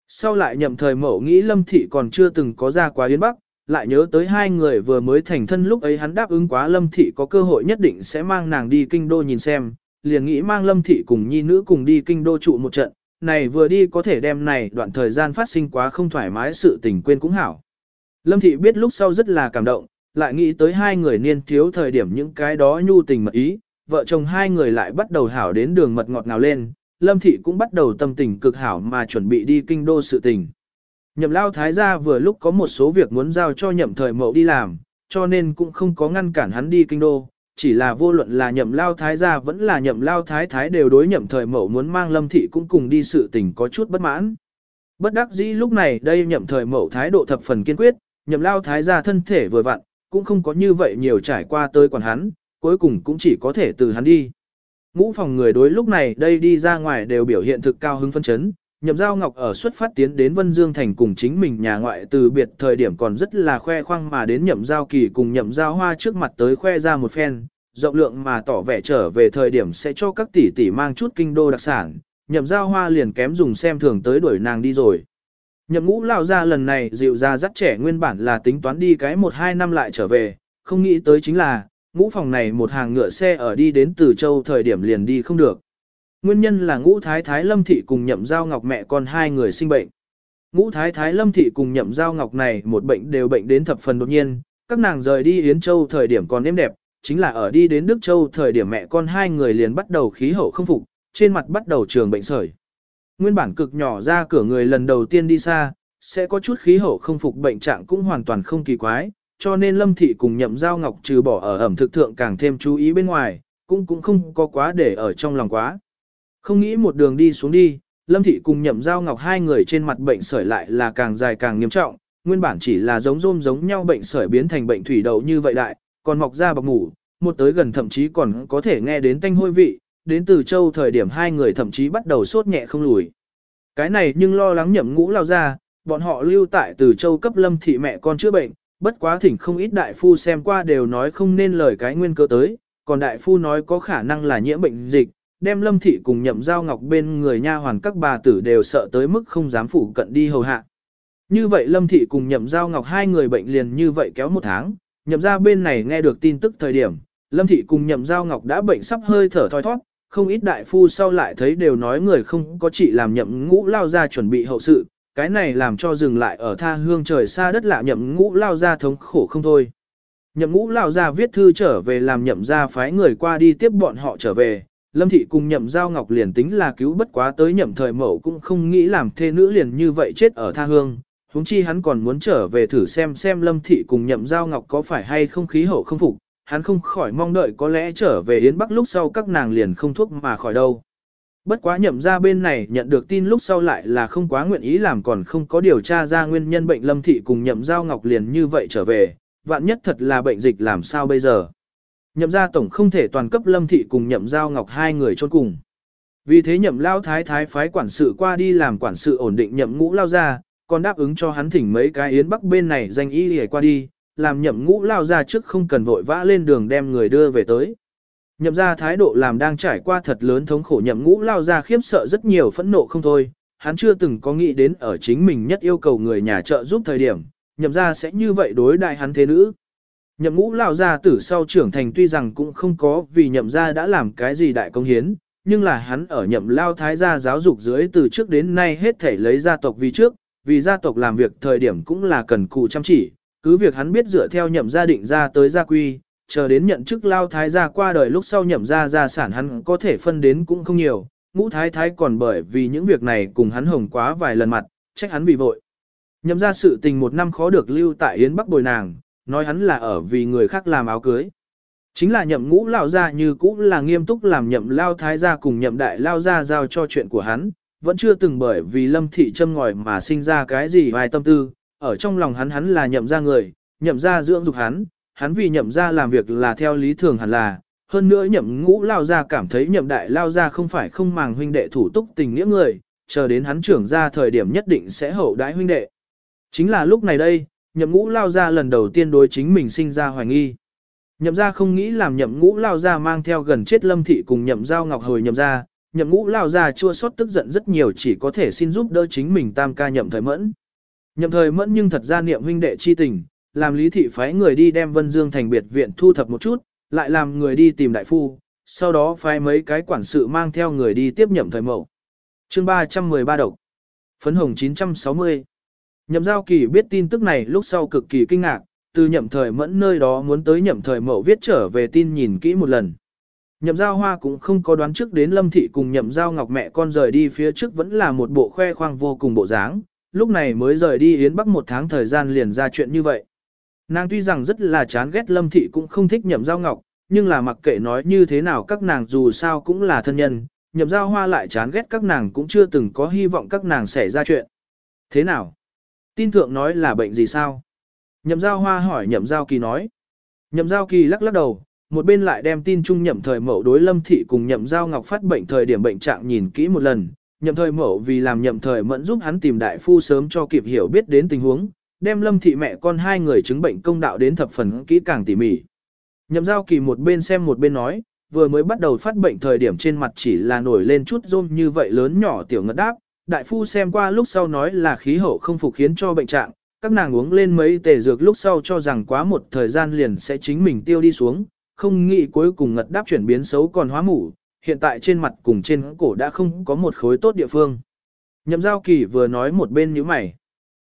Sau lại nhậm thời Mậu nghĩ lâm thị còn chưa từng có ra quá Yến Bắc, lại nhớ tới hai người vừa mới thành thân lúc ấy hắn đáp ứng quá lâm thị có cơ hội nhất định sẽ mang nàng đi kinh đô nhìn xem, liền nghĩ mang lâm thị cùng nhi nữ cùng đi kinh đô trụ một trận, này vừa đi có thể đem này đoạn thời gian phát sinh quá không thoải mái sự tình quên cũng hảo. Lâm thị biết lúc sau rất là cảm động, lại nghĩ tới hai người niên thiếu thời điểm những cái đó nhu tình mật ý, vợ chồng hai người lại bắt đầu hảo đến đường mật ngọt ngào lên, Lâm Thị cũng bắt đầu tâm tình cực hảo mà chuẩn bị đi kinh đô sự tình. Nhậm lao thái gia vừa lúc có một số việc muốn giao cho nhậm thời mậu đi làm, cho nên cũng không có ngăn cản hắn đi kinh đô, chỉ là vô luận là nhậm lao thái gia vẫn là nhậm lao thái thái đều đối nhậm thời mậu muốn mang lâm thị cũng cùng đi sự tình có chút bất mãn. Bất đắc dĩ lúc này đây nhậm thời mậu thái độ thập phần kiên quyết, nhậm lao thái gia thân thể vừa vặn, cũng không có như vậy nhiều trải qua tới quản hắn, cuối cùng cũng chỉ có thể từ hắn đi. Ngũ phòng người đối lúc này đây đi ra ngoài đều biểu hiện thực cao hứng phân chấn, nhậm giao ngọc ở xuất phát tiến đến Vân Dương Thành cùng chính mình nhà ngoại từ biệt thời điểm còn rất là khoe khoang mà đến nhậm giao kỳ cùng nhậm giao hoa trước mặt tới khoe ra một phen, rộng lượng mà tỏ vẻ trở về thời điểm sẽ cho các tỷ tỷ mang chút kinh đô đặc sản, nhậm giao hoa liền kém dùng xem thường tới đuổi nàng đi rồi. Nhậm ngũ lao ra lần này dịu ra dắt trẻ nguyên bản là tính toán đi cái một hai năm lại trở về, không nghĩ tới chính là, ngũ phòng này một hàng ngựa xe ở đi đến từ châu thời điểm liền đi không được. Nguyên nhân là ngũ thái thái lâm thị cùng nhậm giao ngọc mẹ con hai người sinh bệnh. Ngũ thái thái lâm thị cùng nhậm giao ngọc này một bệnh đều bệnh đến thập phần đột nhiên, các nàng rời đi Yến Châu thời điểm còn êm đẹp, chính là ở đi đến Đức Châu thời điểm mẹ con hai người liền bắt đầu khí hậu không phục, trên mặt bắt đầu trường bệnh sởi. Nguyên bản cực nhỏ ra cửa người lần đầu tiên đi xa, sẽ có chút khí hậu không phục bệnh trạng cũng hoàn toàn không kỳ quái, cho nên Lâm Thị cùng nhậm giao ngọc trừ bỏ ở ẩm thực thượng càng thêm chú ý bên ngoài, cũng cũng không có quá để ở trong lòng quá. Không nghĩ một đường đi xuống đi, Lâm Thị cùng nhậm giao ngọc hai người trên mặt bệnh sởi lại là càng dài càng nghiêm trọng, nguyên bản chỉ là giống rôm giống nhau bệnh sởi biến thành bệnh thủy đậu như vậy đại, còn mọc ra bọc ngủ, một tới gần thậm chí còn có thể nghe đến tanh hôi vị, đến từ châu thời điểm hai người thậm chí bắt đầu sốt nhẹ không lùi. Cái này nhưng lo lắng nhậm ngũ lao ra, bọn họ lưu tại từ châu cấp lâm thị mẹ con chữa bệnh, bất quá thỉnh không ít đại phu xem qua đều nói không nên lời cái nguyên cơ tới, còn đại phu nói có khả năng là nhiễm bệnh dịch, đem lâm thị cùng nhậm giao ngọc bên người nha hoàn các bà tử đều sợ tới mức không dám phủ cận đi hầu hạ. Như vậy lâm thị cùng nhậm giao ngọc hai người bệnh liền như vậy kéo một tháng, nhậm ra bên này nghe được tin tức thời điểm, lâm thị cùng nhậm giao ngọc đã bệnh sắp hơi thở thoi thoát, không ít đại phu sau lại thấy đều nói người không có chỉ làm nhậm ngũ lao ra chuẩn bị hậu sự, cái này làm cho dừng lại ở tha hương trời xa đất lạ nhậm ngũ lao ra thống khổ không thôi. Nhậm ngũ lao ra viết thư trở về làm nhậm ra phái người qua đi tiếp bọn họ trở về, lâm thị cùng nhậm giao ngọc liền tính là cứu bất quá tới nhậm thời mẫu cũng không nghĩ làm thê nữ liền như vậy chết ở tha hương. Húng chi hắn còn muốn trở về thử xem xem lâm thị cùng nhậm giao ngọc có phải hay không khí hậu không phục, hắn không khỏi mong đợi có lẽ trở về Yến Bắc lúc sau các nàng liền không thuốc mà khỏi đâu. Bất quá nhậm ra bên này nhận được tin lúc sau lại là không quá nguyện ý làm còn không có điều tra ra nguyên nhân bệnh lâm thị cùng nhậm giao ngọc liền như vậy trở về, vạn nhất thật là bệnh dịch làm sao bây giờ. Nhậm gia tổng không thể toàn cấp lâm thị cùng nhậm giao ngọc hai người chôn cùng. Vì thế nhậm lao thái thái phái quản sự qua đi làm quản sự ổn định nhậm ngũ lao ra, còn đáp ứng cho hắn thỉnh mấy cái yến bắc bên này danh y để qua đi, làm nhậm ngũ lao ra trước không cần vội vã lên đường đem người đưa về tới. Nhậm ra thái độ làm đang trải qua thật lớn thống khổ nhậm ngũ lao ra khiếp sợ rất nhiều phẫn nộ không thôi, hắn chưa từng có nghĩ đến ở chính mình nhất yêu cầu người nhà trợ giúp thời điểm, nhậm ra sẽ như vậy đối đại hắn thế nữ. Nhậm ngũ lao ra tử sau trưởng thành tuy rằng cũng không có vì nhậm ra đã làm cái gì đại công hiến, nhưng là hắn ở nhậm lao thái gia giáo dục dưới từ trước đến nay hết thể lấy gia tộc vì trước, vì gia tộc làm việc thời điểm cũng là cần cù chăm chỉ, cứ việc hắn biết dựa theo nhậm gia định ra tới gia quy, chờ đến nhận chức lao thái gia qua đời lúc sau nhậm gia gia sản hắn có thể phân đến cũng không nhiều, ngũ thái thái còn bởi vì những việc này cùng hắn hồng quá vài lần mặt, trách hắn vì vội. Nhậm gia sự tình một năm khó được lưu tại Yến Bắc bồi nàng, nói hắn là ở vì người khác làm áo cưới. Chính là nhậm ngũ lao gia như cũng là nghiêm túc làm nhậm lao thái gia cùng nhậm đại lao gia giao cho chuyện của hắn, vẫn chưa từng bởi vì lâm thị châm ngòi mà sinh ra cái gì vài tâm tư, ở trong lòng hắn hắn là nhậm ra người, nhậm ra dưỡng dục hắn, hắn vì nhậm ra làm việc là theo lý thường hẳn là, hơn nữa nhậm ngũ lao ra cảm thấy nhậm đại lao ra không phải không màng huynh đệ thủ túc tình nghĩa người, chờ đến hắn trưởng ra thời điểm nhất định sẽ hậu đãi huynh đệ. Chính là lúc này đây, nhậm ngũ lao ra lần đầu tiên đối chính mình sinh ra hoài nghi. Nhậm ra không nghĩ làm nhậm ngũ lao ra mang theo gần chết lâm thị cùng nhậm giao ngọc hồi nhậm ra, nhậm ngũ lao ra chua sót tức giận rất nhiều chỉ có thể xin giúp đỡ chính mình tam ca nhậm thời mẫn. Nhậm thời mẫn nhưng thật ra niệm huynh đệ chi tình, làm lý thị phái người đi đem Vân Dương thành biệt viện thu thập một chút, lại làm người đi tìm đại phu, sau đó phái mấy cái quản sự mang theo người đi tiếp nhậm thời Mẫu. chương 313 độc. Phấn hồng 960. Nhậm giao kỳ biết tin tức này lúc sau cực kỳ kinh ngạc, từ nhậm thời mẫn nơi đó muốn tới nhậm thời mậu viết trở về tin nhìn kỹ một lần. Nhậm giao hoa cũng không có đoán trước đến lâm thị cùng nhậm giao ngọc mẹ con rời đi phía trước vẫn là một bộ khoe khoang vô cùng bộ dáng, lúc này mới rời đi Yến Bắc một tháng thời gian liền ra chuyện như vậy. Nàng tuy rằng rất là chán ghét Lâm Thị cũng không thích nhậm giao ngọc, nhưng là mặc kệ nói như thế nào các nàng dù sao cũng là thân nhân, nhậm giao hoa lại chán ghét các nàng cũng chưa từng có hy vọng các nàng xảy ra chuyện. Thế nào? Tin thượng nói là bệnh gì sao? Nhậm giao hoa hỏi nhậm giao kỳ nói. Nhậm giao kỳ lắc lắc đầu, một bên lại đem tin chung nhậm thời mẫu đối lâm thị cùng nhậm giao ngọc phát bệnh thời điểm bệnh trạng nhìn kỹ một lần. Nhậm thời mẫu vì làm nhậm thời mẫn giúp hắn tìm đại phu sớm cho kịp hiểu biết đến tình huống, đem lâm thị mẹ con hai người chứng bệnh công đạo đến thập phần kỹ càng tỉ mỉ. Nhậm giao kỳ một bên xem một bên nói, vừa mới bắt đầu phát bệnh thời điểm trên mặt chỉ là nổi lên chút rôm như vậy lớn nhỏ tiểu ngất đáp, đại phu xem qua lúc sau nói là khí hậu không phục khiến cho bệnh trạng, các nàng uống lên mấy tề dược lúc sau cho rằng quá một thời gian liền sẽ chính mình tiêu đi xuống, không nghĩ cuối cùng ngật đáp chuyển biến xấu còn hóa mủ, hiện tại trên mặt cùng trên cổ đã không có một khối tốt địa phương. Nhậm giao kỳ vừa nói một bên như mày.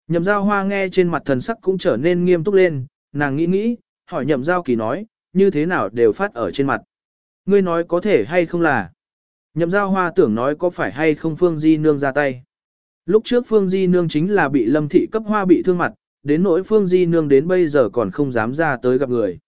Nhậm giao hoa nghe trên mặt thần sắc cũng trở nên nghiêm túc lên, nàng nghĩ nghĩ, hỏi nhậm giao kỳ nói, như thế nào đều phát ở trên mặt. Ngươi nói có thể hay không là. Nhậm giao hoa tưởng nói có phải hay không Phương Di Nương ra tay. Lúc trước Phương Di Nương chính là bị lâm thị cấp hoa bị thương mặt, đến nỗi Phương Di Nương đến bây giờ còn không dám ra tới gặp người.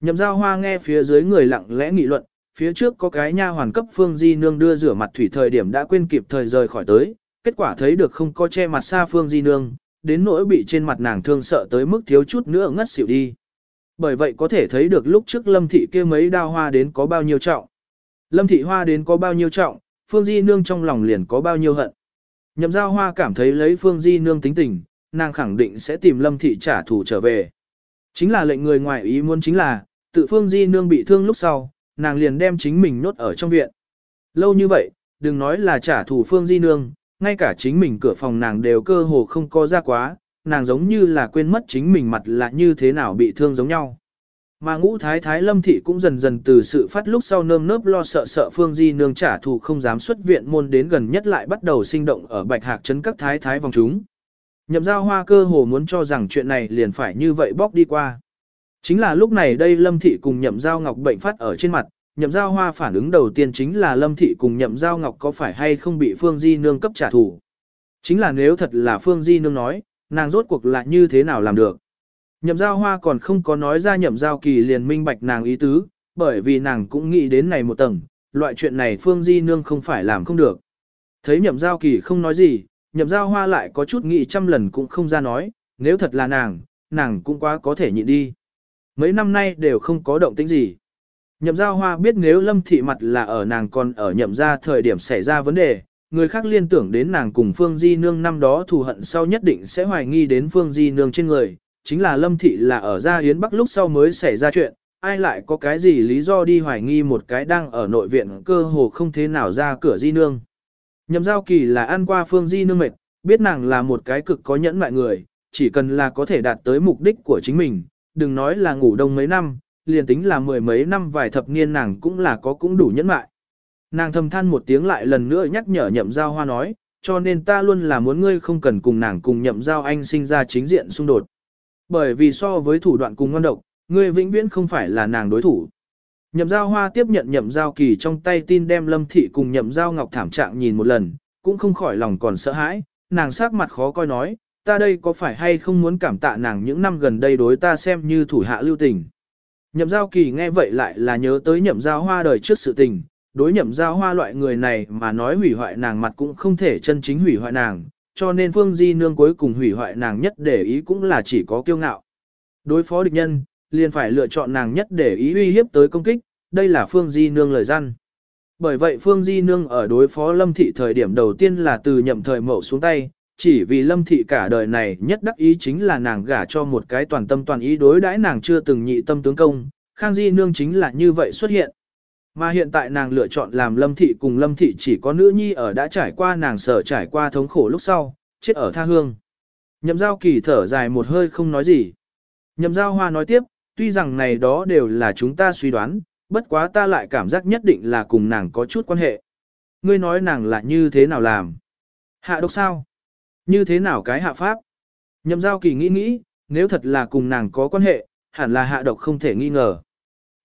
Nhậm giao hoa nghe phía dưới người lặng lẽ nghị luận, phía trước có cái nha hoàn cấp Phương Di Nương đưa rửa mặt thủy thời điểm đã quên kịp thời rời khỏi tới, kết quả thấy được không có che mặt xa Phương Di Nương, đến nỗi bị trên mặt nàng thương sợ tới mức thiếu chút nữa ngất xỉu đi. Bởi vậy có thể thấy được lúc trước Lâm Thị kia mấy đao hoa đến có bao nhiêu trọng. Lâm Thị hoa đến có bao nhiêu trọng, Phương Di Nương trong lòng liền có bao nhiêu hận. Nhậm giao hoa cảm thấy lấy Phương Di Nương tính tình, nàng khẳng định sẽ tìm Lâm Thị trả thù trở về. Chính là lệnh người ngoài ý muốn chính là, tự Phương Di Nương bị thương lúc sau, nàng liền đem chính mình nốt ở trong viện. Lâu như vậy, đừng nói là trả thù Phương Di Nương, ngay cả chính mình cửa phòng nàng đều cơ hồ không có ra quá, nàng giống như là quên mất chính mình mặt là như thế nào bị thương giống nhau. Mà ngũ thái thái lâm thị cũng dần dần từ sự phát lúc sau nơm nớp lo sợ sợ phương di nương trả thù không dám xuất viện môn đến gần nhất lại bắt đầu sinh động ở bạch hạc trấn các thái thái vòng chúng. Nhậm giao hoa cơ hồ muốn cho rằng chuyện này liền phải như vậy bóc đi qua. Chính là lúc này đây lâm thị cùng nhậm giao ngọc bệnh phát ở trên mặt, nhậm giao hoa phản ứng đầu tiên chính là lâm thị cùng nhậm giao ngọc có phải hay không bị phương di nương cấp trả thù. Chính là nếu thật là phương di nương nói, nàng rốt cuộc là như thế nào làm được. Nhậm giao hoa còn không có nói ra nhậm giao kỳ liền minh bạch nàng ý tứ, bởi vì nàng cũng nghĩ đến này một tầng, loại chuyện này Phương Di Nương không phải làm không được. Thấy nhậm giao kỳ không nói gì, nhậm giao hoa lại có chút nghĩ trăm lần cũng không ra nói, nếu thật là nàng, nàng cũng quá có thể nhịn đi. Mấy năm nay đều không có động tĩnh gì. Nhậm giao hoa biết nếu lâm thị mặt là ở nàng còn ở nhậm ra thời điểm xảy ra vấn đề, người khác liên tưởng đến nàng cùng Phương Di Nương năm đó thù hận sau nhất định sẽ hoài nghi đến Phương Di Nương trên người, chính là Lâm Thị là ở gia Yến Bắc lúc sau mới xảy ra chuyện, ai lại có cái gì lý do đi hoài nghi một cái đang ở nội viện cơ hồ không thế nào ra cửa Di Nương. Nhậm giao kỳ là ăn qua Phương Di Nương mệt, biết nàng là một cái cực có nhẫn mại người, chỉ cần là có thể đạt tới mục đích của chính mình, đừng nói là ngủ đông mấy năm, liền tính là mười mấy năm vài thập niên nàng cũng là có cũng đủ nhẫn mại. Nàng thầm than một tiếng lại lần nữa nhắc nhở nhậm giao hoa nói, cho nên ta luôn là muốn ngươi không cần cùng nàng cùng nhậm giao anh sinh ra chính diện xung đột. Bởi vì so với thủ đoạn cùng ngon độc, ngươi vĩnh viễn không phải là nàng đối thủ. Nhậm giao hoa tiếp nhận nhậm giao kỳ trong tay tin đem lâm thị cùng nhậm giao ngọc thảm trạng nhìn một lần, cũng không khỏi lòng còn sợ hãi, nàng sắc mặt khó coi nói, ta đây có phải hay không muốn cảm tạ nàng những năm gần đây đối ta xem như thủ hạ lưu tình. Nhậm giao kỳ nghe vậy lại là nhớ tới nhậm giao hoa đời trước sự tình, đối nhậm giao hoa loại người này mà nói hủy hoại nàng mặt cũng không thể chân chính hủy hoại nàng, cho nên Phương Di Nương cuối cùng hủy hoại nàng nhất để ý cũng là chỉ có kiêu ngạo. Đối phó địch nhân, liền phải lựa chọn nàng nhất để ý uy hiếp tới công kích, đây là Phương Di Nương lời gian. Bởi vậy Phương Di Nương ở đối phó Lâm Thị thời điểm đầu tiên là từ nhậm thời mậu xuống tay, chỉ vì Lâm Thị cả đời này nhất đắc ý chính là nàng gả cho một cái toàn tâm toàn ý đối đãi nàng chưa từng nhị tâm tướng công, Khang Di Nương chính là như vậy xuất hiện. Mà hiện tại nàng lựa chọn làm lâm thị cùng lâm thị chỉ có nữ nhi ở đã trải qua nàng sở trải qua thống khổ lúc sau, chết ở tha hương. Nhậm giao kỳ thở dài một hơi không nói gì. Nhậm giao hoa nói tiếp, tuy rằng này đó đều là chúng ta suy đoán, bất quá ta lại cảm giác nhất định là cùng nàng có chút quan hệ. Ngươi nói nàng là như thế nào làm? Hạ độc sao? Như thế nào cái hạ pháp? Nhậm giao kỳ nghĩ nghĩ, nếu thật là cùng nàng có quan hệ, hẳn là hạ độc không thể nghi ngờ.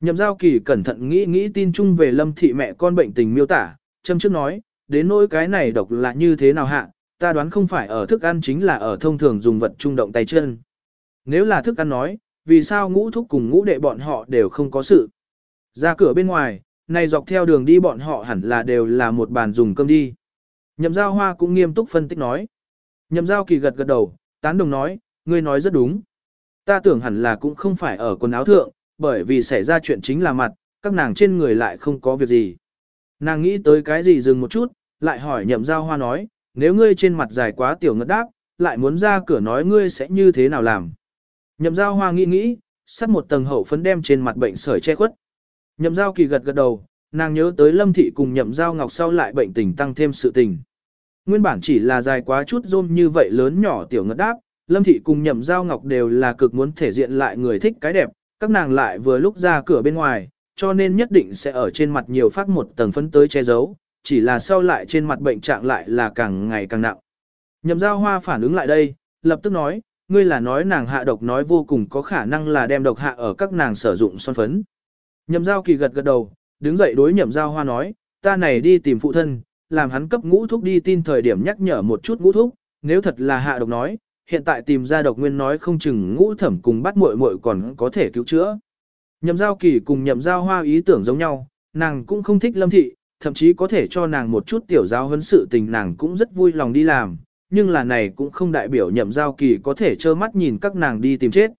Nhậm giao kỳ cẩn thận nghĩ nghĩ tin chung về lâm thị mẹ con bệnh tình miêu tả, châm trước nói, đến nỗi cái này độc là như thế nào hạ, ta đoán không phải ở thức ăn chính là ở thông thường dùng vật trung động tay chân. Nếu là thức ăn nói, vì sao ngũ thúc cùng ngũ đệ bọn họ đều không có sự. Ra cửa bên ngoài, này dọc theo đường đi bọn họ hẳn là đều là một bàn dùng cơm đi. Nhậm giao hoa cũng nghiêm túc phân tích nói. Nhậm giao kỳ gật gật đầu, tán đồng nói, ngươi nói rất đúng. Ta tưởng hẳn là cũng không phải ở quần áo thượng, bởi vì xảy ra chuyện chính là mặt, các nàng trên người lại không có việc gì. Nàng nghĩ tới cái gì dừng một chút, lại hỏi nhậm giao hoa nói, nếu ngươi trên mặt dài quá tiểu ngất đáp, lại muốn ra cửa nói ngươi sẽ như thế nào làm. Nhậm giao hoa nghĩ nghĩ, sắt một tầng hậu phấn đem trên mặt bệnh sởi che khuất. Nhậm giao kỳ gật gật đầu, nàng nhớ tới lâm thị cùng nhậm giao ngọc sau lại bệnh tình tăng thêm sự tình. Nguyên bản chỉ là dài quá chút rôm như vậy lớn nhỏ tiểu ngất đáp, lâm thị cùng nhậm giao ngọc đều là cực muốn thể diện lại người thích cái đẹp, các nàng lại vừa lúc ra cửa bên ngoài, cho nên nhất định sẽ ở trên mặt nhiều phát một tầng phấn tới che giấu, chỉ là sau lại trên mặt bệnh trạng lại là càng ngày càng nặng. Nhậm giao hoa phản ứng lại đây, lập tức nói, ngươi là nói nàng hạ độc nói vô cùng có khả năng là đem độc hạ ở các nàng sử dụng son phấn. Nhậm giao kỳ gật gật đầu, đứng dậy đối nhậm giao hoa nói, ta này đi tìm phụ thân, làm hắn cấp ngũ thuốc đi tin thời điểm nhắc nhở một chút ngũ thuốc, nếu thật là hạ độc nói, hiện tại tìm ra độc nguyên nói không chừng ngũ thẩm cùng bắt muội muội còn có thể cứu chữa. Nhậm giao kỳ cùng nhậm giao hoa ý tưởng giống nhau, nàng cũng không thích lâm thị, thậm chí có thể cho nàng một chút tiểu giao huấn sự tình nàng cũng rất vui lòng đi làm, nhưng là này cũng không đại biểu nhậm giao kỳ có thể trơ mắt nhìn các nàng đi tìm chết.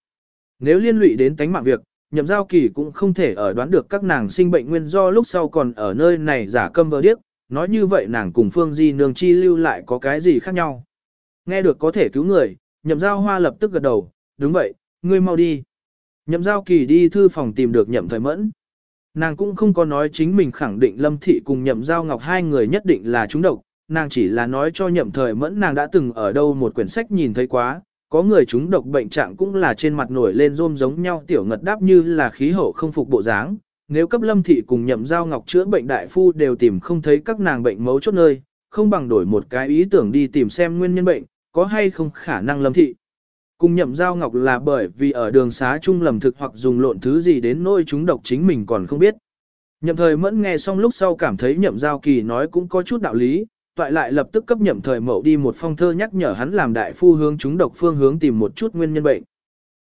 Nếu liên lụy đến tánh mạng việc, nhậm giao kỳ cũng không thể ở đoán được các nàng sinh bệnh nguyên do lúc sau còn ở nơi này giả câm vờ điếc, nói như vậy nàng cùng Phương Di Nương chi lưu lại có cái gì khác nhau. Nghe được có thể cứu người, nhậm giao hoa lập tức gật đầu, đúng vậy, ngươi mau đi. Nhậm giao kỳ đi thư phòng tìm được nhậm thời mẫn. Nàng cũng không có nói chính mình khẳng định lâm thị cùng nhậm giao ngọc hai người nhất định là chúng độc, nàng chỉ là nói cho nhậm thời mẫn nàng đã từng ở đâu một quyển sách nhìn thấy quá, có người chúng độc bệnh trạng cũng là trên mặt nổi lên rôm giống nhau tiểu ngật đáp như là khí hậu không phục bộ dáng. Nếu cấp lâm thị cùng nhậm giao ngọc chữa bệnh đại phu đều tìm không thấy các nàng bệnh mấu chốt nơi, không bằng đổi một cái ý tưởng đi tìm xem nguyên nhân bệnh, có hay không khả năng lâm thị. Cùng nhậm giao ngọc là bởi vì ở đường xá chung lầm thực hoặc dùng lộn thứ gì đến nỗi chúng độc chính mình còn không biết. Nhậm thời mẫn nghe xong lúc sau cảm thấy nhậm giao kỳ nói cũng có chút đạo lý, toại lại lập tức cấp nhậm thời mậu đi một phong thơ nhắc nhở hắn làm đại phu hướng chúng độc phương hướng tìm một chút nguyên nhân bệnh.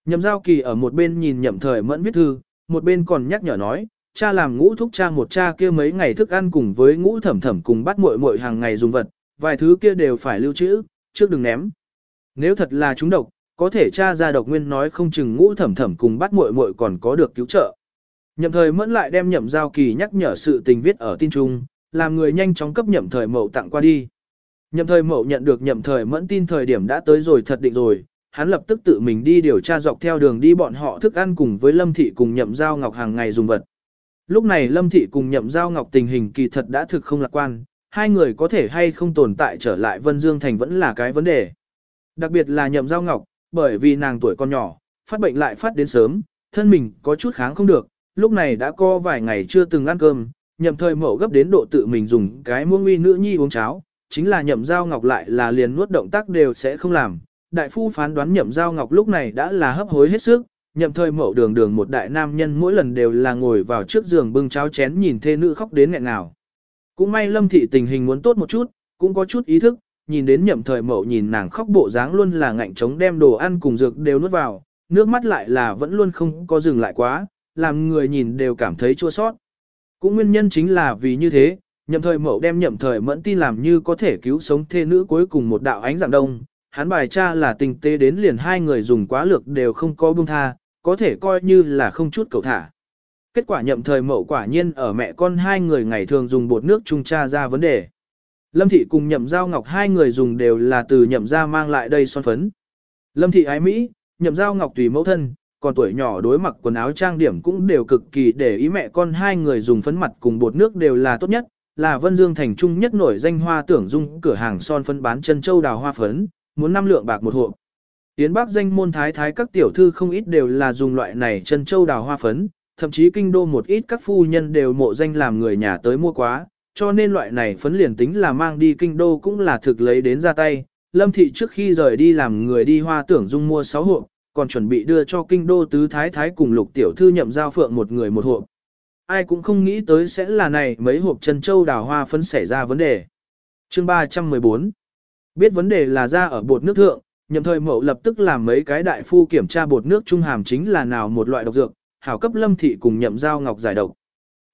Nhậm giao kỳ ở một bên nhìn nhậm thời mẫn viết thư, một bên còn nhắc nhở nói, cha làm ngũ thúc cha một cha kia mấy ngày thức ăn cùng với ngũ thẩm thẩm cùng bắt muội muội hàng ngày dùng vật, vài thứ kia đều phải lưu trữ, trước đừng ném. Nếu thật là chúng độc, có thể tra ra độc nguyên nói không chừng ngũ thẩm thẩm cùng bắt muội muội còn có được cứu trợ. Nhậm thời mẫn lại đem nhậm giao kỳ nhắc nhở sự tình viết ở tin trung, làm người nhanh chóng cấp nhậm thời mậu tặng qua đi. Nhậm thời mậu nhận được nhậm thời mẫn tin thời điểm đã tới rồi thật định rồi, hắn lập tức tự mình đi điều tra dọc theo đường đi bọn họ thức ăn cùng với Lâm Thị cùng nhậm giao ngọc hàng ngày dùng vật. Lúc này Lâm Thị cùng nhậm giao ngọc tình hình kỳ thật đã thực không lạc quan, hai người có thể hay không tồn tại trở lại Vân Dương Thành vẫn là cái vấn đề. Đặc biệt là nhậm giao ngọc, bởi vì nàng tuổi còn nhỏ, phát bệnh lại phát đến sớm, thân mình có chút kháng không được, lúc này đã có vài ngày chưa từng ăn cơm, nhậm thời mẫu gấp đến độ tự mình dùng cái muông uy nữ nhi uống cháo, chính là nhậm giao ngọc lại là liền nuốt động tác đều sẽ không làm. Đại phu phán đoán nhậm giao ngọc lúc này đã là hấp hối hết sức, nhậm thời mẫu đường đường một đại nam nhân mỗi lần đều là ngồi vào trước giường bưng cháo chén nhìn thê nữ khóc đến nghẹn nào. Cũng may lâm thị tình hình muốn tốt một chút, cũng có chút ý thức, nhìn đến nhậm thời Mậu nhìn nàng khóc bộ dáng luôn là ngạnh chống đem đồ ăn cùng dược đều nuốt vào, nước mắt lại là vẫn luôn không có dừng lại quá, làm người nhìn đều cảm thấy chua sót. Cũng nguyên nhân chính là vì như thế, nhậm thời Mậu đem nhậm thời mẫn tin làm như có thể cứu sống thê nữ cuối cùng một đạo ánh dạng đông. Hắn bài cha là tình tế đến liền hai người dùng quá lược đều không có buông tha, có thể coi như là không chút cầu thả. Kết quả nhậm thời mẫu quả nhiên ở mẹ con hai người ngày thường dùng bột nước trung tra ra vấn đề. Lâm thị cùng nhậm giao ngọc hai người dùng đều là từ nhậm ra mang lại đây son phấn. Lâm thị ái Mỹ, nhậm giao ngọc tùy mẫu thân, còn tuổi nhỏ đối mặc quần áo trang điểm cũng đều cực kỳ để ý mẹ con hai người dùng phấn mặt cùng bột nước đều là tốt nhất, là Vân Dương thành trung nhất nổi danh hoa tưởng dung cửa hàng son phấn bán chân châu đào hoa phấn, muốn năm lượng bạc một hộp. Tiến Bắc danh môn thái thái các tiểu thư không ít đều là dùng loại này chân châu đào hoa phấn, thậm chí kinh đô một ít các phu nhân đều mộ danh làm người nhà tới mua quá, cho nên loại này phấn liền tính là mang đi kinh đô cũng là thực lấy đến ra tay. Lâm thị trước khi rời đi làm người đi hoa tưởng dung mua 6 hộp, còn chuẩn bị đưa cho kinh đô tứ thái thái cùng lục tiểu thư nhậm giao phượng một người một hộp. Ai cũng không nghĩ tới sẽ là này mấy hộp chân châu đào hoa phấn xảy ra vấn đề. Chương 314 Biết vấn đề là ra ở bột nước thượng, nhậm thời mậu lập tức làm mấy cái đại phu kiểm tra bột nước trung hàm chính là nào một loại độc dược, hảo cấp lâm thị cùng nhậm giao ngọc giải độc.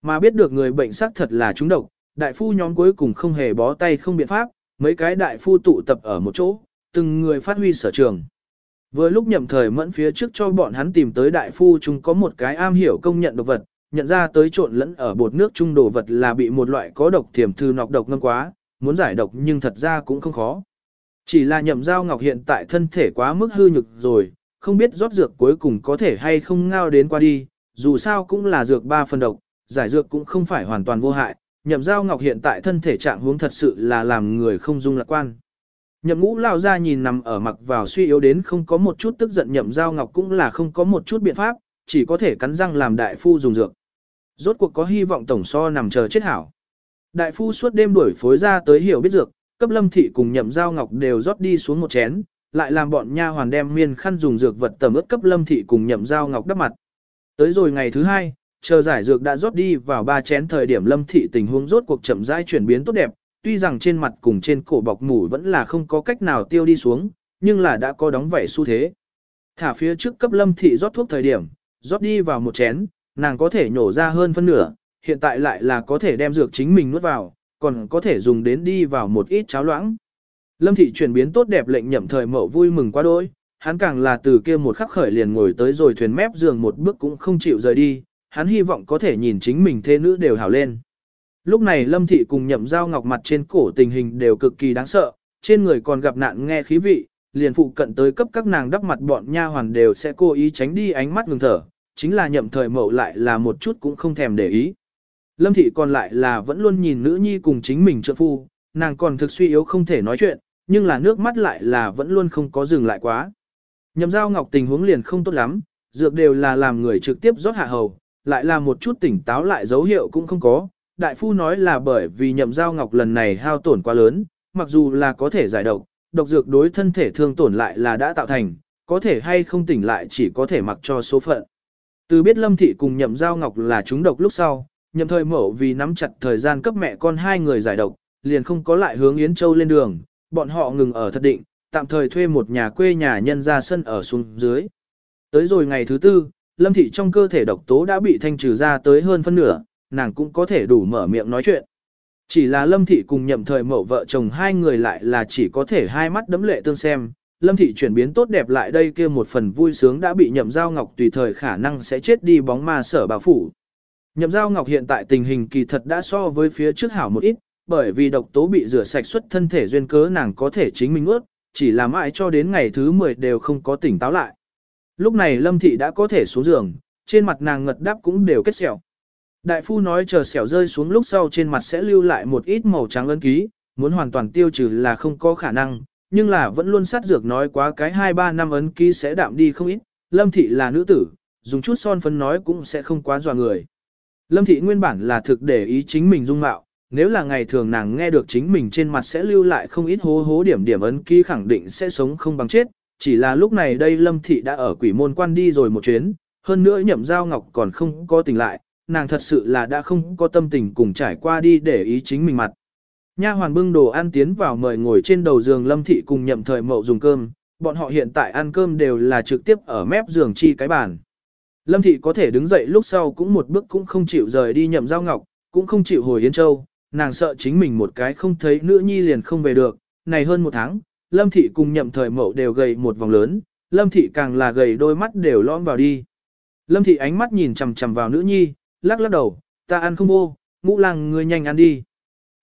Mà biết được người bệnh sắc thật là trúng độc, đại phu nhóm cuối cùng không hề bó tay không biện pháp, mấy cái đại phu tụ tập ở một chỗ, từng người phát huy sở trường. Vừa lúc nhậm thời mẫn phía trước cho bọn hắn tìm tới đại phu chúng có một cái am hiểu công nhận độc vật, nhận ra tới trộn lẫn ở bột nước trung đồ vật là bị một loại có độc thiểm thư nọc độc ngâm quá, muốn giải độc nhưng thật ra cũng không khó. Chỉ là nhậm giao ngọc hiện tại thân thể quá mức hư nhực rồi, không biết rót dược cuối cùng có thể hay không ngao đến qua đi, dù sao cũng là dược ba phần độc, giải dược cũng không phải hoàn toàn vô hại, nhậm giao ngọc hiện tại thân thể trạng huống thật sự là làm người không dung lạc quan. Nhậm ngũ lao ra nhìn nằm ở mặc vào suy yếu đến không có một chút tức giận nhậm giao ngọc cũng là không có một chút biện pháp, chỉ có thể cắn răng làm đại phu dùng dược. Rốt cuộc có hy vọng tổng so nằm chờ chết hảo. Đại phu suốt đêm đuổi phối ra tới hiểu biết dược, cấp lâm thị cùng nhậm giao ngọc đều rót đi xuống một chén, lại làm bọn nha hoàn đem miên khăn dùng dược vật tẩm ướt cấp lâm thị cùng nhậm giao ngọc đắp mặt. Tới rồi ngày thứ hai, chờ giải dược đã rót đi vào ba chén thời điểm lâm thị tình huống rốt cuộc chậm rãi chuyển biến tốt đẹp, tuy rằng trên mặt cùng trên cổ bọc mủ vẫn là không có cách nào tiêu đi xuống, nhưng là đã có đóng vảy xu thế. Thả phía trước cấp lâm thị rót thuốc thời điểm, rót đi vào một chén, nàng có thể nhổ ra hơn phân nửa, hiện tại lại là có thể đem dược chính mình nuốt vào, còn có thể dùng đến đi vào một ít cháo loãng. Lâm thị chuyển biến tốt đẹp lệnh nhậm thời mậu vui mừng quá đỗi. hắn càng là từ kia một khắc khởi liền ngồi tới rồi thuyền mép giường một bước cũng không chịu rời đi, hắn hy vọng có thể nhìn chính mình thê nữ đều hảo lên. Lúc này Lâm thị cùng nhậm giao ngọc mặt trên cổ tình hình đều cực kỳ đáng sợ, trên người còn gặp nạn nghe khí vị, liền phụ cận tới cấp các nàng đắp mặt bọn nha hoàn đều sẽ cố ý tránh đi ánh mắt ngừng thở, chính là nhậm thời mậu lại là một chút cũng không thèm để ý. Lâm thị còn lại là vẫn luôn nhìn nữ nhi cùng chính mình trợ phu, nàng còn thực suy yếu không thể nói chuyện, nhưng là nước mắt lại là vẫn luôn không có dừng lại quá. Nhậm giao ngọc tình huống liền không tốt lắm, dược đều là làm người trực tiếp rót hạ hầu, lại là một chút tỉnh táo lại dấu hiệu cũng không có. Đại phu nói là bởi vì nhậm giao ngọc lần này hao tổn quá lớn, mặc dù là có thể giải độc, độc dược đối thân thể thương tổn lại là đã tạo thành, có thể hay không tỉnh lại chỉ có thể mặc cho số phận. Từ biết Lâm Thị cùng nhậm giao ngọc là chúng độc lúc sau, nhậm thời mẫu vì nắm chặt thời gian cấp mẹ con hai người giải độc, liền không có lại hướng Yến Châu lên đường, bọn họ ngừng ở thật định, tạm thời thuê một nhà quê nhà nhân ra sân ở xuống dưới. Tới rồi ngày thứ tư, Lâm Thị trong cơ thể độc tố đã bị thanh trừ ra tới hơn phân nửa, nàng cũng có thể đủ mở miệng nói chuyện. Chỉ là Lâm Thị cùng nhậm thời mẫu vợ chồng hai người lại là chỉ có thể hai mắt đấm lệ tương xem. Lâm Thị chuyển biến tốt đẹp lại đây kia một phần vui sướng đã bị nhậm giao ngọc tùy thời khả năng sẽ chết đi bóng ma sở bà phủ. Nhậm giao ngọc hiện tại tình hình kỳ thật đã so với phía trước hảo một ít, bởi vì độc tố bị rửa sạch xuất thân thể duyên cớ nàng có thể chính mình ướt, chỉ là mãi cho đến ngày thứ 10 đều không có tỉnh táo lại. Lúc này Lâm Thị đã có thể xuống giường, trên mặt nàng ngật đáp cũng đều kết sẹo. Đại phu nói chờ sẹo rơi xuống lúc sau trên mặt sẽ lưu lại một ít màu trắng ấn ký, muốn hoàn toàn tiêu trừ là không có khả năng, nhưng là vẫn luôn sát dược nói quá cái 2-3 năm ấn ký sẽ đạm đi không ít. Lâm Thị là nữ tử, dùng chút son phấn nói cũng sẽ không quá dọa người. Lâm Thị nguyên bản là thực để ý chính mình dung mạo, nếu là ngày thường nàng nghe được chính mình trên mặt sẽ lưu lại không ít hố hố điểm điểm ấn ký khẳng định sẽ sống không bằng chết, chỉ là lúc này đây Lâm Thị đã ở quỷ môn quan đi rồi một chuyến, hơn nữa nhậm giao ngọc còn không có tỉnh lại, nàng thật sự là đã không có tâm tình cùng trải qua đi để ý chính mình mặt. Nha hoàn bưng đồ ăn tiến vào mời ngồi trên đầu giường Lâm Thị cùng nhậm thời mậu dùng cơm, bọn họ hiện tại ăn cơm đều là trực tiếp ở mép giường chi cái bàn. Lâm Thị có thể đứng dậy lúc sau cũng một bước cũng không chịu rời đi nhậm giao ngọc, cũng không chịu hồi Yến Châu, nàng sợ chính mình một cái không thấy nữ nhi liền không về được, này hơn một tháng, Lâm Thị cùng nhậm thời mậu đều gầy một vòng lớn, Lâm Thị càng là gầy đôi mắt đều lõm vào đi. Lâm Thị ánh mắt nhìn chằm chằm vào nữ nhi, lắc lắc đầu, ta ăn không vô, ngũ lăng ngươi nhanh ăn đi.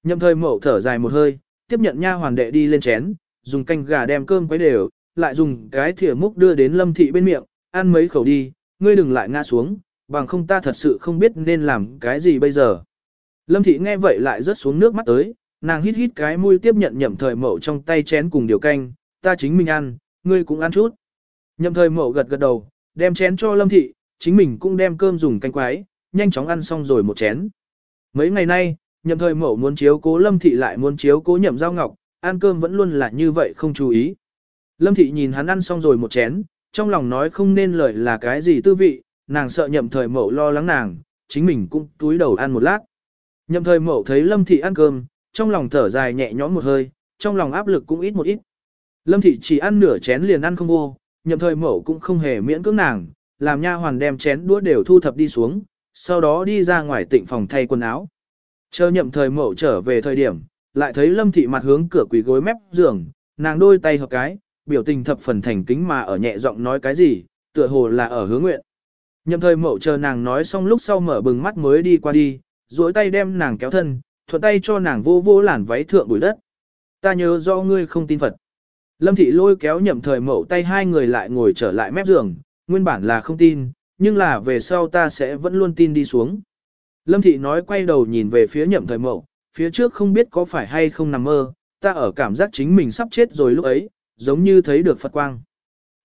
Nhậm thời mậu thở dài một hơi, tiếp nhận nha hoàn đệ đi lên chén, dùng canh gà đem cơm quấy đều, lại dùng cái thìa múc đưa đến Lâm Thị bên miệng, ăn mấy khẩu đi, ngươi đừng lại ngã xuống, bằng không ta thật sự không biết nên làm cái gì bây giờ. Lâm thị nghe vậy lại rớt xuống nước mắt tới, nàng hít hít cái mũi tiếp nhận nhậm thời mậu trong tay chén cùng điều canh, ta chính mình ăn, ngươi cũng ăn chút. Nhậm thời mậu gật gật đầu, đem chén cho lâm thị, chính mình cũng đem cơm dùng canh quái, nhanh chóng ăn xong rồi một chén. Mấy ngày nay, nhậm thời mậu muốn chiếu cố lâm thị lại muốn chiếu cố nhậm giao ngọc, ăn cơm vẫn luôn là như vậy không chú ý. Lâm thị nhìn hắn ăn xong rồi một chén, trong lòng nói không nên lời là cái gì tư vị, nàng sợ nhậm thời mậu lo lắng nàng, chính mình cũng túi đầu ăn một lát. Nhậm thời mậu thấy Lâm Thị ăn cơm, trong lòng thở dài nhẹ nhõm một hơi, trong lòng áp lực cũng ít một ít. Lâm Thị chỉ ăn nửa chén liền ăn không vô, nhậm thời mậu cũng không hề miễn cưỡng nàng, làm nha hoàn đem chén đũa đều thu thập đi xuống, sau đó đi ra ngoài tịnh phòng thay quần áo. Chờ nhậm thời mậu trở về thời điểm, lại thấy Lâm Thị mặt hướng cửa quỳ gối mép giường, nàng đôi tay hợp cái, biểu tình thập phần thành kính mà ở nhẹ giọng nói cái gì, tựa hồ là ở hướng nguyện. Nhậm thời mậu chờ nàng nói xong lúc sau mở bừng mắt mới đi qua đi, duỗi tay đem nàng kéo thân, thuận tay cho nàng vô vô làn váy thượng bụi đất. Ta nhớ do ngươi không tin Phật. Lâm thị lôi kéo nhậm thời mậu tay hai người lại ngồi trở lại mép giường, nguyên bản là không tin, nhưng là về sau ta sẽ vẫn luôn tin đi xuống. Lâm thị nói quay đầu nhìn về phía nhậm thời mậu, phía trước không biết có phải hay không nằm mơ, ta ở cảm giác chính mình sắp chết rồi lúc ấy, giống như thấy được Phật quang.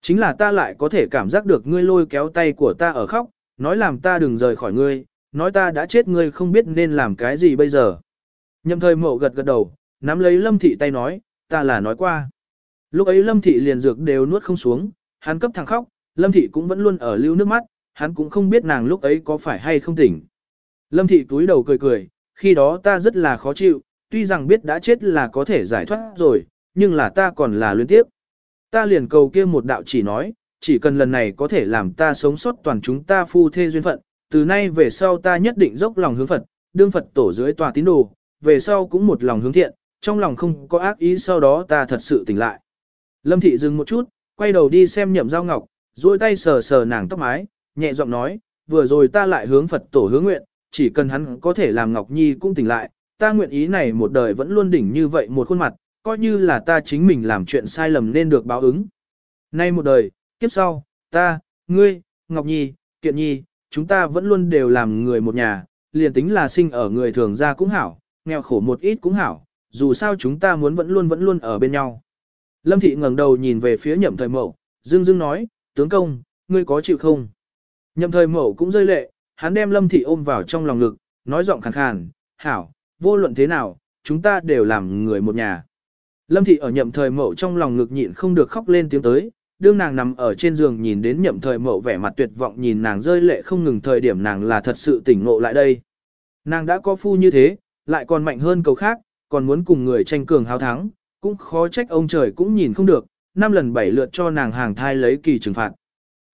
Chính là ta lại có thể cảm giác được ngươi lôi kéo tay của ta ở khóc, nói làm ta đừng rời khỏi ngươi, nói ta đã chết ngươi không biết nên làm cái gì bây giờ. Nhậm thời mộ gật gật đầu, nắm lấy lâm thị tay nói, ta là nói qua. Lúc ấy lâm thị liền dược đều nuốt không xuống, hắn cấp thẳng khóc, lâm thị cũng vẫn luôn ở lưu nước mắt, hắn cũng không biết nàng lúc ấy có phải hay không tỉnh. Lâm thị túi đầu cười cười, khi đó ta rất là khó chịu, tuy rằng biết đã chết là có thể giải thoát rồi, nhưng là ta còn là luyến tiếp. Ta liền cầu kia một đạo chỉ nói, chỉ cần lần này có thể làm ta sống sót toàn chúng ta phu thê duyên phận, từ nay về sau ta nhất định dốc lòng hướng Phật, đương Phật tổ dưới tòa tín đồ, về sau cũng một lòng hướng thiện, trong lòng không có ác ý sau đó ta thật sự tỉnh lại. Lâm thị dừng một chút, quay đầu đi xem nhậm giao ngọc, duỗi tay sờ sờ nàng tóc mái, nhẹ giọng nói, vừa rồi ta lại hướng Phật tổ hướng nguyện, chỉ cần hắn có thể làm Ngọc Nhi cũng tỉnh lại, ta nguyện ý này một đời vẫn luôn đỉnh như vậy một khuôn mặt, coi như là ta chính mình làm chuyện sai lầm nên được báo ứng. Nay một đời, kiếp sau, ta, ngươi, Ngọc Nhi, Kiện Nhi, chúng ta vẫn luôn đều làm người một nhà, liền tính là sinh ở người thường gia cũng hảo, nghèo khổ một ít cũng hảo, dù sao chúng ta muốn vẫn luôn vẫn luôn ở bên nhau. Lâm Thị ngẩng đầu nhìn về phía nhậm thời mậu, dương dương nói, tướng công, ngươi có chịu không? Nhậm thời mậu cũng rơi lệ, hắn đem Lâm Thị ôm vào trong lòng ngực, nói giọng khàn khàn, hảo, vô luận thế nào, chúng ta đều làm người một nhà. Lâm Thị ở nhậm thời mậu trong lòng ngực nhịn không được khóc lên tiếng tới, đương nàng nằm ở trên giường nhìn đến nhậm thời mậu vẻ mặt tuyệt vọng nhìn nàng rơi lệ không ngừng thời điểm nàng là thật sự tỉnh ngộ lại đây. Nàng đã có phu như thế, lại còn mạnh hơn cầu khác, còn muốn cùng người tranh cường hào thắng, cũng khó trách ông trời cũng nhìn không được, năm lần bảy lượt cho nàng hàng thai lấy kỳ trừng phạt.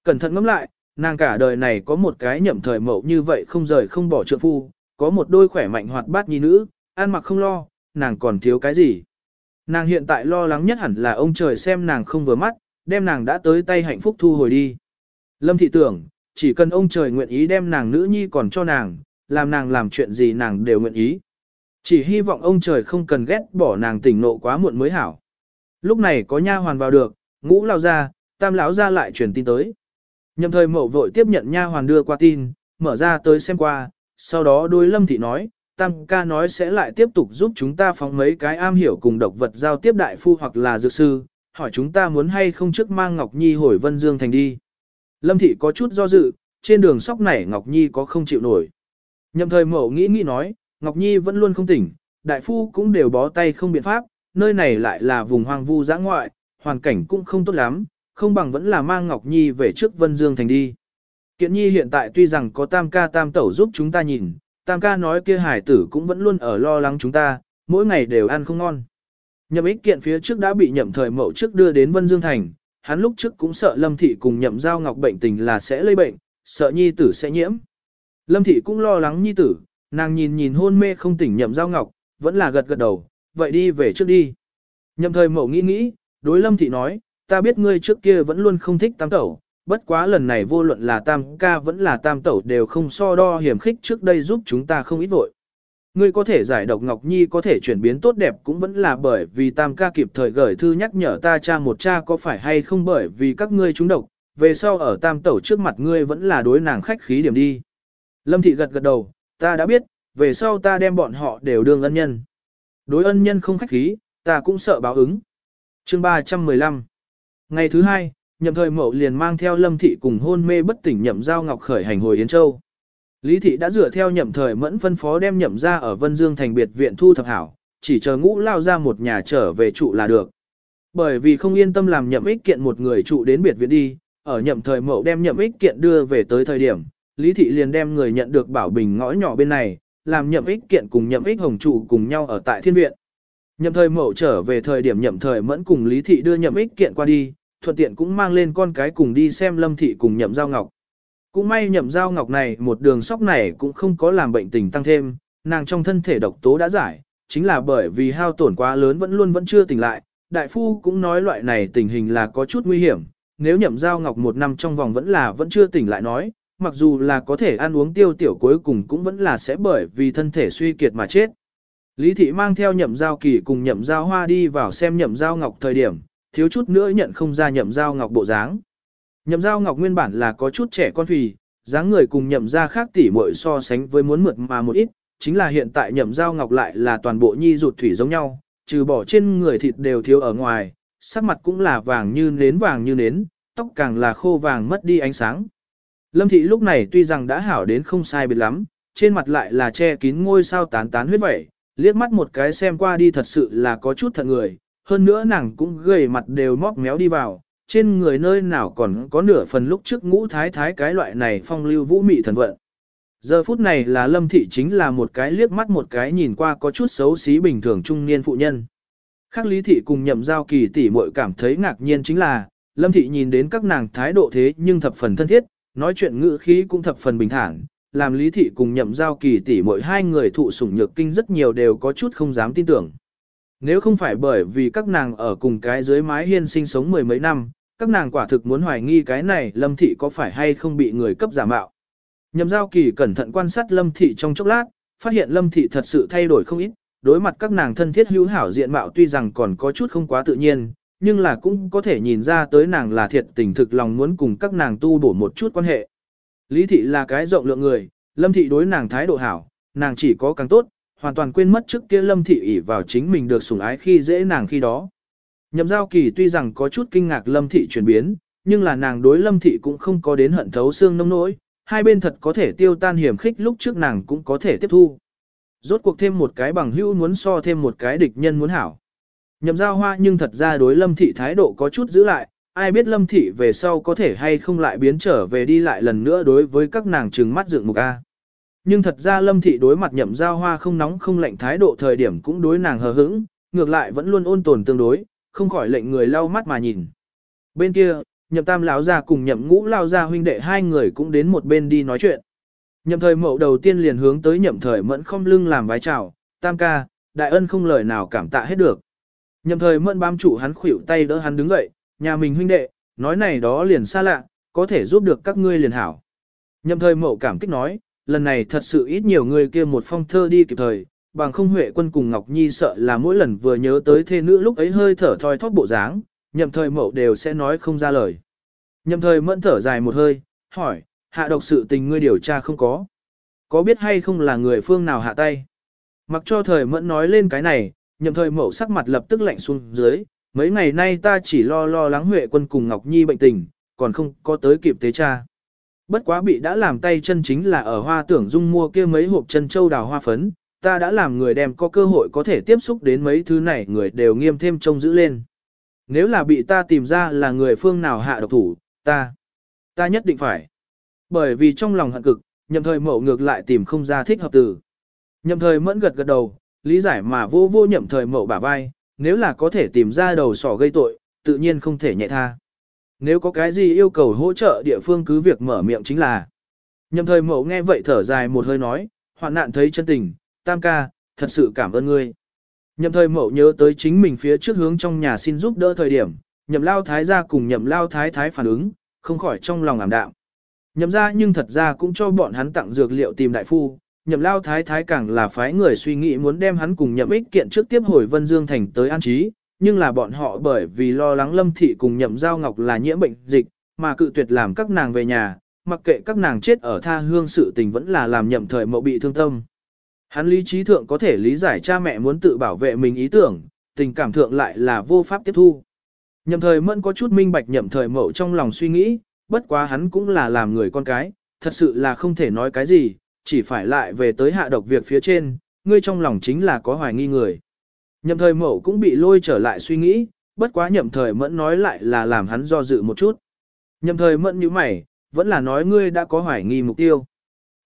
Cẩn thận ngẫm lại, nàng cả đời này có một cái nhậm thời mậu như vậy không rời không bỏ trượng phu, có một đôi khỏe mạnh hoạt bát nhi nữ, ăn mặc không lo, nàng còn thiếu cái gì. Nàng hiện tại lo lắng nhất hẳn là ông trời xem nàng không vừa mắt, đem nàng đã tới tay hạnh phúc thu hồi đi. Lâm thị tưởng, chỉ cần ông trời nguyện ý đem nàng nữ nhi còn cho nàng, làm nàng làm chuyện gì nàng đều nguyện ý. Chỉ hy vọng ông trời không cần ghét bỏ nàng tỉnh nộ quá muộn mới hảo. Lúc này có nha hoàn vào được, ngũ lao ra, tam lão ra lại truyền tin tới. Nhậm thời mậu vội tiếp nhận nha hoàn đưa qua tin, mở ra tới xem qua, sau đó đôi lâm thị nói, tam ca nói sẽ lại tiếp tục giúp chúng ta phóng mấy cái am hiểu cùng độc vật giao tiếp đại phu hoặc là dược sư, hỏi chúng ta muốn hay không trước mang Ngọc Nhi hồi Vân Dương thành đi. Lâm thị có chút do dự, trên đường sóc này Ngọc Nhi có không chịu nổi. Nhậm thời mẫu nghĩ nghĩ nói, Ngọc Nhi vẫn luôn không tỉnh, đại phu cũng đều bó tay không biện pháp, nơi này lại là vùng hoang vu giã ngoại, hoàn cảnh cũng không tốt lắm, không bằng vẫn là mang Ngọc Nhi về trước Vân Dương thành đi. Kiện Nhi hiện tại tuy rằng có tam ca tam tẩu giúp chúng ta nhìn, tam ca nói kia hải tử cũng vẫn luôn ở lo lắng chúng ta, mỗi ngày đều ăn không ngon. Nhậm ích kiện phía trước đã bị nhậm thời mậu trước đưa đến Vân Dương Thành, hắn lúc trước cũng sợ Lâm Thị cùng nhậm giao ngọc bệnh tình là sẽ lây bệnh, sợ nhi tử sẽ nhiễm. Lâm Thị cũng lo lắng nhi tử, nàng nhìn nhìn hôn mê không tỉnh nhậm giao ngọc, vẫn là gật gật đầu, vậy đi về trước đi. Nhậm thời mậu nghĩ nghĩ, đối Lâm Thị nói, ta biết ngươi trước kia vẫn luôn không thích tam tẩu, bất quá lần này vô luận là tam ca vẫn là tam tẩu đều không so đo hiểm khích trước đây giúp chúng ta không ít vội. Ngươi có thể giải độc Ngọc Nhi có thể chuyển biến tốt đẹp cũng vẫn là bởi vì tam ca kịp thời gửi thư nhắc nhở ta cha một cha có phải hay không bởi vì các ngươi trúng độc, về sau ở tam tẩu trước mặt ngươi vẫn là đối nàng khách khí điểm đi. Lâm thị gật gật đầu, ta đã biết, về sau ta đem bọn họ đều đương ân nhân. Đối ân nhân không khách khí, ta cũng sợ báo ứng. Chương 315 Ngày thứ hai, nhậm thời mậu liền mang theo lâm thị cùng hôn mê bất tỉnh nhậm giao ngọc khởi hành hồi Yến Châu. Lý thị đã dựa theo nhậm thời mẫn phân phó đem nhậm ra ở Vân Dương thành biệt viện thu thập hảo, chỉ chờ ngũ lao ra một nhà trở về trụ là được. Bởi vì không yên tâm làm nhậm ích kiện một người trụ đến biệt viện đi, ở nhậm thời mậu đem nhậm ích kiện đưa về tới thời điểm, Lý thị liền đem người nhận được bảo bình ngõ nhỏ bên này, làm nhậm ích kiện cùng nhậm ích hồng trụ cùng nhau ở tại thiên viện. Nhậm thời mậu trở về thời điểm nhậm thời mẫn cùng Lý thị đưa nhậm ích kiện qua đi, thuận tiện cũng mang lên con cái cùng đi xem lâm thị cùng nhậm giao ngọc. Cũng may nhậm giao ngọc này một đường sóc này cũng không có làm bệnh tình tăng thêm, nàng trong thân thể độc tố đã giải, chính là bởi vì hao tổn quá lớn vẫn luôn vẫn chưa tỉnh lại, đại phu cũng nói loại này tình hình là có chút nguy hiểm, nếu nhậm giao ngọc một năm trong vòng vẫn là vẫn chưa tỉnh lại nói, mặc dù là có thể ăn uống tiêu tiểu cuối cùng cũng vẫn là sẽ bởi vì thân thể suy kiệt mà chết. Lý thị mang theo nhậm giao kỳ cùng nhậm giao hoa đi vào xem nhậm giao ngọc thời điểm, thiếu chút nữa nhận không ra nhậm giao ngọc bộ dáng. Nhậm giao ngọc nguyên bản là có chút trẻ con phì, dáng người cùng nhậm ra khác tỉ muội so sánh với muốn mượt mà một ít, chính là hiện tại nhậm giao ngọc lại là toàn bộ nhi ruột thủy giống nhau, trừ bỏ trên người thịt đều thiếu ở ngoài, sắc mặt cũng là vàng như nến vàng như nến, tóc càng là khô vàng mất đi ánh sáng. Lâm thị lúc này tuy rằng đã hảo đến không sai biệt lắm, trên mặt lại là che kín ngôi sao tán tán huyết vẩy, liếc mắt một cái xem qua đi thật sự là có chút thật người, hơn nữa nàng cũng gầy mặt đều móc méo đi vào, trên người nơi nào còn có nửa phần lúc trước ngũ thái thái cái loại này phong lưu vũ mị thần vận. Giờ phút này là lâm thị chính là một cái liếc mắt một cái nhìn qua có chút xấu xí bình thường trung niên phụ nhân. Khác lý thị cùng nhậm giao kỳ tỷ muội cảm thấy ngạc nhiên chính là, lâm thị nhìn đến các nàng thái độ thế nhưng thập phần thân thiết, nói chuyện ngữ khí cũng thập phần bình thản, làm lý thị cùng nhậm giao kỳ tỷ muội hai người thụ sủng nhược kinh rất nhiều đều có chút không dám tin tưởng. Nếu không phải bởi vì các nàng ở cùng cái dưới mái hiên sinh sống mười mấy năm, các nàng quả thực muốn hoài nghi cái này lâm thị có phải hay không bị người cấp giả mạo. Nhậm giao kỳ cẩn thận quan sát lâm thị trong chốc lát, phát hiện lâm thị thật sự thay đổi không ít, đối mặt các nàng thân thiết hữu hảo diện mạo tuy rằng còn có chút không quá tự nhiên, nhưng là cũng có thể nhìn ra tới nàng là thiệt tình thực lòng muốn cùng các nàng tu bổ một chút quan hệ. Lý thị là cái rộng lượng người, lâm thị đối nàng thái độ hảo, nàng chỉ có càng tốt, hoàn toàn quên mất trước kia lâm thị ỷ vào chính mình được sủng ái khi dễ nàng khi đó. Nhậm giao kỳ tuy rằng có chút kinh ngạc lâm thị chuyển biến, nhưng là nàng đối lâm thị cũng không có đến hận thấu xương nông nỗi, hai bên thật có thể tiêu tan hiểm khích lúc trước nàng cũng có thể tiếp thu. Rốt cuộc thêm một cái bằng hữu muốn so thêm một cái địch nhân muốn hảo. Nhậm giao hoa nhưng thật ra đối lâm thị thái độ có chút giữ lại, ai biết lâm thị về sau có thể hay không lại biến trở về đi lại lần nữa đối với các nàng trừng mắt dựng mục A. Nhưng thật ra lâm thị đối mặt nhậm giao hoa không nóng không lạnh thái độ thời điểm cũng đối nàng hờ hững, ngược lại vẫn luôn ôn tồn tương đối, không khỏi lệnh người lau mắt mà nhìn. Bên kia, nhậm tam lão gia cùng nhậm ngũ lao ra huynh đệ hai người cũng đến một bên đi nói chuyện. Nhậm thời mậu đầu tiên liền hướng tới nhậm thời mẫn không lưng làm vái chào, tam ca, đại ân không lời nào cảm tạ hết được. Nhậm thời mẫn bám chủ hắn khuỷu tay đỡ hắn đứng dậy, nhà mình huynh đệ, nói này đó liền xa lạ, có thể giúp được các ngươi liền hảo. Nhậm thời mậu cảm kích nói, lần này thật sự ít nhiều người kia một phong thơ đi kịp thời, bằng không huệ quân cùng Ngọc Nhi sợ là mỗi lần vừa nhớ tới thê nữ lúc ấy hơi thở thoi thóp bộ dáng, nhậm thời mậu đều sẽ nói không ra lời. Nhậm thời mẫn thở dài một hơi, hỏi, hạ độc sự tình ngươi điều tra không có. Có biết hay không là người phương nào hạ tay? Mặc cho thời mẫn nói lên cái này, nhậm thời mậu sắc mặt lập tức lạnh xuống dưới, mấy ngày nay ta chỉ lo lo lắng Huệ quân cùng Ngọc Nhi bệnh tình, còn không có tới kịp tế cha. Bất quá bị đã làm tay chân chính là ở hoa tưởng dung mua kia mấy hộp chân châu đào hoa phấn, ta đã làm người đem có cơ hội có thể tiếp xúc đến mấy thứ này người đều nghiêm thêm trông giữ lên. Nếu là bị ta tìm ra là người phương nào hạ độc thủ, ta, ta nhất định phải. Bởi vì trong lòng hận cực, nhậm thời mậu ngược lại tìm không ra thích hợp từ. Nhậm thời mẫn gật gật đầu, lý giải mà vô vô nhậm thời mậu bả vai, nếu là có thể tìm ra đầu sỏ gây tội, tự nhiên không thể nhẹ tha. Nếu có cái gì yêu cầu hỗ trợ địa phương cứ việc mở miệng chính là. Nhậm thời mậu nghe vậy thở dài một hơi nói, hoạn nạn thấy chân tình, tam ca, thật sự cảm ơn ngươi. Nhậm thời mậu nhớ tới chính mình phía trước hướng trong nhà xin giúp đỡ thời điểm, nhậm lao thái ra cùng nhậm lao thái thái phản ứng, không khỏi trong lòng ảm đạm. Nhậm ra nhưng thật ra cũng cho bọn hắn tặng dược liệu tìm đại phu, nhậm lao thái thái càng là phái người suy nghĩ muốn đem hắn cùng nhậm ích kiện trước tiếp hồi Vân Dương Thành tới an trí, nhưng là bọn họ bởi vì lo lắng lâm thị cùng nhậm giao ngọc là nhiễm bệnh dịch, mà cự tuyệt làm các nàng về nhà, mặc kệ các nàng chết ở tha hương sự tình vẫn là làm nhậm thời mậu bị thương tâm. Hắn lý trí thượng có thể lý giải cha mẹ muốn tự bảo vệ mình ý tưởng, tình cảm thượng lại là vô pháp tiếp thu. Nhậm thời mẫn có chút minh bạch nhậm thời mậu trong lòng suy nghĩ, bất quá hắn cũng là làm người con cái, thật sự là không thể nói cái gì, chỉ phải lại về tới hạ độc việc phía trên, ngươi trong lòng chính là có hoài nghi người. Nhậm thời mậu cũng bị lôi trở lại suy nghĩ, bất quá nhậm thời mẫn nói lại là làm hắn do dự một chút. Nhậm thời mẫn như mày, vẫn là nói ngươi đã có hoài nghi mục tiêu.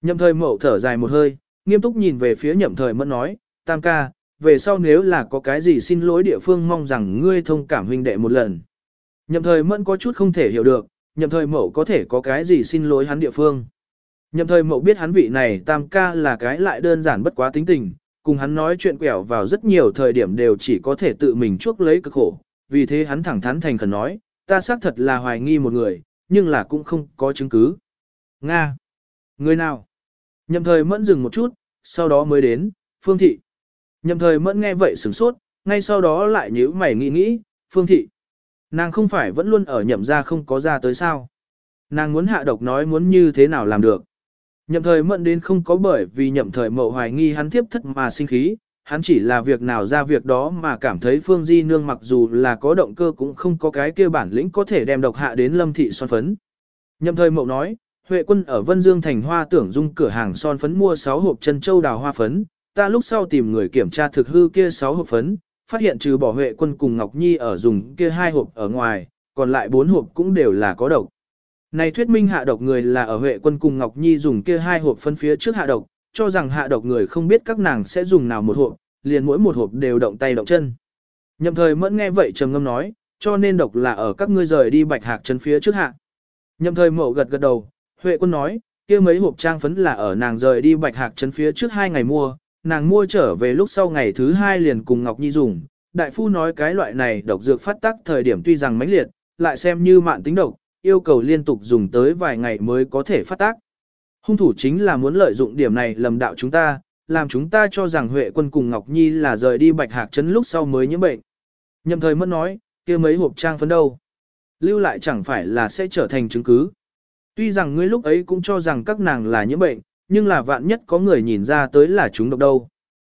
Nhậm thời mậu thở dài một hơi, nghiêm túc nhìn về phía nhậm thời mẫn nói, tam ca, về sau nếu là có cái gì xin lỗi địa phương mong rằng ngươi thông cảm huynh đệ một lần. Nhậm thời mẫn có chút không thể hiểu được, nhậm thời mậu có thể có cái gì xin lỗi hắn địa phương. Nhậm thời mậu biết hắn vị này tam ca là cái lại đơn giản bất quá tính tình, cùng hắn nói chuyện quẻo vào rất nhiều thời điểm đều chỉ có thể tự mình chuốc lấy cực khổ, vì thế hắn thẳng thắn thành khẩn nói, ta xác thật là hoài nghi một người, nhưng là cũng không có chứng cứ. Nga. Người nào? Nhậm thời mẫn dừng một chút, sau đó mới đến, Phương Thị. Nhậm thời mẫn nghe vậy sửng sốt, ngay sau đó lại nhíu mày nghĩ nghĩ, Phương Thị. Nàng không phải vẫn luôn ở nhậm ra không có ra tới sao. Nàng muốn hạ độc nói muốn như thế nào làm được. Nhậm thời mẫn đến không có bởi vì nhậm thời mậu hoài nghi hắn tiếp thất mà sinh khí, hắn chỉ là việc nào ra việc đó mà cảm thấy Phương Di Nương mặc dù là có động cơ cũng không có cái kia bản lĩnh có thể đem độc hạ đến lâm thị son phấn. Nhậm thời mậu nói, Huệ quân ở Vân Dương thành hoa tưởng dung cửa hàng son phấn mua 6 hộp chân châu đào hoa phấn, ta lúc sau tìm người kiểm tra thực hư kia 6 hộp phấn, phát hiện trừ bỏ Huệ quân cùng Ngọc Nhi ở dùng kia hai hộp ở ngoài, còn lại 4 hộp cũng đều là có độc. Này thuyết minh hạ độc người là ở Huệ quân cùng Ngọc Nhi dùng kia hai hộp phân phía trước hạ độc, cho rằng hạ độc người không biết các nàng sẽ dùng nào một hộp, liền mỗi một hộp đều động tay động chân. Nhậm thời mẫn nghe vậy trầm ngâm nói, cho nên độc là ở các ngươi rời đi bạch hạc chân phía trước hạ. Nhậm thời mậu gật gật đầu, Huệ quân nói, kia mấy hộp trang phấn là ở nàng rời đi bạch hạc chân phía trước hai ngày mua, nàng mua trở về lúc sau ngày thứ hai liền cùng Ngọc Nhi dùng. Đại phu nói cái loại này độc dược phát tác thời điểm tuy rằng mãnh liệt, lại xem như mạn tính độc, yêu cầu liên tục dùng tới vài ngày mới có thể phát tác. Hung thủ chính là muốn lợi dụng điểm này lầm đạo chúng ta, làm chúng ta cho rằng Huệ quân cùng Ngọc Nhi là rời đi bạch hạc trấn lúc sau mới nhiễm bệnh. Nhậm thời mất nói, kia mấy hộp trang phấn đâu. Lưu lại chẳng phải là sẽ trở thành chứng cứ. Tuy rằng ngươi lúc ấy cũng cho rằng các nàng là nhiễm bệnh, nhưng là vạn nhất có người nhìn ra tới là chúng độc đâu.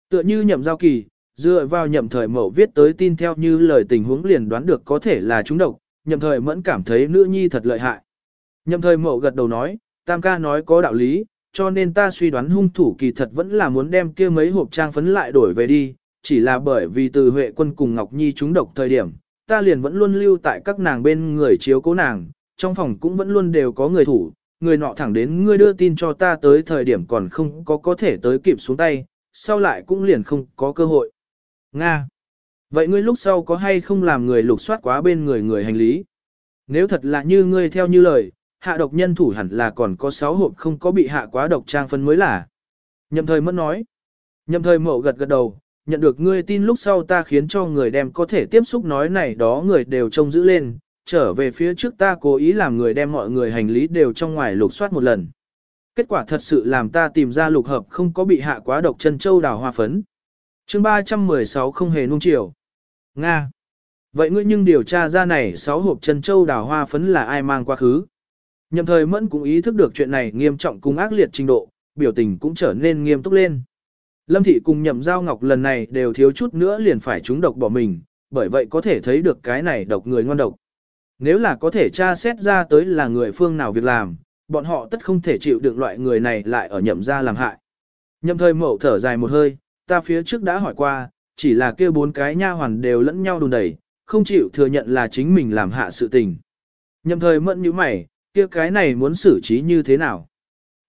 Tựa như nhậm giao kỳ, dựa vào nhậm thời mậu viết tới tin theo như lời tình huống liền đoán được có thể là chúng độc, nhậm thời mẫn cảm thấy nữ nhi thật lợi hại. Nhậm thời mậu gật đầu nói, tam ca nói có đạo lý, cho nên ta suy đoán hung thủ kỳ thật vẫn là muốn đem kia mấy hộp trang phấn lại đổi về đi, chỉ là bởi vì từ Huệ quân cùng Ngọc Nhi chúng độc thời điểm, ta liền vẫn luôn lưu tại các nàng bên người chiếu cố nàng, trong phòng cũng vẫn luôn đều có người thủ, người nọ thẳng đến ngươi đưa tin cho ta tới thời điểm còn không có có thể tới kịp xuống tay, sau lại cũng liền không có cơ hội. Nga. Vậy ngươi lúc sau có hay không làm người lục soát quá bên người người hành lý? Nếu thật là như ngươi theo như lời, hạ độc nhân thủ hẳn là còn có 6 hộp không có bị hạ quá độc trang phân mới là. Nhậm thời mất nói. Nhậm thời mậu gật gật đầu, nhận được ngươi tin lúc sau ta khiến cho người đem có thể tiếp xúc nói này đó người đều trông giữ lên, trở về phía trước ta cố ý làm người đem mọi người hành lý đều trong ngoài lục soát một lần. Kết quả thật sự làm ta tìm ra lục hợp không có bị hạ quá độc chân châu đào hoa phấn. chương 316 không hề nung chiều. Nga. Vậy ngươi nhưng điều tra ra này 6 hộp chân châu đào hoa phấn là ai mang qua khứ? Nhậm thời mẫn cũng ý thức được chuyện này nghiêm trọng cùng ác liệt trình độ, biểu tình cũng trở nên nghiêm túc lên. Lâm thị cùng nhậm giao ngọc lần này đều thiếu chút nữa liền phải trúng độc bỏ mình, bởi vậy có thể thấy được cái này độc người ngon độc. Nếu là có thể tra xét ra tới là người phương nào việc làm, bọn họ tất không thể chịu được loại người này lại ở nhậm ra làm hại. Nhậm thời mậu thở dài một hơi, ta phía trước đã hỏi qua, chỉ là kia bốn cái nha hoàn đều lẫn nhau đùn đẩy, không chịu thừa nhận là chính mình làm hạ sự tình. Nhậm thời mẫn như mày, kia cái này muốn xử trí như thế nào?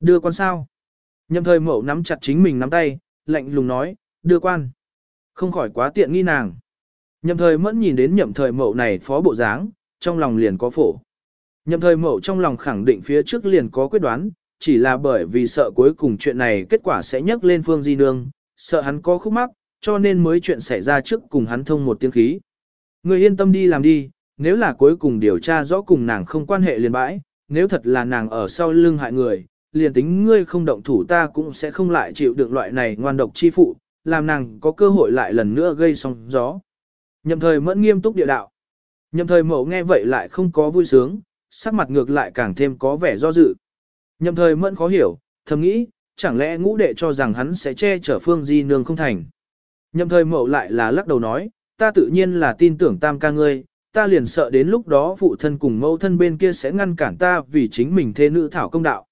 Đưa quan sao? Nhậm thời mậu nắm chặt chính mình nắm tay, lạnh lùng nói, đưa quan. Không khỏi quá tiện nghi nàng. Nhậm thời mẫn nhìn đến nhậm thời mậu này phó bộ dáng, trong lòng liền có phổ. Nhậm thời mậu trong lòng khẳng định phía trước liền có quyết đoán, chỉ là bởi vì sợ cuối cùng chuyện này kết quả sẽ nhắc lên phương di nương, sợ hắn có khúc mắc, cho nên mới chuyện xảy ra trước cùng hắn thông một tiếng khí. Người yên tâm đi làm đi, nếu là cuối cùng điều tra rõ cùng nàng không quan hệ liền bãi, nếu thật là nàng ở sau lưng hại người, liền tính ngươi không động thủ ta cũng sẽ không lại chịu được loại này ngoan độc chi phụ, làm nàng có cơ hội lại lần nữa gây sóng gió. Nhậm thời mẫn nghiêm túc địa đạo. Nhậm thời mẫu nghe vậy lại không có vui sướng, sắc mặt ngược lại càng thêm có vẻ do dự. Nhậm thời mẫn khó hiểu, thầm nghĩ, chẳng lẽ ngũ đệ cho rằng hắn sẽ che chở phương di nương không thành. Nhậm thời Mậu lại là lắc đầu nói, ta tự nhiên là tin tưởng tam ca ngươi, ta liền sợ đến lúc đó phụ thân cùng mẫu thân bên kia sẽ ngăn cản ta vì chính mình thế nữ thảo công đạo.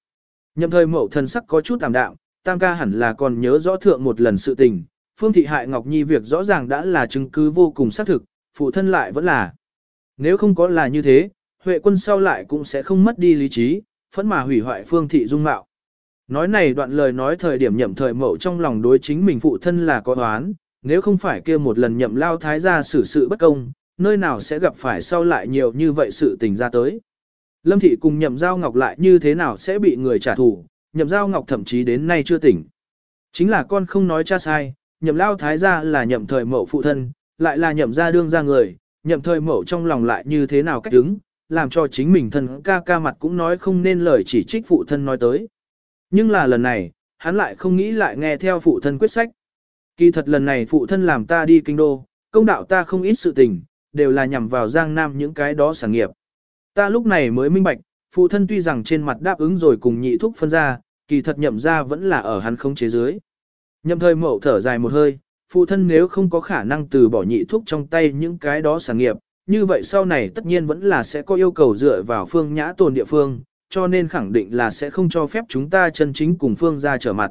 Nhậm thời mẫu thân sắc có chút tạm đạo, tam ca hẳn là còn nhớ rõ thượng một lần sự tình, phương thị hại Ngọc Nhi việc rõ ràng đã là chứng cứ vô cùng xác thực, phụ thân lại vẫn là. Nếu không có là như thế, Huệ quân sau lại cũng sẽ không mất đi lý trí, phẫn mà hủy hoại phương thị dung mạo. Nói này đoạn lời nói thời điểm nhậm thời mậu trong lòng đối chính mình phụ thân là có đoán, nếu không phải kia một lần nhậm lao thái gia xử sự bất công, nơi nào sẽ gặp phải sau lại nhiều như vậy sự tình ra tới. Lâm thị cùng nhậm giao ngọc lại như thế nào sẽ bị người trả thù, nhậm giao ngọc thậm chí đến nay chưa tỉnh. Chính là con không nói cha sai, nhậm lao thái gia là nhậm thời mẫu phụ thân, lại là nhậm gia đương gia người, nhậm thời mẫu trong lòng lại như thế nào cách đứng, làm cho chính mình thân ca ca mặt cũng nói không nên lời chỉ trích phụ thân nói tới. Nhưng là lần này, hắn lại không nghĩ lại nghe theo phụ thân quyết sách. Kỳ thật lần này phụ thân làm ta đi kinh đô, công đạo ta không ít sự tình, đều là nhằm vào Giang Nam những cái đó sản nghiệp. Ta lúc này mới minh bạch, phụ thân tuy rằng trên mặt đáp ứng rồi cùng nhị thúc phân ra, kỳ thật nhậm ra vẫn là ở hắn không chế dưới. Nhậm thời mậu thở dài một hơi, phụ thân nếu không có khả năng từ bỏ nhị thúc trong tay những cái đó sản nghiệp, như vậy sau này tất nhiên vẫn là sẽ có yêu cầu dựa vào phương nhã tồn địa phương, cho nên khẳng định là sẽ không cho phép chúng ta chân chính cùng phương ra trở mặt.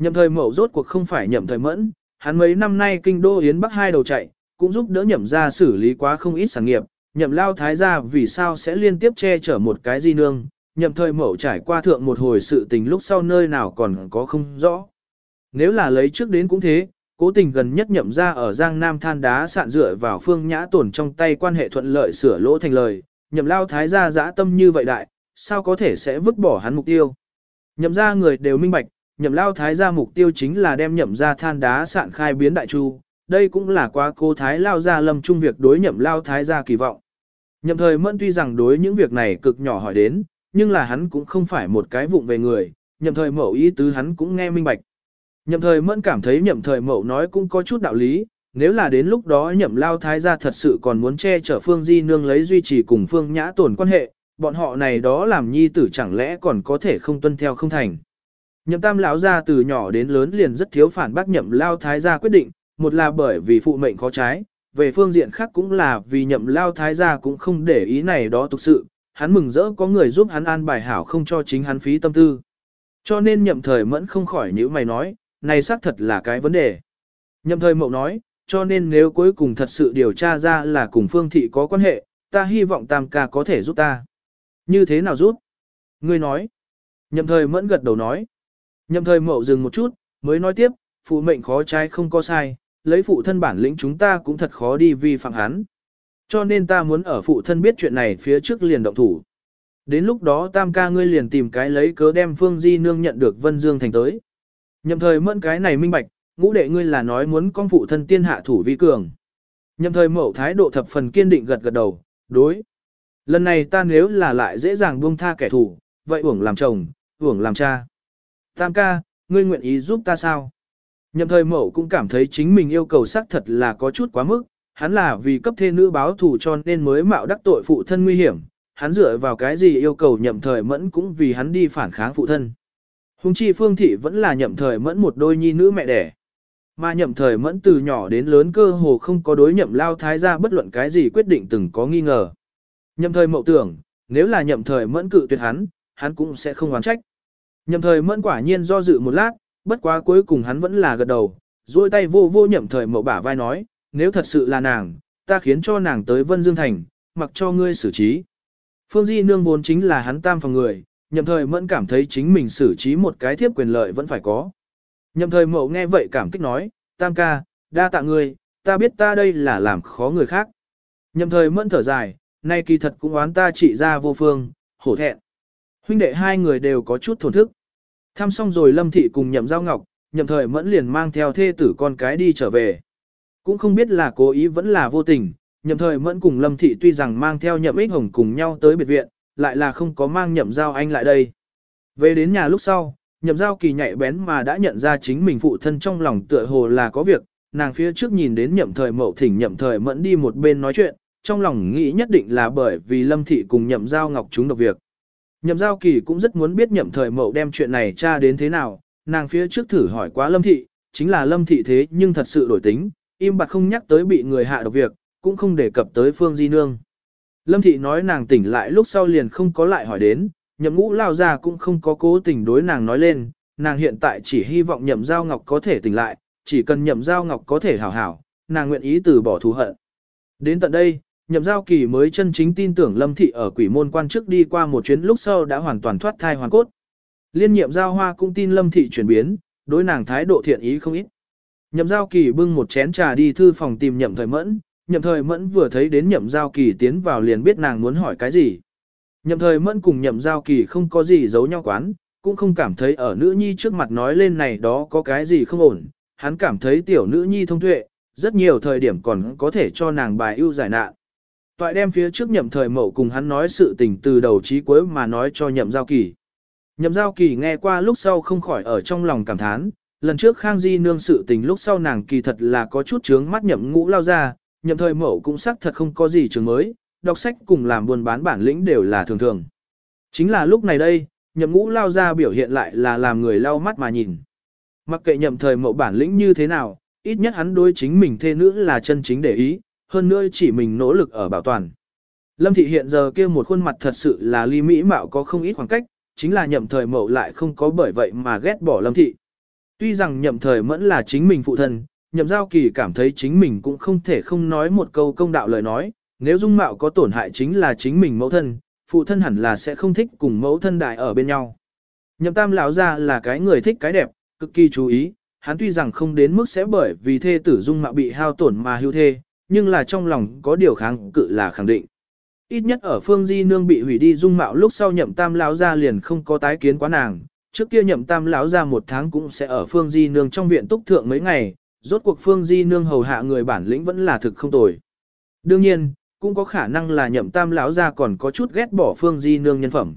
Nhậm thời mậu rốt cuộc không phải nhậm thời mẫn, hắn mấy năm nay kinh đô Yến Bắc hai đầu chạy, cũng giúp đỡ nhậm ra xử lý quá không ít sản nghiệp, nhậm lao thái gia vì sao sẽ liên tiếp che chở một cái di nương, nhậm thời mậu trải qua thượng một hồi sự tình lúc sau nơi nào còn có không rõ. Nếu là lấy trước đến cũng thế, cố tình gần nhất nhậm ra ở Giang Nam than đá sạn dựa vào phương nhã tổn trong tay quan hệ thuận lợi sửa lỗ thành lời, nhậm lao thái gia dã tâm như vậy đại, sao có thể sẽ vứt bỏ hắn mục tiêu. Nhậm ra người đều minh bạch, nhậm lao thái gia mục tiêu chính là đem nhậm ra than đá sạn khai biến đại chu, đây cũng là quá cô thái lao gia lâm trung việc đối nhậm lao thái gia kỳ vọng. Nhậm thời mẫn tuy rằng đối những việc này cực nhỏ hỏi đến, nhưng là hắn cũng không phải một cái vụng về người, nhậm thời mẫu ý tứ hắn cũng nghe minh bạch. Nhậm thời mẫn cảm thấy nhậm thời mẫu nói cũng có chút đạo lý, nếu là đến lúc đó nhậm lao thái gia thật sự còn muốn che chở phương di nương lấy duy trì cùng phương nhã tổn quan hệ, bọn họ này đó làm nhi tử chẳng lẽ còn có thể không tuân theo không thành. Nhậm tam lão gia từ nhỏ đến lớn liền rất thiếu phản bác nhậm lao thái gia quyết định, một là bởi vì phụ mệnh khó trái, về phương diện khác cũng là vì nhậm lao thái gia cũng không để ý này đó thực sự, hắn mừng rỡ có người giúp hắn an bài hảo không cho chính hắn phí tâm tư. Cho nên nhậm thời mẫn không khỏi những mày nói, này xác thật là cái vấn đề. Nhậm thời mậu nói, cho nên nếu cuối cùng thật sự điều tra ra là cùng phương thị có quan hệ, ta hy vọng tam ca có thể giúp ta. Như thế nào giúp? Ngươi nói. Nhậm thời mẫn gật đầu nói. Nhậm thời mậu dừng một chút, mới nói tiếp, phụ mệnh khó trái không có sai, lấy phụ thân bản lĩnh chúng ta cũng thật khó đi vi phạm hắn. Cho nên ta muốn ở phụ thân biết chuyện này phía trước liền động thủ. Đến lúc đó tam ca ngươi liền tìm cái lấy cớ đem Phương Di Nương nhận được Vân Dương thành tới. Nhậm thời mẫn cái này minh bạch, ngũ đệ ngươi là nói muốn con phụ thân tiên hạ thủ vi cường. Nhậm thời mẫu thái độ thập phần kiên định gật gật đầu, đối. Lần này ta nếu là lại dễ dàng buông tha kẻ thù, vậy uổng làm chồng, uổng làm cha. Tam ca, ngươi nguyện ý giúp ta sao? Nhậm thời mẫu cũng cảm thấy chính mình yêu cầu xác thật là có chút quá mức, hắn là vì cấp thê nữ báo thù cho nên mới mạo đắc tội phụ thân nguy hiểm, hắn dựa vào cái gì yêu cầu nhậm thời mẫn cũng vì hắn đi phản kháng phụ thân. Hùng chi phương thị vẫn là nhậm thời mẫn một đôi nhi nữ mẹ đẻ. Mà nhậm thời mẫn từ nhỏ đến lớn cơ hồ không có đối nhậm lao thái ra bất luận cái gì quyết định từng có nghi ngờ. Nhậm thời mậu tưởng, nếu là nhậm thời mẫn cự tuyệt hắn, hắn cũng sẽ không oán trách. Nhậm thời mẫn quả nhiên do dự một lát, bất quá cuối cùng hắn vẫn là gật đầu, duỗi tay vô vô nhậm thời mậu bả vai nói, nếu thật sự là nàng, ta khiến cho nàng tới Vân Dương Thành, mặc cho ngươi xử trí. Phương Di Nương vốn chính là hắn tam phòng người, nhậm thời mẫn cảm thấy chính mình xử trí một cái thiếp quyền lợi vẫn phải có. Nhậm thời mậu nghe vậy cảm kích nói, tam ca, đa tạ ngươi, ta biết ta đây là làm khó người khác. Nhậm thời mẫn thở dài, nay kỳ thật cũng oán ta trị ra vô phương, hổ thẹn. Huynh đệ hai người đều có chút thổn thức. Thăm xong rồi lâm thị cùng nhậm giao ngọc, nhậm thời mẫn liền mang theo thê tử con cái đi trở về. Cũng không biết là cố ý vẫn là vô tình, nhậm thời mẫn cùng lâm thị tuy rằng mang theo nhậm ích hồng cùng nhau tới biệt viện, lại là không có mang nhậm giao anh lại đây. Về đến nhà lúc sau, nhậm giao kỳ nhạy bén mà đã nhận ra chính mình phụ thân trong lòng tựa hồ là có việc, nàng phía trước nhìn đến nhậm thời mậu thỉnh nhậm thời mẫn đi một bên nói chuyện, trong lòng nghĩ nhất định là bởi vì lâm thị cùng nhậm giao ngọc chúng độc việc. Nhậm giao kỳ cũng rất muốn biết nhậm thời mậu đem chuyện này tra đến thế nào, nàng phía trước thử hỏi quá lâm thị, chính là lâm thị thế nhưng thật sự đổi tính, im bặt không nhắc tới bị người hạ độc việc, cũng không đề cập tới phương di nương. Lâm thị nói nàng tỉnh lại lúc sau liền không có lại hỏi đến, nhậm ngũ lao ra cũng không có cố tình đối nàng nói lên, nàng hiện tại chỉ hy vọng nhậm giao ngọc có thể tỉnh lại, chỉ cần nhậm giao ngọc có thể hảo hảo, nàng nguyện ý từ bỏ thù hận. Đến tận đây, nhậm giao kỳ mới chân chính tin tưởng lâm thị ở quỷ môn quan trước đi qua một chuyến lúc sau đã hoàn toàn thoát thai hoàn cốt. Liên nhiệm giao hoa cũng tin lâm thị chuyển biến, đối nàng thái độ thiện ý không ít. Nhậm giao kỳ bưng một chén trà đi thư phòng tìm nhậm thời mẫn, nhậm thời mẫn vừa thấy đến nhậm giao kỳ tiến vào liền biết nàng muốn hỏi cái gì. Nhậm thời mẫn cùng nhậm giao kỳ không có gì giấu nhau quán, cũng không cảm thấy ở nữ nhi trước mặt nói lên này đó có cái gì không ổn, hắn cảm thấy tiểu nữ nhi thông tuệ, rất nhiều thời điểm còn có thể cho nàng bài ưu giải nạn. Toại đem phía trước nhậm thời mậu cùng hắn nói sự tình từ đầu chí cuối mà nói cho nhậm giao kỳ. Nhậm giao kỳ nghe qua lúc sau không khỏi ở trong lòng cảm thán, lần trước Khang Di nương sự tình lúc sau nàng kỳ thật là có chút chướng mắt nhậm ngũ lao ra, nhậm thời mậu cũng xác thật không có gì trường mới, đọc sách cùng làm buôn bán bản lĩnh đều là thường thường. Chính là lúc này đây, nhậm ngũ lao ra biểu hiện lại là làm người lau mắt mà nhìn. Mặc kệ nhậm thời mậu bản lĩnh như thế nào, ít nhất hắn đối chính mình thê nữ là chân chính để ý, hơn nữa chỉ mình nỗ lực ở bảo toàn. Lâm thị hiện giờ kia một khuôn mặt thật sự là ly mỹ mạo có không ít khoảng cách, chính là nhậm thời mậu lại không có bởi vậy mà ghét bỏ lâm thị. Tuy rằng nhậm thời mẫn là chính mình phụ thân, nhậm giao kỳ cảm thấy chính mình cũng không thể không nói một câu công đạo lời nói, nếu dung mạo có tổn hại chính là chính mình mẫu thân, phụ thân hẳn là sẽ không thích cùng mẫu thân đại ở bên nhau. Nhậm tam lão ra là cái người thích cái đẹp, cực kỳ chú ý, hắn tuy rằng không đến mức sẽ bởi vì thê tử dung mạo bị hao tổn mà hưu thê, nhưng là trong lòng có điều kháng cự là khẳng định. Ít nhất ở phương di nương bị hủy đi dung mạo lúc sau nhậm tam lão ra liền không có tái kiến quá nàng, trước kia nhậm tam lão ra một tháng cũng sẽ ở phương di nương trong viện túc thượng mấy ngày, rốt cuộc phương di nương hầu hạ người bản lĩnh vẫn là thực không tồi. Đương nhiên, cũng có khả năng là nhậm tam lão ra còn có chút ghét bỏ phương di nương nhân phẩm.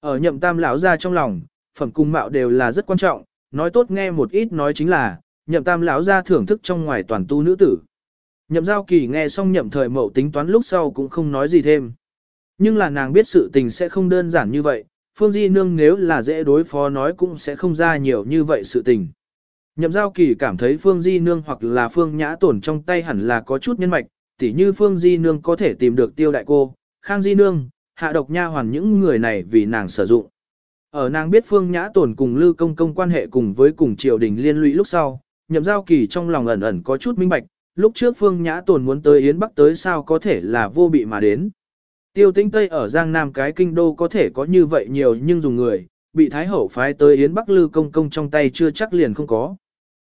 Ở nhậm tam lão ra trong lòng, phẩm cung mạo đều là rất quan trọng, nói tốt nghe một ít nói chính là, nhậm tam lão ra thưởng thức trong ngoài toàn tu nữ tử. Nhậm giao kỳ nghe xong nhậm thời mậu tính toán lúc sau cũng không nói gì thêm. Nhưng là nàng biết sự tình sẽ không đơn giản như vậy, Phương Di Nương nếu là dễ đối phó nói cũng sẽ không ra nhiều như vậy sự tình. Nhậm giao kỳ cảm thấy Phương Di Nương hoặc là Phương Nhã Tổn trong tay hẳn là có chút nhân mạch, tỉ như Phương Di Nương có thể tìm được tiêu đại cô, Khang Di Nương, hạ độc nha hoàn những người này vì nàng sử dụng. Ở nàng biết Phương Nhã Tổn cùng Lư Công Công quan hệ cùng với cùng triều đình liên lụy lúc sau, nhậm giao kỳ trong lòng ẩn ẩn có chút minh bạch, lúc trước Phương Nhã Tồn muốn tới Yến Bắc tới sao có thể là vô bị mà đến. Tiêu Tĩnh Tây ở Giang Nam cái kinh đô có thể có như vậy nhiều nhưng dùng người, bị Thái Hậu phái tới Yến Bắc Lư Công Công trong tay chưa chắc liền không có.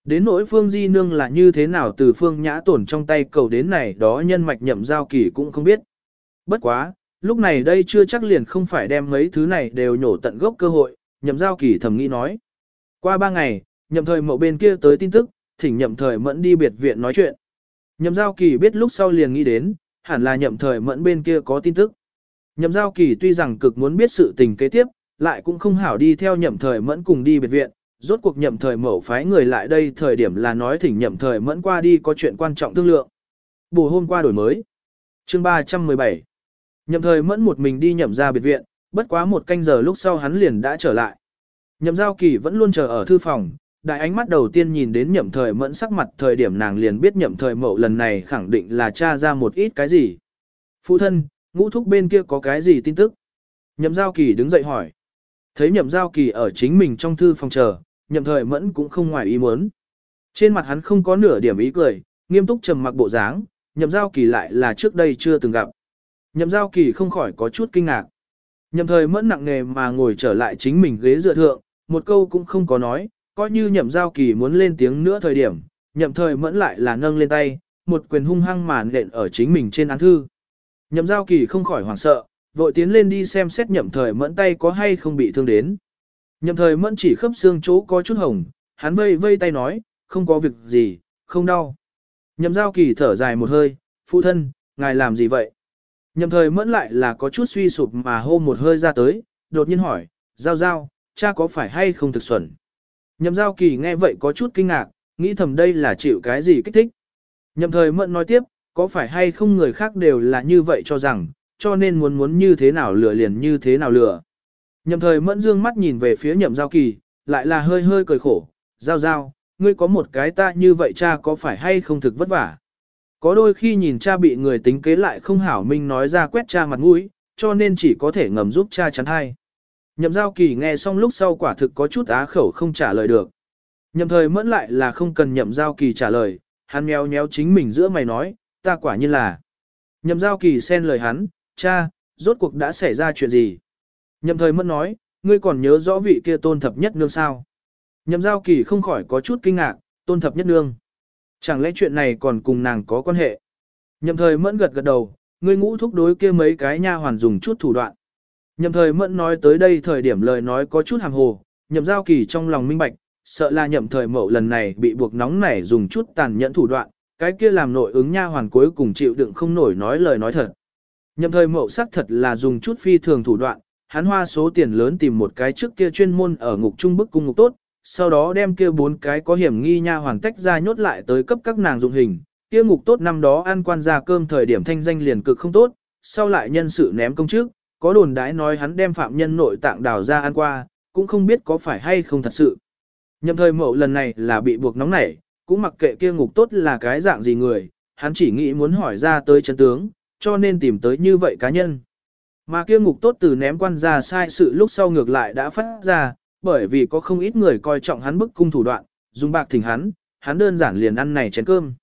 Đến nỗi Phương Di Nương là như thế nào từ Phương Nhã Tổn trong tay cầu đến này đó nhân mạch nhậm giao kỳ cũng không biết. Bất quá, lúc này đây chưa chắc liền không phải đem mấy thứ này đều nhổ tận gốc cơ hội, nhậm giao kỳ thầm nghĩ nói. Qua ba ngày, nhậm thời mậu bên kia tới tin tức, thỉnh nhậm thời mẫn đi biệt viện nói chuyện. Nhậm giao kỳ biết lúc sau liền nghĩ đến, hẳn là nhậm thời mẫn bên kia có tin tức. Nhậm giao kỳ tuy rằng cực muốn biết sự tình kế tiếp, lại cũng không hảo đi theo nhậm thời mẫn cùng đi biệt viện, rốt cuộc nhậm thời mẫu phái người lại đây thời điểm là nói thỉnh nhậm thời mẫn qua đi có chuyện quan trọng thương lượng. Bù hôm qua đổi mới. Chương 317 Nhậm thời mẫn một mình đi nhậm ra biệt viện, bất quá một canh giờ lúc sau hắn liền đã trở lại. Nhậm giao kỳ vẫn luôn chờ ở thư phòng, đại ánh mắt đầu tiên nhìn đến nhậm thời mẫn sắc mặt thời điểm nàng liền biết nhậm thời mậu lần này khẳng định là tra ra một ít cái gì. Phụ thân, ngũ thúc bên kia có cái gì tin tức? Nhậm giao kỳ đứng dậy hỏi. Thấy nhậm giao kỳ ở chính mình trong thư phòng chờ, nhậm thời mẫn cũng không ngoài ý muốn. Trên mặt hắn không có nửa điểm ý cười, nghiêm túc trầm mặc bộ dáng, nhậm giao kỳ lại là trước đây chưa từng gặp. Nhậm giao kỳ không khỏi có chút kinh ngạc. Nhậm thời mẫn nặng nề mà ngồi trở lại chính mình ghế dựa thượng, một câu cũng không có nói, coi như nhậm giao kỳ muốn lên tiếng nữa thời điểm, nhậm thời mẫn lại là nâng lên tay, một quyền hung hăng màn nện ở chính mình trên án thư. Nhậm giao kỳ không khỏi hoảng sợ, vội tiến lên đi xem xét nhậm thời mẫn tay có hay không bị thương đến. Nhậm thời mẫn chỉ khớp xương chỗ có chút hồng, hắn vây vây tay nói, không có việc gì, không đau. Nhậm giao kỳ thở dài một hơi, phụ thân, ngài làm gì vậy? Nhậm thời mẫn lại là có chút suy sụp mà hô một hơi ra tới, đột nhiên hỏi, giao giao, cha có phải hay không thực xuẩn? Nhậm giao kỳ nghe vậy có chút kinh ngạc, nghĩ thầm đây là chịu cái gì kích thích. Nhậm thời mẫn nói tiếp, có phải hay không người khác đều là như vậy cho rằng, cho nên muốn muốn như thế nào lừa liền như thế nào lừa. Nhậm thời mẫn dương mắt nhìn về phía nhậm giao kỳ, lại là hơi hơi cười khổ, giao giao, ngươi có một cái ta như vậy cha có phải hay không thực vất vả. Có đôi khi nhìn cha bị người tính kế lại không hảo minh nói ra quét cha mặt mũi, cho nên chỉ có thể ngầm giúp cha chắn hay. Nhậm giao kỳ nghe xong lúc sau quả thực có chút á khẩu không trả lời được. Nhậm thời mẫn lại là không cần nhậm giao kỳ trả lời, hắn mèo méo chính mình giữa mày nói, ta quả nhiên là. Nhậm giao kỳ xen lời hắn, cha, rốt cuộc đã xảy ra chuyện gì? Nhậm thời mẫn nói, ngươi còn nhớ rõ vị kia tôn thập nhất nương sao? Nhậm giao kỳ không khỏi có chút kinh ngạc, tôn thập nhất nương. Chẳng lẽ chuyện này còn cùng nàng có quan hệ? Nhậm thời mẫn gật gật đầu, ngươi ngũ thúc đối kia mấy cái nha hoàn dùng chút thủ đoạn. Nhậm thời mẫn nói tới đây thời điểm lời nói có chút hàng hồ, nhậm giao kỳ trong lòng minh bạch, sợ là nhậm thời mậu lần này bị buộc nóng nảy dùng chút tàn nhẫn thủ đoạn, cái kia làm nội ứng nha hoàn cuối cùng chịu đựng không nổi nói lời nói thật. Nhậm thời mậu xác thật là dùng chút phi thường thủ đoạn, hắn hoa số tiền lớn tìm một cái trước kia chuyên môn ở ngục trung bức cung ngục tốt, sau đó đem kia bốn cái có hiểm nghi nha hoàn tách ra nhốt lại tới cấp các nàng dụng hình. Kia ngục tốt năm đó ăn quan gia cơm thời điểm thanh danh liền cực không tốt, sau lại nhân sự ném công trước, có đồn đãi nói hắn đem phạm nhân nội tạng đào ra ăn qua, cũng không biết có phải hay không thật sự. Nhậm thời mậu lần này là bị buộc nóng nảy, cũng mặc kệ kia ngục tốt là cái dạng gì người, hắn chỉ nghĩ muốn hỏi ra tới chân tướng, cho nên tìm tới như vậy cá nhân. Mà kia ngục tốt từ ném quan ra sai sự lúc sau ngược lại đã phát ra, bởi vì có không ít người coi trọng hắn bức cung thủ đoạn, dùng bạc thỉnh hắn, hắn đơn giản liền ăn này chén cơm.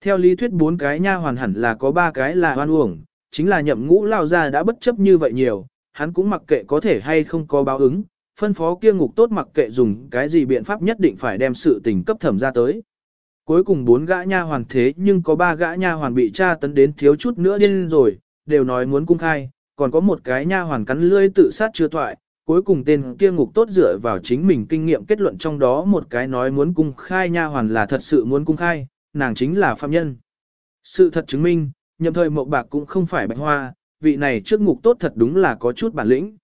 Theo lý thuyết bốn cái nha hoàn hẳn là có ba cái là hoan uổng, chính là nhậm ngũ lao ra đã bất chấp như vậy nhiều, hắn cũng mặc kệ có thể hay không có báo ứng, phân phó kia ngục tốt mặc kệ dùng cái gì biện pháp nhất định phải đem sự tình cấp thẩm ra tới. Cuối cùng bốn gã nha hoàn thế nhưng có ba gã nha hoàn bị tra tấn đến thiếu chút nữa điên rồi, đều nói muốn cung khai, còn có một cái nha hoàn cắn lươi tự sát chưa thoại, cuối cùng tên kia ngục tốt dựa vào chính mình kinh nghiệm kết luận trong đó một cái nói muốn cung khai nha hoàn là thật sự muốn cung khai, nàng chính là phạm nhân. Sự thật chứng minh, nhậm thời mộng bạc cũng không phải bạch hoa, vị này trước ngục tốt thật đúng là có chút bản lĩnh.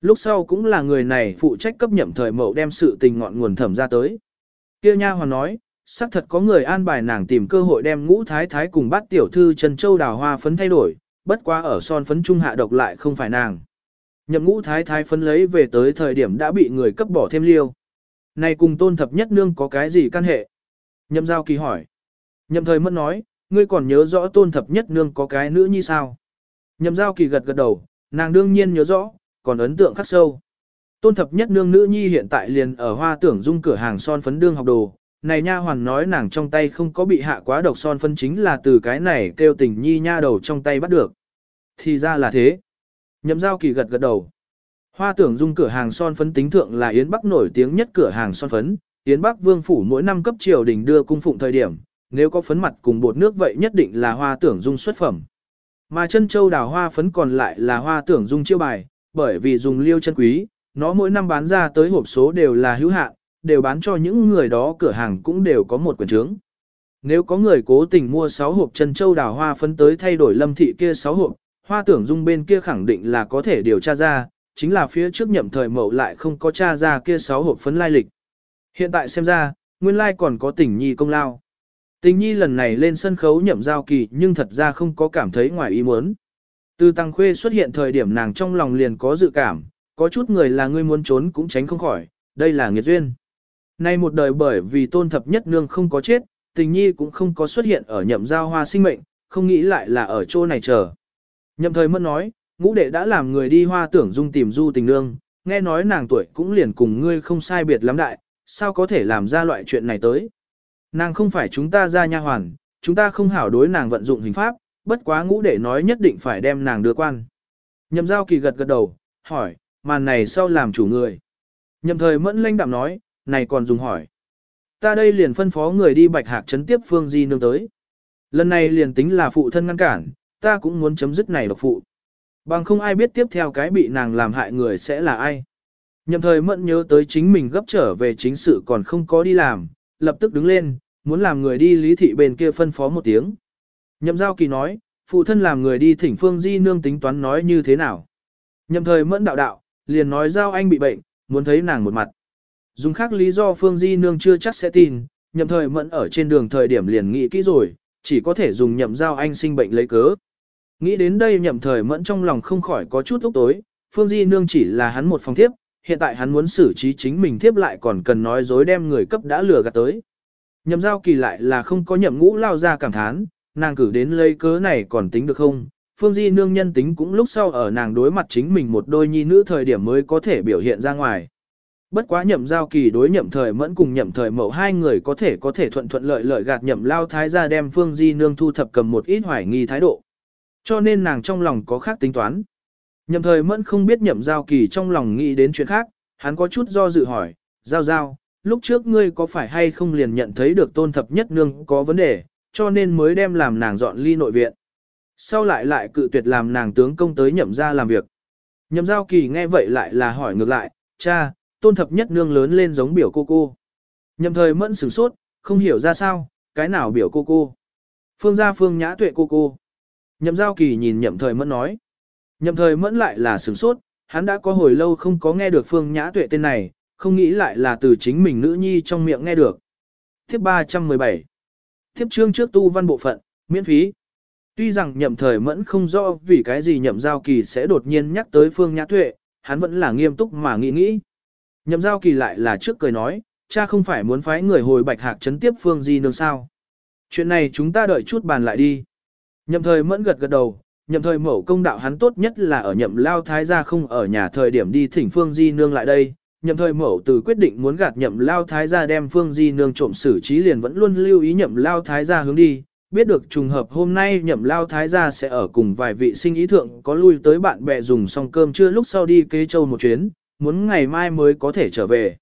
Lúc sau cũng là người này phụ trách cấp nhậm thời mậu đem sự tình ngọn nguồn thẩm ra tới. Kia nha hoàn nói, xác thật có người an bài nàng tìm cơ hội đem ngũ thái thái cùng bát tiểu thư Trần Châu đào hoa phấn thay đổi, bất quá ở son phấn trung hạ độc lại không phải nàng. Nhậm ngũ thái thái phấn lấy về tới thời điểm đã bị người cấp bỏ thêm liêu. Này cùng tôn thập nhất nương có cái gì căn hệ? Nhậm giao kỳ hỏi. Nhậm thời mất nói, ngươi còn nhớ rõ tôn thập nhất nương có cái nữ như sao? Nhậm giao kỳ gật gật đầu, nàng đương nhiên nhớ rõ, còn ấn tượng khắc sâu. Tôn thập nhất nương nữ nhi hiện tại liền ở hoa tưởng dung cửa hàng son phấn đương học đồ. Này nha hoàn nói nàng trong tay không có bị hạ quá độc son phấn chính là từ cái này kêu tình nhi nha đầu trong tay bắt được. Thì ra là thế. Nhậm giao kỳ gật gật đầu. Hoa tưởng dung cửa hàng son phấn tính thượng là Yến Bắc nổi tiếng nhất cửa hàng son phấn. Yến Bắc vương phủ mỗi năm cấp triều đình đưa cung phụng thời điểm, nếu có phấn mặt cùng bột nước vậy nhất định là hoa tưởng dung xuất phẩm. Mà chân châu đào hoa phấn còn lại là hoa tưởng dung chiêu bài, bởi vì dùng liêu chân quý, nó mỗi năm bán ra tới hộp số đều là hữu hạn, đều bán cho những người đó cửa hàng cũng đều có một quyển trướng. Nếu có người cố tình mua 6 hộp chân châu đào hoa phấn tới thay đổi lâm thị kia 6 hộp, hoa tưởng dung bên kia khẳng định là có thể điều tra ra, chính là phía trước nhậm thời mậu lại không có tra ra kia 6 hộp phấn lai lịch. Hiện tại xem ra, nguyên lai còn có tỉnh nhi công lao. Tình nhi lần này lên sân khấu nhậm giao kỳ nhưng thật ra không có cảm thấy ngoài ý muốn. Từ tăng khuê xuất hiện thời điểm nàng trong lòng liền có dự cảm, có chút người là ngươi muốn trốn cũng tránh không khỏi, đây là nghiệt duyên. Nay một đời bởi vì tôn thập nhất nương không có chết, tình nhi cũng không có xuất hiện ở nhậm giao hoa sinh mệnh, không nghĩ lại là ở chỗ này chờ. Nhậm thời mất nói, ngũ đệ đã làm người đi hoa tưởng dung tìm du tình nương, nghe nói nàng tuổi cũng liền cùng ngươi không sai biệt lắm đại, sao có thể làm ra loại chuyện này tới. Nàng không phải chúng ta ra nha hoàn, chúng ta không hảo đối nàng vận dụng hình pháp, bất quá ngũ đệ nói nhất định phải đem nàng đưa quan. Nhậm giao kỳ gật gật đầu, hỏi, màn này sau làm chủ người. Nhậm thời mẫn lanh đạm nói, này còn dùng hỏi. Ta đây liền phân phó người đi bạch hạc chấn tiếp phương di nương tới. Lần này liền tính là phụ thân ngăn cản, ta cũng muốn chấm dứt này độc phụ. Bằng không ai biết tiếp theo cái bị nàng làm hại người sẽ là ai. Nhậm thời mẫn nhớ tới chính mình gấp trở về chính sự còn không có đi làm, lập tức đứng lên, muốn làm người đi lý thị bên kia phân phó một tiếng. Nhậm giao kỳ nói, phụ thân làm người đi thỉnh phương di nương tính toán nói như thế nào. Nhậm thời mẫn đạo đạo, liền nói giao anh bị bệnh, muốn thấy nàng một mặt. Dùng khác lý do phương di nương chưa chắc sẽ tin, nhậm thời mẫn ở trên đường thời điểm liền nghĩ kỹ rồi, chỉ có thể dùng nhậm giao anh sinh bệnh lấy cớ. Nghĩ đến đây nhậm thời mẫn trong lòng không khỏi có chút úc tối, phương di nương chỉ là hắn một phòng thiếp, hiện tại hắn muốn xử trí chính mình thiếp lại còn cần nói dối đem người cấp đã lừa gạt tới. Nhậm giao kỳ lại là không có nhậm ngũ lao ra cảm thán, nàng cử đến lấy cớ này còn tính được không? Phương Di nương nhân tính cũng lúc sau ở nàng đối mặt chính mình một đôi nhi nữ thời điểm mới có thể biểu hiện ra ngoài. Bất quá nhậm giao kỳ đối nhậm thời mẫn cùng nhậm thời mậu hai người có thể có thể thuận thuận lợi lợi gạt nhậm lao thái ra đem Phương Di nương thu thập cầm một ít hoài nghi thái độ. Cho nên nàng trong lòng có khác tính toán. Nhậm thời mẫn không biết nhậm giao kỳ trong lòng nghĩ đến chuyện khác, hắn có chút do dự hỏi, giao giao, lúc trước ngươi có phải hay không liền nhận thấy được tôn thập nhất nương có vấn đề, cho nên mới đem làm nàng dọn ly nội viện. Sau lại lại cự tuyệt làm nàng tướng công tới nhậm ra làm việc. Nhậm giao kỳ nghe vậy lại là hỏi ngược lại, cha, tôn thập nhất nương lớn lên giống biểu cô cô. Nhậm thời mẫn sửng sốt, không hiểu ra sao, cái nào biểu cô cô. Phương gia phương nhã tuệ cô cô. Nhậm giao kỳ nhìn nhậm thời mẫn nói. Nhậm thời mẫn lại là sửng sốt, hắn đã có hồi lâu không có nghe được phương nhã tuệ tên này, không nghĩ lại là từ chính mình nữ nhi trong miệng nghe được. Thiếp 317 Thiếp chương trước tu văn bộ phận, miễn phí. Tuy rằng nhậm thời mẫn không rõ vì cái gì nhậm giao kỳ sẽ đột nhiên nhắc tới phương nhã tuệ, hắn vẫn là nghiêm túc mà nghĩ nghĩ. Nhậm giao kỳ lại là trước cười nói, cha không phải muốn phái người hồi bạch hạc chấn tiếp phương di nương sao. Chuyện này chúng ta đợi chút bàn lại đi. Nhậm thời mẫn gật gật đầu, nhậm thời mẫu công đạo hắn tốt nhất là ở nhậm lao thái gia không ở nhà thời điểm đi thỉnh phương di nương lại đây. Nhậm thời mẫu từ quyết định muốn gạt nhậm lao thái gia đem phương di nương trộm xử trí liền vẫn luôn lưu ý nhậm lao thái gia hướng đi, biết được trùng hợp hôm nay nhậm lao thái gia sẽ ở cùng vài vị sinh ý thượng có lui tới bạn bè dùng xong cơm trưa lúc sau đi kế châu một chuyến, muốn ngày mai mới có thể trở về.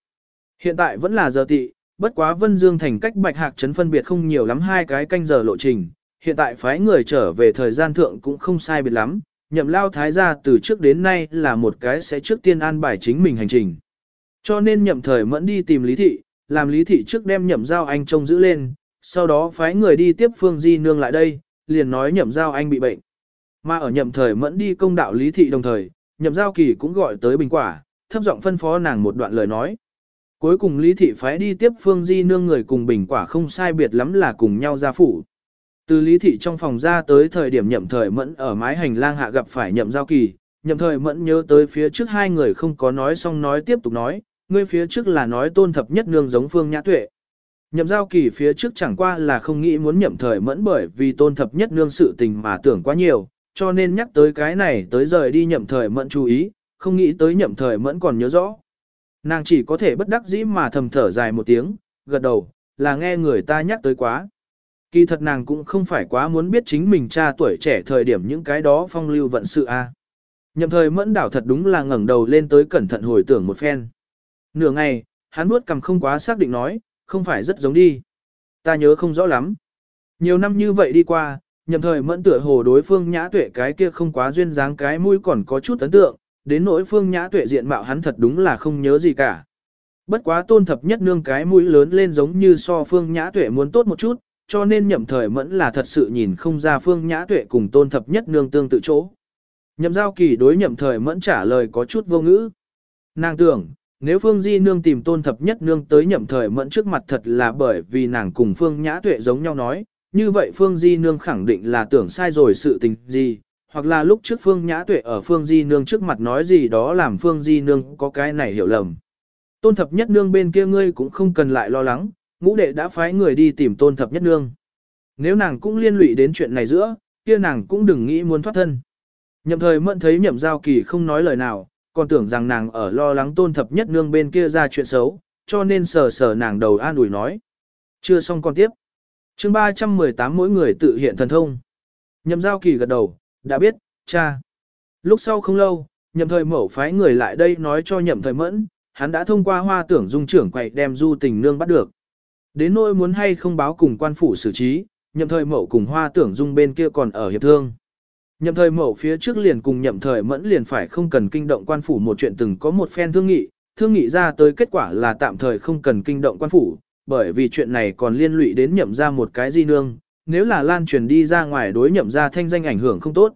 Hiện tại vẫn là giờ tị, bất quá Vân Dương thành cách Bạch Hạc trấn phân biệt không nhiều lắm hai cái canh giờ lộ trình, hiện tại phái người trở về thời gian thượng cũng không sai biệt lắm, nhậm lao thái gia từ trước đến nay là một cái sẽ trước tiên an bài chính mình hành trình. Cho nên nhậm thời mẫn đi tìm Lý Thị, làm Lý Thị trước đem nhậm giao anh trông giữ lên, sau đó phái người đi tiếp Phương Di Nương lại đây, liền nói nhậm giao anh bị bệnh. Mà ở nhậm thời mẫn đi công đạo Lý Thị đồng thời, nhậm giao kỳ cũng gọi tới bình quả, thấp giọng phân phó nàng một đoạn lời nói. Cuối cùng Lý Thị phái đi tiếp Phương Di Nương người cùng bình quả không sai biệt lắm là cùng nhau ra phủ. Từ Lý Thị trong phòng ra tới thời điểm nhậm thời mẫn ở mái hành lang hạ gặp phải nhậm giao kỳ, nhậm thời mẫn nhớ tới phía trước hai người không có nói xong nói tiếp tục nói, ngươi phía trước là nói tôn thập nhất nương giống Phương Nhã Tuệ. Nhậm giao kỳ phía trước chẳng qua là không nghĩ muốn nhậm thời mẫn bởi vì tôn thập nhất nương sự tình mà tưởng quá nhiều, cho nên nhắc tới cái này tới rời đi nhậm thời mẫn chú ý, không nghĩ tới nhậm thời mẫn còn nhớ rõ. Nàng chỉ có thể bất đắc dĩ mà thầm thở dài một tiếng, gật đầu, là nghe người ta nhắc tới quá. Kỳ thật nàng cũng không phải quá muốn biết chính mình cha tuổi trẻ thời điểm những cái đó phong lưu vận sự a. Nhậm thời mẫn đảo thật đúng là ngẩng đầu lên tới cẩn thận hồi tưởng một phen. Nửa ngày, hắn nuốt cầm không quá xác định nói, không phải rất giống đi. Ta nhớ không rõ lắm. Nhiều năm như vậy đi qua, nhậm thời mẫn tựa hồ đối phương nhã tuệ cái kia không quá duyên dáng cái mũi còn có chút ấn tượng, đến nỗi phương nhã tuệ diện mạo hắn thật đúng là không nhớ gì cả. Bất quá tôn thập nhất nương cái mũi lớn lên giống như so phương nhã tuệ muốn tốt một chút, cho nên nhậm thời mẫn là thật sự nhìn không ra phương nhã tuệ cùng tôn thập nhất nương tương tự chỗ. Nhậm giao kỳ đối nhậm thời mẫn trả lời có chút vô ngữ. Nàng tưởng, nếu phương di nương tìm tôn thập nhất nương tới nhậm thời mẫn trước mặt thật là bởi vì nàng cùng phương nhã tuệ giống nhau nói, như vậy phương di nương khẳng định là tưởng sai rồi sự tình gì, hoặc là lúc trước Phương Nhã Tuệ ở Phương Di Nương trước mặt nói gì đó làm Phương Di Nương có cái này hiểu lầm. Tôn thập nhất nương bên kia ngươi cũng không cần lại lo lắng, ngũ đệ đã phái người đi tìm tôn thập nhất nương. Nếu nàng cũng liên lụy đến chuyện này giữa, kia nàng cũng đừng nghĩ muốn thoát thân. Nhậm thời mẫn thấy nhậm giao kỳ không nói lời nào, còn tưởng rằng nàng ở lo lắng tôn thập nhất nương bên kia ra chuyện xấu, cho nên sờ sờ nàng đầu an ủi nói. Chưa xong con tiếp. chương 318 mỗi người tự hiện thần thông. Nhậm giao kỳ gật đầu, đã biết, cha. Lúc sau không lâu, nhậm thời mẫu phái người lại đây nói cho nhậm thời mẫn, hắn đã thông qua hoa tưởng dung trưởng quậy đem du tình nương bắt được. Đến nỗi muốn hay không báo cùng quan phủ xử trí, nhậm thời mẫu cùng hoa tưởng dung bên kia còn ở hiệp thương. Nhậm thời mẫu phía trước liền cùng nhậm thời mẫn liền phải không cần kinh động quan phủ một chuyện từng có một phen thương nghị, thương nghị ra tới kết quả là tạm thời không cần kinh động quan phủ, bởi vì chuyện này còn liên lụy đến nhậm ra một cái di nương, nếu là lan truyền đi ra ngoài đối nhậm ra thanh danh ảnh hưởng không tốt.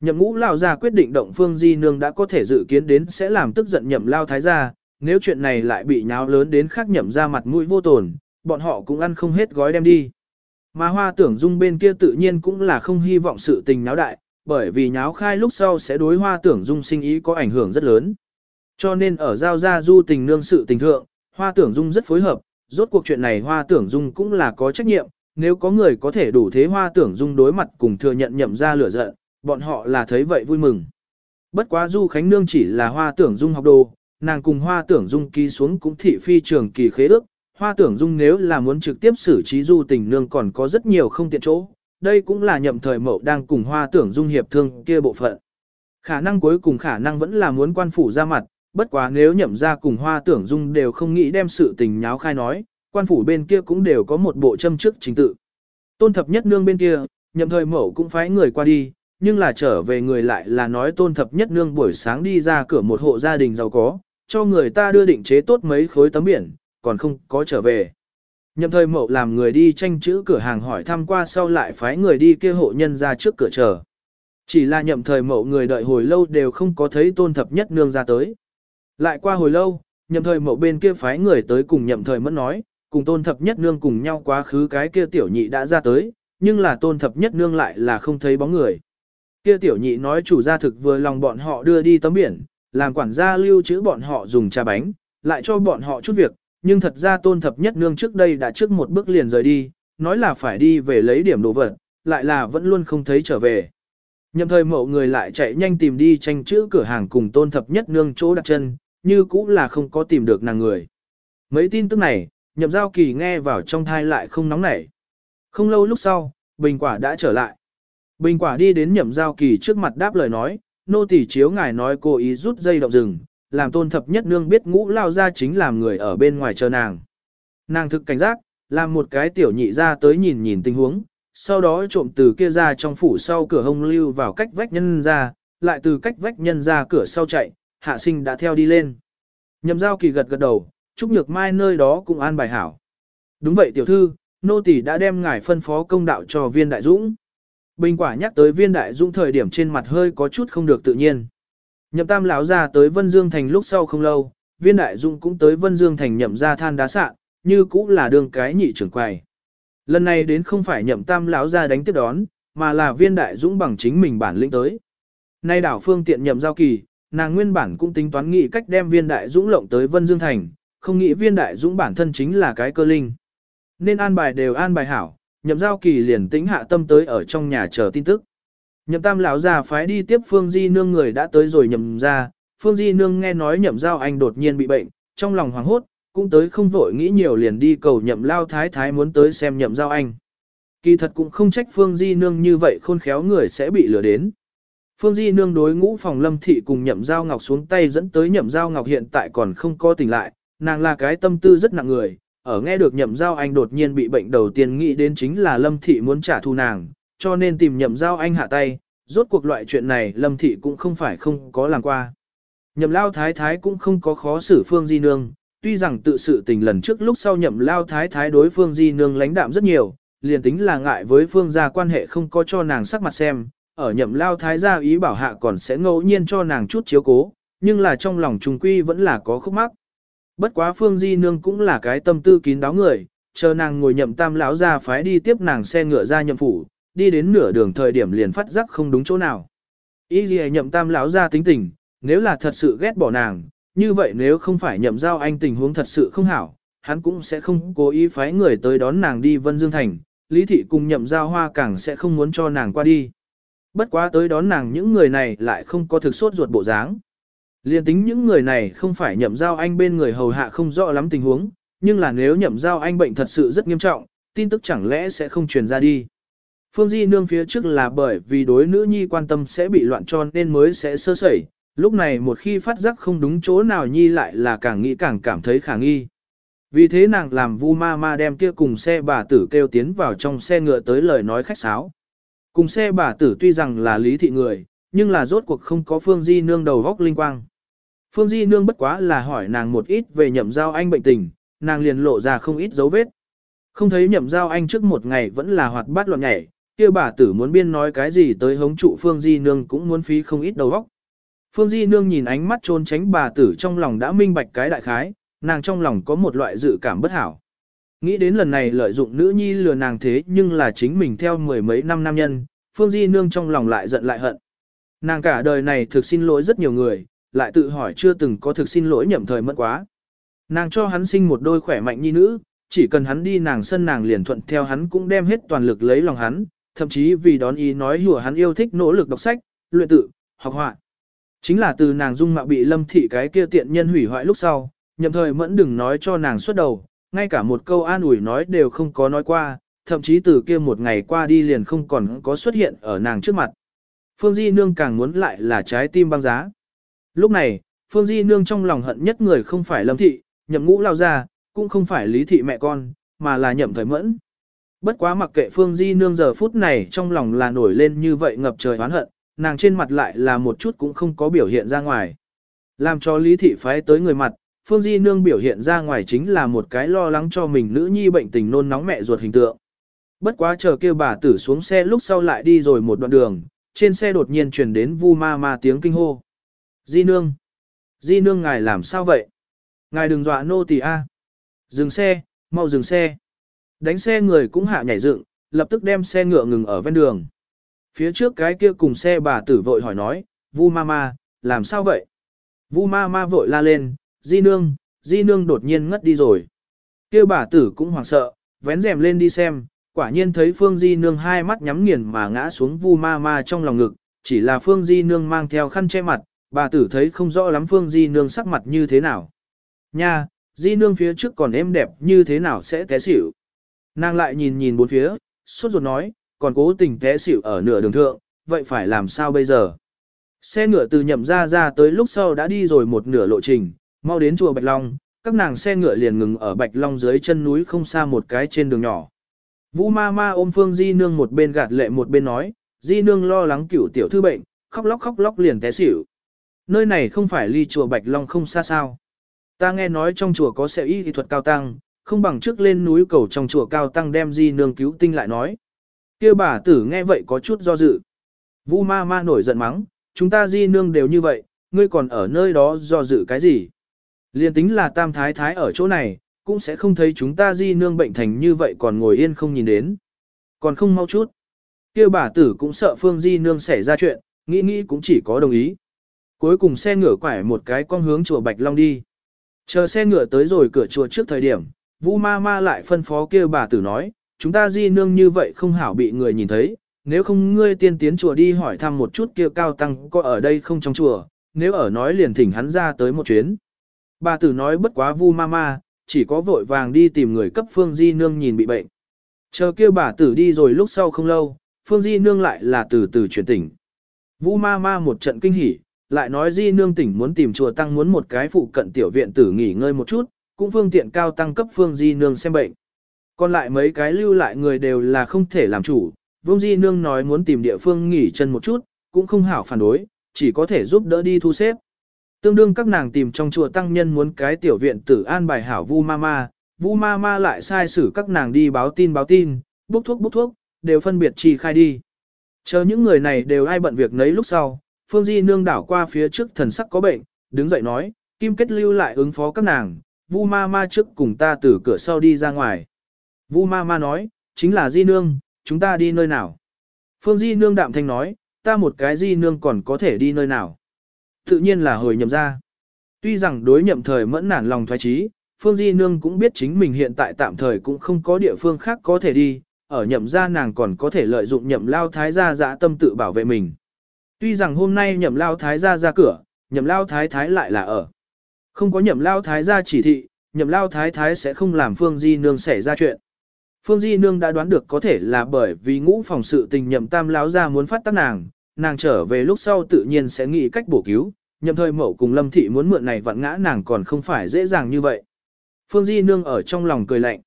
Nhậm ngũ lao ra quyết định động phương di nương đã có thể dự kiến đến sẽ làm tức giận nhậm lao thái gia, nếu chuyện này lại bị nháo lớn đến khác nhậm ra mặt mũi vô tồn, bọn họ cũng ăn không hết gói đem đi. Mà hoa tưởng dung bên kia tự nhiên cũng là không hy vọng sự tình náo đại, bởi vì nháo khai lúc sau sẽ đối hoa tưởng dung sinh ý có ảnh hưởng rất lớn. Cho nên ở giao gia du tình nương sự tình thượng, hoa tưởng dung rất phối hợp, rốt cuộc chuyện này hoa tưởng dung cũng là có trách nhiệm, nếu có người có thể đủ thế hoa tưởng dung đối mặt cùng thừa nhận nhậm ra lửa giận, bọn họ là thấy vậy vui mừng. Bất quá Du Khánh Nương chỉ là hoa tưởng dung học đồ, nàng cùng hoa tưởng dung ký xuống cũng thị phi trường kỳ khế ước, hoa tưởng dung nếu là muốn trực tiếp xử trí Du tình nương còn có rất nhiều không tiện chỗ, đây cũng là nhậm thời mậu đang cùng hoa tưởng dung hiệp thương kia bộ phận. Khả năng cuối cùng khả năng vẫn là muốn quan phủ ra mặt, bất quá nếu nhậm ra cùng hoa tưởng dung đều không nghĩ đem sự tình nháo khai nói, quan phủ bên kia cũng đều có một bộ châm chức chính tự. Tôn thập nhất nương bên kia, nhậm thời mẫu cũng phái người qua đi, nhưng là trở về người lại là nói tôn thập nhất nương buổi sáng đi ra cửa một hộ gia đình giàu có, cho người ta đưa định chế tốt mấy khối tấm biển, còn không có trở về. Nhậm thời mậu làm người đi tranh chữ cửa hàng hỏi thăm qua sau lại phái người đi kia hộ nhân ra trước cửa chờ. Chỉ là nhậm thời mậu người đợi hồi lâu đều không có thấy tôn thập nhất nương ra tới. Lại qua hồi lâu, nhậm thời mậu bên kia phái người tới cùng nhậm thời mẫn nói, cùng tôn thập nhất nương cùng nhau quá khứ cái kia tiểu nhị đã ra tới, nhưng là tôn thập nhất nương lại là không thấy bóng người. Kia tiểu nhị nói chủ gia thực vừa lòng bọn họ đưa đi tấm biển, làm quản gia lưu trữ bọn họ dùng trà bánh, lại cho bọn họ chút việc, nhưng thật ra tôn thập nhất nương trước đây đã trước một bước liền rời đi, nói là phải đi về lấy điểm đồ vật, lại là vẫn luôn không thấy trở về. Nhậm thời mộ người lại chạy nhanh tìm đi tranh chữ cửa hàng cùng tôn thập nhất nương chỗ đặt chân, như cũng là không có tìm được nàng người. Mấy tin tức này, nhậm giao kỳ nghe vào trong thai lại không nóng nảy. Không lâu lúc sau, bình quả đã trở lại. Bình quả đi đến nhậm giao kỳ trước mặt đáp lời nói, nô tỳ chiếu ngài nói cô ý rút dây động rừng, làm tôn thập nhất nương biết ngũ lao ra chính làm người ở bên ngoài chờ nàng. Nàng thực cảnh giác, làm một cái tiểu nhị ra tới nhìn nhìn tình huống, sau đó trộm từ kia ra trong phủ sau cửa hông lưu vào cách vách nhân ra, lại từ cách vách nhân ra cửa sau chạy, hạ sinh đã theo đi lên. Nhầm giao kỳ gật gật đầu, Trúc Nhược Mai nơi đó cũng an bài hảo. Đúng vậy tiểu thư, nô tỳ đã đem ngài phân phó công đạo cho viên đại dũng. Bình quả nhắc tới viên đại dũng thời điểm trên mặt hơi có chút không được tự nhiên. Nhậm tam lão ra tới Vân Dương Thành lúc sau không lâu, viên đại Dung cũng tới Vân Dương Thành nhậm ra than đá sạn, như cũng là đường cái nhị trưởng quầy. Lần này đến không phải nhậm tam lão ra đánh tiếp đón, mà là viên đại dũng bằng chính mình bản lĩnh tới. Nay đảo phương tiện nhậm giao kỳ, nàng nguyên bản cũng tính toán nghĩ cách đem viên đại dũng lộng tới Vân Dương Thành, không nghĩ viên đại dũng bản thân chính là cái cơ linh. Nên an bài đều an bài hảo, nhậm giao kỳ liền tĩnh hạ tâm tới ở trong nhà chờ tin tức. Nhậm tam lão già phái đi tiếp Phương Di Nương người đã tới rồi nhậm ra, Phương Di Nương nghe nói nhậm giao anh đột nhiên bị bệnh, trong lòng hoảng hốt, cũng tới không vội nghĩ nhiều liền đi cầu nhậm lao thái thái muốn tới xem nhậm giao anh. Kỳ thật cũng không trách Phương Di Nương như vậy khôn khéo người sẽ bị lừa đến. Phương Di Nương đối ngũ phòng lâm thị cùng nhậm giao ngọc xuống tay dẫn tới nhậm giao ngọc hiện tại còn không có tỉnh lại, nàng là cái tâm tư rất nặng người, ở nghe được nhậm giao anh đột nhiên bị bệnh đầu tiên nghĩ đến chính là lâm thị muốn trả thù nàng, cho nên tìm nhậm giao anh hạ tay, rốt cuộc loại chuyện này lâm thị cũng không phải không có làm qua. Nhậm lao thái thái cũng không có khó xử Phương Di Nương, tuy rằng tự sự tình lần trước lúc sau nhậm lao thái thái đối Phương Di Nương lãnh đạm rất nhiều, liền tính là ngại với Phương gia quan hệ không có cho nàng sắc mặt xem, ở nhậm lao thái gia ý bảo hạ còn sẽ ngẫu nhiên cho nàng chút chiếu cố, nhưng là trong lòng trùng quy vẫn là có khúc mắc. Bất quá Phương Di Nương cũng là cái tâm tư kín đáo người, chờ nàng ngồi nhậm tam lão ra phái đi tiếp nàng xe ngựa ra nhậm phủ, đi đến nửa đường thời điểm liền phát giác không đúng chỗ nào. Y gì nhậm tam lão ra tính tình, nếu là thật sự ghét bỏ nàng, như vậy nếu không phải nhậm giao anh tình huống thật sự không hảo, hắn cũng sẽ không cố ý phái người tới đón nàng đi Vân Dương Thành, Lý Thị cùng nhậm giao hoa càng sẽ không muốn cho nàng qua đi. Bất quá tới đón nàng những người này lại không có thực sốt ruột bộ dáng. Liên tính những người này không phải nhậm giao anh bên người hầu hạ không rõ lắm tình huống, nhưng là nếu nhậm giao anh bệnh thật sự rất nghiêm trọng, tin tức chẳng lẽ sẽ không truyền ra đi. Phương Di nương phía trước là bởi vì đối nữ nhi quan tâm sẽ bị loạn tròn nên mới sẽ sơ sẩy, lúc này một khi phát giác không đúng chỗ nào nhi lại là càng nghĩ càng cảm thấy khả nghi. Vì thế nàng làm vu ma ma đem kia cùng xe bà tử kêu tiến vào trong xe ngựa tới lời nói khách sáo. Cùng xe bà tử tuy rằng là lý thị người, nhưng là rốt cuộc không có Phương Di nương đầu góc linh quang. Phương Di Nương bất quá là hỏi nàng một ít về nhậm giao anh bệnh tình, nàng liền lộ ra không ít dấu vết. Không thấy nhậm giao anh trước một ngày vẫn là hoạt bát loạn nhảy, kia bà tử muốn biên nói cái gì tới hống trụ Phương Di Nương cũng muốn phí không ít đầu óc. Phương Di Nương nhìn ánh mắt trôn tránh bà tử trong lòng đã minh bạch cái đại khái, nàng trong lòng có một loại dự cảm bất hảo. Nghĩ đến lần này lợi dụng nữ nhi lừa nàng thế nhưng là chính mình theo mười mấy năm nam nhân, Phương Di Nương trong lòng lại giận lại hận. Nàng cả đời này thực xin lỗi rất nhiều người, lại tự hỏi chưa từng có thực xin lỗi nhậm thời mất quá. Nàng cho hắn sinh một đôi khỏe mạnh nhi nữ, chỉ cần hắn đi nàng sân nàng liền thuận theo hắn cũng đem hết toàn lực lấy lòng hắn, thậm chí vì đón ý nói hùa hắn yêu thích nỗ lực đọc sách, luyện tự, học họa. Chính là từ nàng dung mạo bị lâm thị cái kia tiện nhân hủy hoại lúc sau, nhậm thời mẫn đừng nói cho nàng xuất đầu, ngay cả một câu an ủi nói đều không có nói qua, thậm chí từ kia một ngày qua đi liền không còn có xuất hiện ở nàng trước mặt. Phương Di Nương càng muốn lại là trái tim băng giá. Lúc này, Phương Di Nương trong lòng hận nhất người không phải Lâm Thị, nhậm ngũ lao ra, cũng không phải Lý Thị mẹ con, mà là nhậm thời mẫn. Bất quá mặc kệ Phương Di Nương giờ phút này trong lòng là nổi lên như vậy ngập trời oán hận, nàng trên mặt lại là một chút cũng không có biểu hiện ra ngoài. Làm cho Lý Thị phái tới người mặt, Phương Di Nương biểu hiện ra ngoài chính là một cái lo lắng cho mình nữ nhi bệnh tình nôn nóng mẹ ruột hình tượng. Bất quá chờ kêu bà tử xuống xe lúc sau lại đi rồi một đoạn đường, trên xe đột nhiên truyền đến vu ma ma tiếng kinh hô. Di Nương! Di Nương ngài làm sao vậy? Ngài đừng dọa nô tỳ a. Dừng xe, mau dừng xe. Đánh xe người cũng hạ nhảy dựng, lập tức đem xe ngựa ngừng ở ven đường. Phía trước cái kia cùng xe bà tử vội hỏi nói, Vu Mama, làm sao vậy? Vu Mama vội la lên, Di Nương, Di Nương đột nhiên ngất đi rồi. Kia bà tử cũng hoảng sợ, vén rèm lên đi xem, quả nhiên thấy Phương Di Nương hai mắt nhắm nghiền mà ngã xuống Vu Mama trong lòng ngực, chỉ là Phương Di Nương mang theo khăn che mặt, bà tử thấy không rõ lắm Phương Di Nương sắc mặt như thế nào. Nha, Di Nương phía trước còn êm đẹp như thế nào sẽ té xỉu. Nàng lại nhìn nhìn bốn phía, sốt ruột nói, còn cố tình té xỉu ở nửa đường thượng, vậy phải làm sao bây giờ? Xe ngựa từ nhậm ra ra tới lúc sau đã đi rồi một nửa lộ trình, mau đến chùa Bạch Long, các nàng xe ngựa liền ngừng ở Bạch Long dưới chân núi không xa một cái trên đường nhỏ. Vũ ma ma ôm Phương Di Nương một bên gạt lệ một bên nói, Di Nương lo lắng cửu tiểu thư bệnh, khóc lóc khóc lóc liền té xỉu. Nơi này không phải ly chùa Bạch Long không xa sao. Ta nghe nói trong chùa có xe y thuật cao tăng, không bằng trước lên núi cầu trong chùa cao tăng đem Di Nương cứu tinh lại nói. kia bà tử nghe vậy có chút do dự. Vu ma ma nổi giận mắng, chúng ta Di Nương đều như vậy, ngươi còn ở nơi đó do dự cái gì? Liên tính là tam thái thái ở chỗ này, cũng sẽ không thấy chúng ta Di Nương bệnh thành như vậy còn ngồi yên không nhìn đến. Còn không mau chút. kia bà tử cũng sợ Phương Di Nương xảy ra chuyện, nghĩ nghĩ cũng chỉ có đồng ý. Cuối cùng xe ngựa quải một cái con hướng chùa Bạch Long đi. Chờ xe ngựa tới rồi cửa chùa trước thời điểm, Vu ma ma lại phân phó kêu bà tử nói, chúng ta di nương như vậy không hảo bị người nhìn thấy, nếu không ngươi tiên tiến chùa đi hỏi thăm một chút kia cao tăng có ở đây không trong chùa, nếu ở nói liền thỉnh hắn ra tới một chuyến. Bà tử nói bất quá vu ma ma, chỉ có vội vàng đi tìm người cấp phương di nương nhìn bị bệnh. Chờ kêu bà tử đi rồi lúc sau không lâu, phương di nương lại là từ từ chuyển tỉnh. Vu ma ma một trận kinh hỉ, lại nói di nương tỉnh muốn tìm chùa tăng muốn một cái phụ cận tiểu viện tử nghỉ ngơi một chút, cũng phương tiện cao tăng cấp phương di nương xem bệnh. Còn lại mấy cái lưu lại người đều là không thể làm chủ, vương di nương nói muốn tìm địa phương nghỉ chân một chút, cũng không hảo phản đối, chỉ có thể giúp đỡ đi thu xếp. Tương đương các nàng tìm trong chùa tăng nhân muốn cái tiểu viện tử an bài hảo vu mama, vu mama lại sai xử các nàng đi báo tin báo tin, bốc thuốc bốc thuốc, đều phân biệt chi khai đi. Chờ những người này đều ai bận việc nấy lúc sau, Phương Di nương đảo qua phía trước thần sắc có bệnh, đứng dậy nói, Kim Kết lưu lại ứng phó các nàng, Vu ma ma trước cùng ta từ cửa sau đi ra ngoài. Vu ma ma nói, chính là Di nương, chúng ta đi nơi nào? Phương Di nương đạm thanh nói, ta một cái Di nương còn có thể đi nơi nào? Tự nhiên là hồi nhậm ra. Tuy rằng đối nhậm thời mẫn nản lòng thoái trí, Phương Di nương cũng biết chính mình hiện tại tạm thời cũng không có địa phương khác có thể đi, ở nhậm gia nàng còn có thể lợi dụng nhậm lao thái gia dã tâm tự bảo vệ mình. Tuy rằng hôm nay nhậm lao thái gia ra cửa, nhậm lao thái thái lại là ở. Không có nhậm lao thái gia chỉ thị, nhậm lao thái thái sẽ không làm Phương Di Nương xảy ra chuyện. Phương Di Nương đã đoán được có thể là bởi vì ngũ phòng sự tình nhậm tam lão gia muốn phát tác nàng, nàng trở về lúc sau tự nhiên sẽ nghĩ cách bổ cứu, nhậm thời mậu cùng lâm thị muốn mượn này vặn ngã nàng còn không phải dễ dàng như vậy. Phương Di Nương ở trong lòng cười lạnh.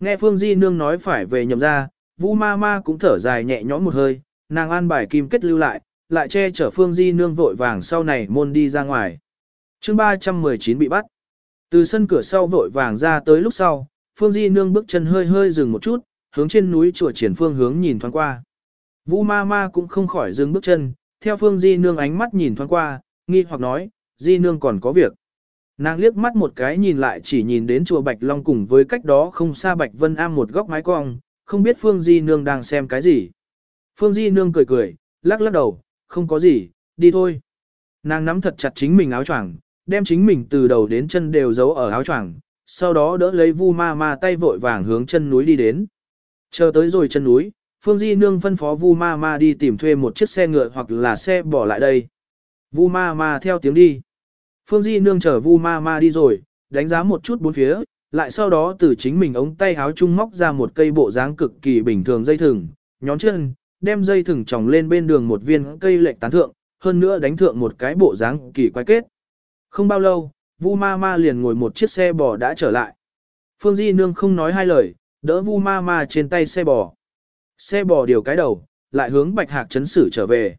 Nghe Phương Di Nương nói phải về nhậm ra, Vũ ma ma cũng thở dài nhẹ nhõm một hơi, nàng an bài kim kết lưu lại, lại che chở Phương Di Nương vội vàng sau này môn đi ra ngoài chương 319 bị bắt. Từ sân cửa sau vội vàng ra tới lúc sau, Phương Di Nương bước chân hơi hơi dừng một chút, hướng trên núi chùa triển phương hướng nhìn thoáng qua. Vũ ma ma cũng không khỏi dừng bước chân, theo Phương Di Nương ánh mắt nhìn thoáng qua, nghi hoặc nói, Di Nương còn có việc. Nàng liếc mắt một cái nhìn lại chỉ nhìn đến chùa Bạch Long cùng với cách đó không xa Bạch Vân Am một góc mái cong, không biết Phương Di Nương đang xem cái gì. Phương Di Nương cười cười, lắc lắc đầu, không có gì, đi thôi. Nàng nắm thật chặt chính mình áo choàng, đem chính mình từ đầu đến chân đều giấu ở áo choàng, sau đó đỡ lấy Vu Ma Ma tay vội vàng hướng chân núi đi đến. Chờ tới rồi chân núi, Phương Di Nương phân phó Vu Ma Ma đi tìm thuê một chiếc xe ngựa hoặc là xe bỏ lại đây. Vu Ma Ma theo tiếng đi. Phương Di Nương chở Vu Ma Ma đi rồi, đánh giá một chút bốn phía, lại sau đó từ chính mình ống tay áo trung móc ra một cây bộ dáng cực kỳ bình thường dây thừng, nhón chân, đem dây thừng tròng lên bên đường một viên cây lệch tán thượng, hơn nữa đánh thượng một cái bộ dáng kỳ quái kết. Không bao lâu, Vu Ma Ma liền ngồi một chiếc xe bò đã trở lại. Phương Di Nương không nói hai lời, đỡ Vu Ma Ma trên tay xe bò. Xe bò điều cái đầu, lại hướng Bạch Hạc chấn xử trở về.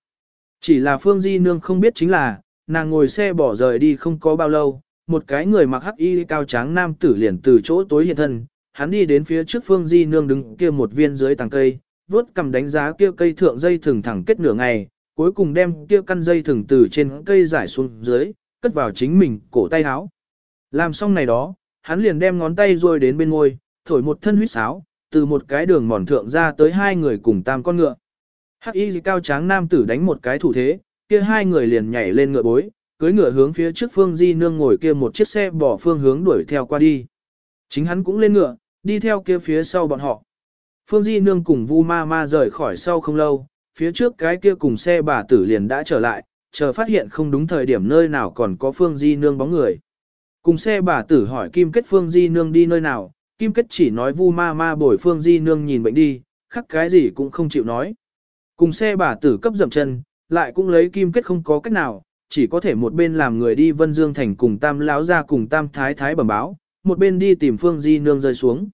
Chỉ là Phương Di Nương không biết chính là, nàng ngồi xe bò rời đi không có bao lâu, một cái người mặc hắc y cao tráng nam tử liền từ chỗ tối hiện thân, hắn đi đến phía trước Phương Di Nương đứng kia một viên dưới tàng cây, vuốt cầm đánh giá kia cây thượng dây thừng thẳng kết nửa ngày, cuối cùng đem kia căn dây thừng từ trên cây giải xuống dưới, cất vào chính mình cổ tay áo. Làm xong này đó, hắn liền đem ngón tay rôi đến bên môi, thổi một thân huyết sáo, từ một cái đường mòn thượng ra tới hai người cùng tam con ngựa. Hắc y cao tráng nam tử đánh một cái thủ thế, kia hai người liền nhảy lên ngựa bối, cưới ngựa hướng phía trước phương di nương ngồi kia một chiếc xe bỏ phương hướng đuổi theo qua đi. Chính hắn cũng lên ngựa, đi theo kia phía sau bọn họ. Phương di nương cùng vu ma ma rời khỏi sau không lâu, phía trước cái kia cùng xe bà tử liền đã trở lại, chờ phát hiện không đúng thời điểm nơi nào còn có phương di nương bóng người. Cùng xe bà tử hỏi Kim Kết Phương Di Nương đi nơi nào, Kim Kết chỉ nói vu ma ma bồi Phương Di Nương nhìn bệnh đi, khắc cái gì cũng không chịu nói. Cùng xe bà tử cấp dậm chân, lại cũng lấy Kim Kết không có cách nào, chỉ có thể một bên làm người đi Vân Dương Thành cùng Tam Lão ra cùng Tam Thái Thái bẩm báo, một bên đi tìm Phương Di Nương rơi xuống.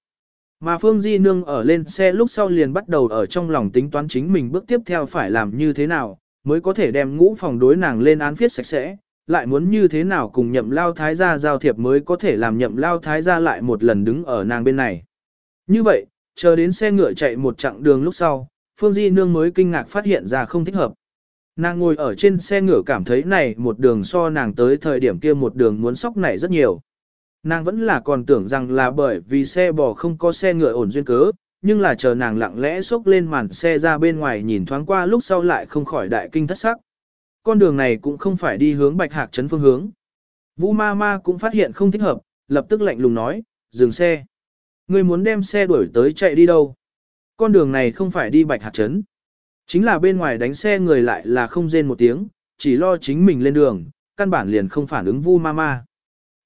Mà Phương Di Nương ở lên xe lúc sau liền bắt đầu ở trong lòng tính toán chính mình bước tiếp theo phải làm như thế nào, mới có thể đem ngũ phòng đối nàng lên án viết sạch sẽ, lại muốn như thế nào cùng nhậm lao thái gia giao thiệp mới có thể làm nhậm lao thái gia lại một lần đứng ở nàng bên này. Như vậy, chờ đến xe ngựa chạy một chặng đường lúc sau, Phương Di Nương mới kinh ngạc phát hiện ra không thích hợp. Nàng ngồi ở trên xe ngựa cảm thấy này một đường so nàng tới thời điểm kia một đường muốn sóc này rất nhiều. Nàng vẫn là còn tưởng rằng là bởi vì xe bò không có xe ngựa ổn duyên cớ, nhưng là chờ nàng lặng lẽ xốc lên màn xe ra bên ngoài nhìn thoáng qua lúc sau lại không khỏi đại kinh thất sắc. Con đường này cũng không phải đi hướng bạch hạc trấn phương hướng. Vũ ma ma cũng phát hiện không thích hợp, lập tức lạnh lùng nói, dừng xe. Người muốn đem xe đuổi tới chạy đi đâu? Con đường này không phải đi bạch hạc trấn. Chính là bên ngoài đánh xe người lại là không rên một tiếng, chỉ lo chính mình lên đường, căn bản liền không phản ứng Vu Ma Ma.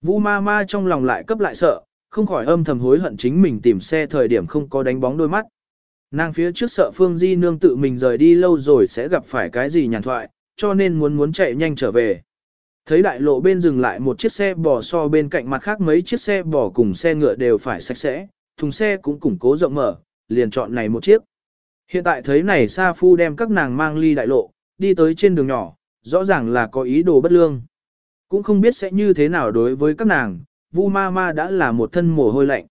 Vu Ma Ma trong lòng lại cấp lại sợ, không khỏi âm thầm hối hận chính mình tìm xe thời điểm không có đánh bóng đôi mắt. Nàng phía trước sợ Phương Di Nương tự mình rời đi lâu rồi sẽ gặp phải cái gì nhàn thoại, cho nên muốn muốn chạy nhanh trở về. Thấy đại lộ bên dừng lại một chiếc xe bò so bên cạnh mặt khác mấy chiếc xe bò cùng xe ngựa đều phải sạch sẽ, thùng xe cũng củng cố rộng mở, liền chọn này một chiếc. Hiện tại thấy này Sa Phu đem các nàng mang ly đại lộ, đi tới trên đường nhỏ, rõ ràng là có ý đồ bất lương. Cũng không biết sẽ như thế nào đối với các nàng, Vu Ma Ma đã là một thân mồ hôi lạnh.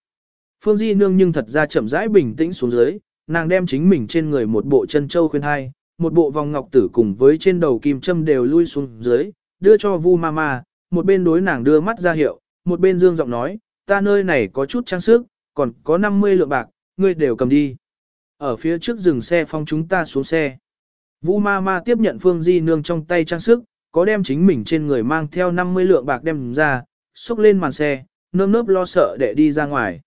Phương Di Nương nhưng thật ra chậm rãi bình tĩnh xuống dưới, nàng đem chính mình trên người một bộ chân châu khuyên hai, một bộ vòng ngọc tử cùng với trên đầu kim châm đều lui xuống dưới, đưa cho Vu Mama, một bên đối nàng đưa mắt ra hiệu, một bên dương giọng nói, ta nơi này có chút trang sức, còn có 50 lượng bạc, ngươi đều cầm đi. Ở phía trước dừng xe phong chúng ta xuống xe. Vu Mama tiếp nhận Phương Di Nương trong tay trang sức, có đem chính mình trên người mang theo 50 lượng bạc đem ra, xúc lên màn xe, nơm nớp lo sợ để đi ra ngoài.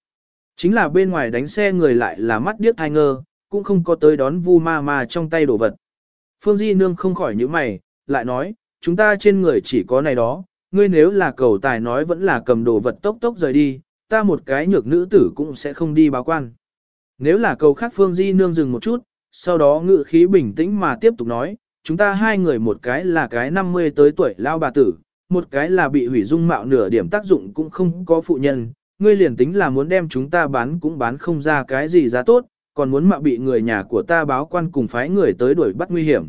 Chính là bên ngoài đánh xe người lại là mắt điếc thai ngơ, cũng không có tới đón Vu Ma Ma trong tay đồ vật. Phương Di Nương không khỏi những mày, lại nói, chúng ta trên người chỉ có này đó, ngươi nếu là cầu tài nói vẫn là cầm đồ vật tốc tốc rời đi, ta một cái nhược nữ tử cũng sẽ không đi báo quan. Nếu là cầu khác Phương Di Nương dừng một chút, sau đó ngự khí bình tĩnh mà tiếp tục nói, chúng ta hai người một cái là cái 50 tới tuổi lao bà tử, một cái là bị hủy dung mạo nửa điểm tác dụng cũng không có phụ nhân, ngươi liền tính là muốn đem chúng ta bán cũng bán không ra cái gì giá tốt, còn muốn mạo bị người nhà của ta báo quan cùng phái người tới đuổi bắt nguy hiểm.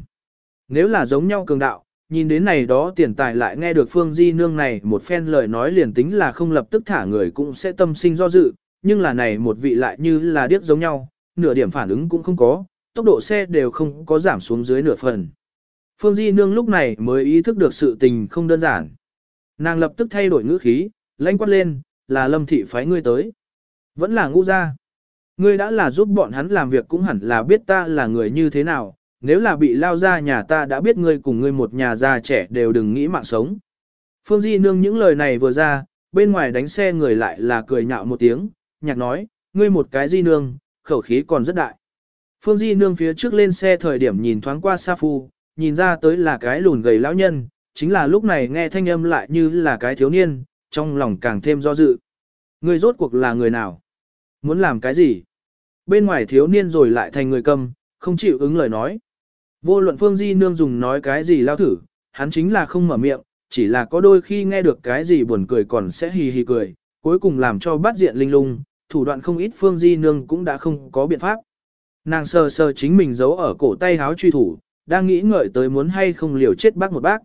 Nếu là giống nhau cường đạo, nhìn đến này đó tiền tài lại nghe được Phương Di Nương này một phen lời nói liền tính là không lập tức thả người cũng sẽ tâm sinh do dự, nhưng là này một vị lại như là điếc giống nhau, nửa điểm phản ứng cũng không có, tốc độ xe đều không có giảm xuống dưới nửa phần. Phương Di Nương lúc này mới ý thức được sự tình không đơn giản. Nàng lập tức thay đổi ngữ khí, lãnh quát lên, là lâm thị phái ngươi tới. Vẫn là ngũ gia. Ngươi đã là giúp bọn hắn làm việc cũng hẳn là biết ta là người như thế nào, nếu là bị lao ra nhà ta đã biết ngươi cùng ngươi một nhà già trẻ đều đừng nghĩ mạng sống. Phương Di nương những lời này vừa ra, bên ngoài đánh xe người lại là cười nhạo một tiếng, nhạc nói, ngươi một cái Di nương, khẩu khí còn rất đại. Phương Di nương phía trước lên xe thời điểm nhìn thoáng qua Sa Phu, nhìn ra tới là cái lùn gầy lão nhân, chính là lúc này nghe thanh âm lại như là cái thiếu niên, trong lòng càng thêm do dự. người rốt cuộc là người nào? Muốn làm cái gì? Bên ngoài thiếu niên rồi lại thành người câm, không chịu ứng lời nói. Vô luận Phương Di Nương dùng nói cái gì lao thử, hắn chính là không mở miệng, chỉ là có đôi khi nghe được cái gì buồn cười còn sẽ hì hì cười, cuối cùng làm cho bắt diện linh lung, thủ đoạn không ít Phương Di Nương cũng đã không có biện pháp. Nàng sờ sờ chính mình giấu ở cổ tay háo truy thủ, đang nghĩ ngợi tới muốn hay không liều chết bác một bác.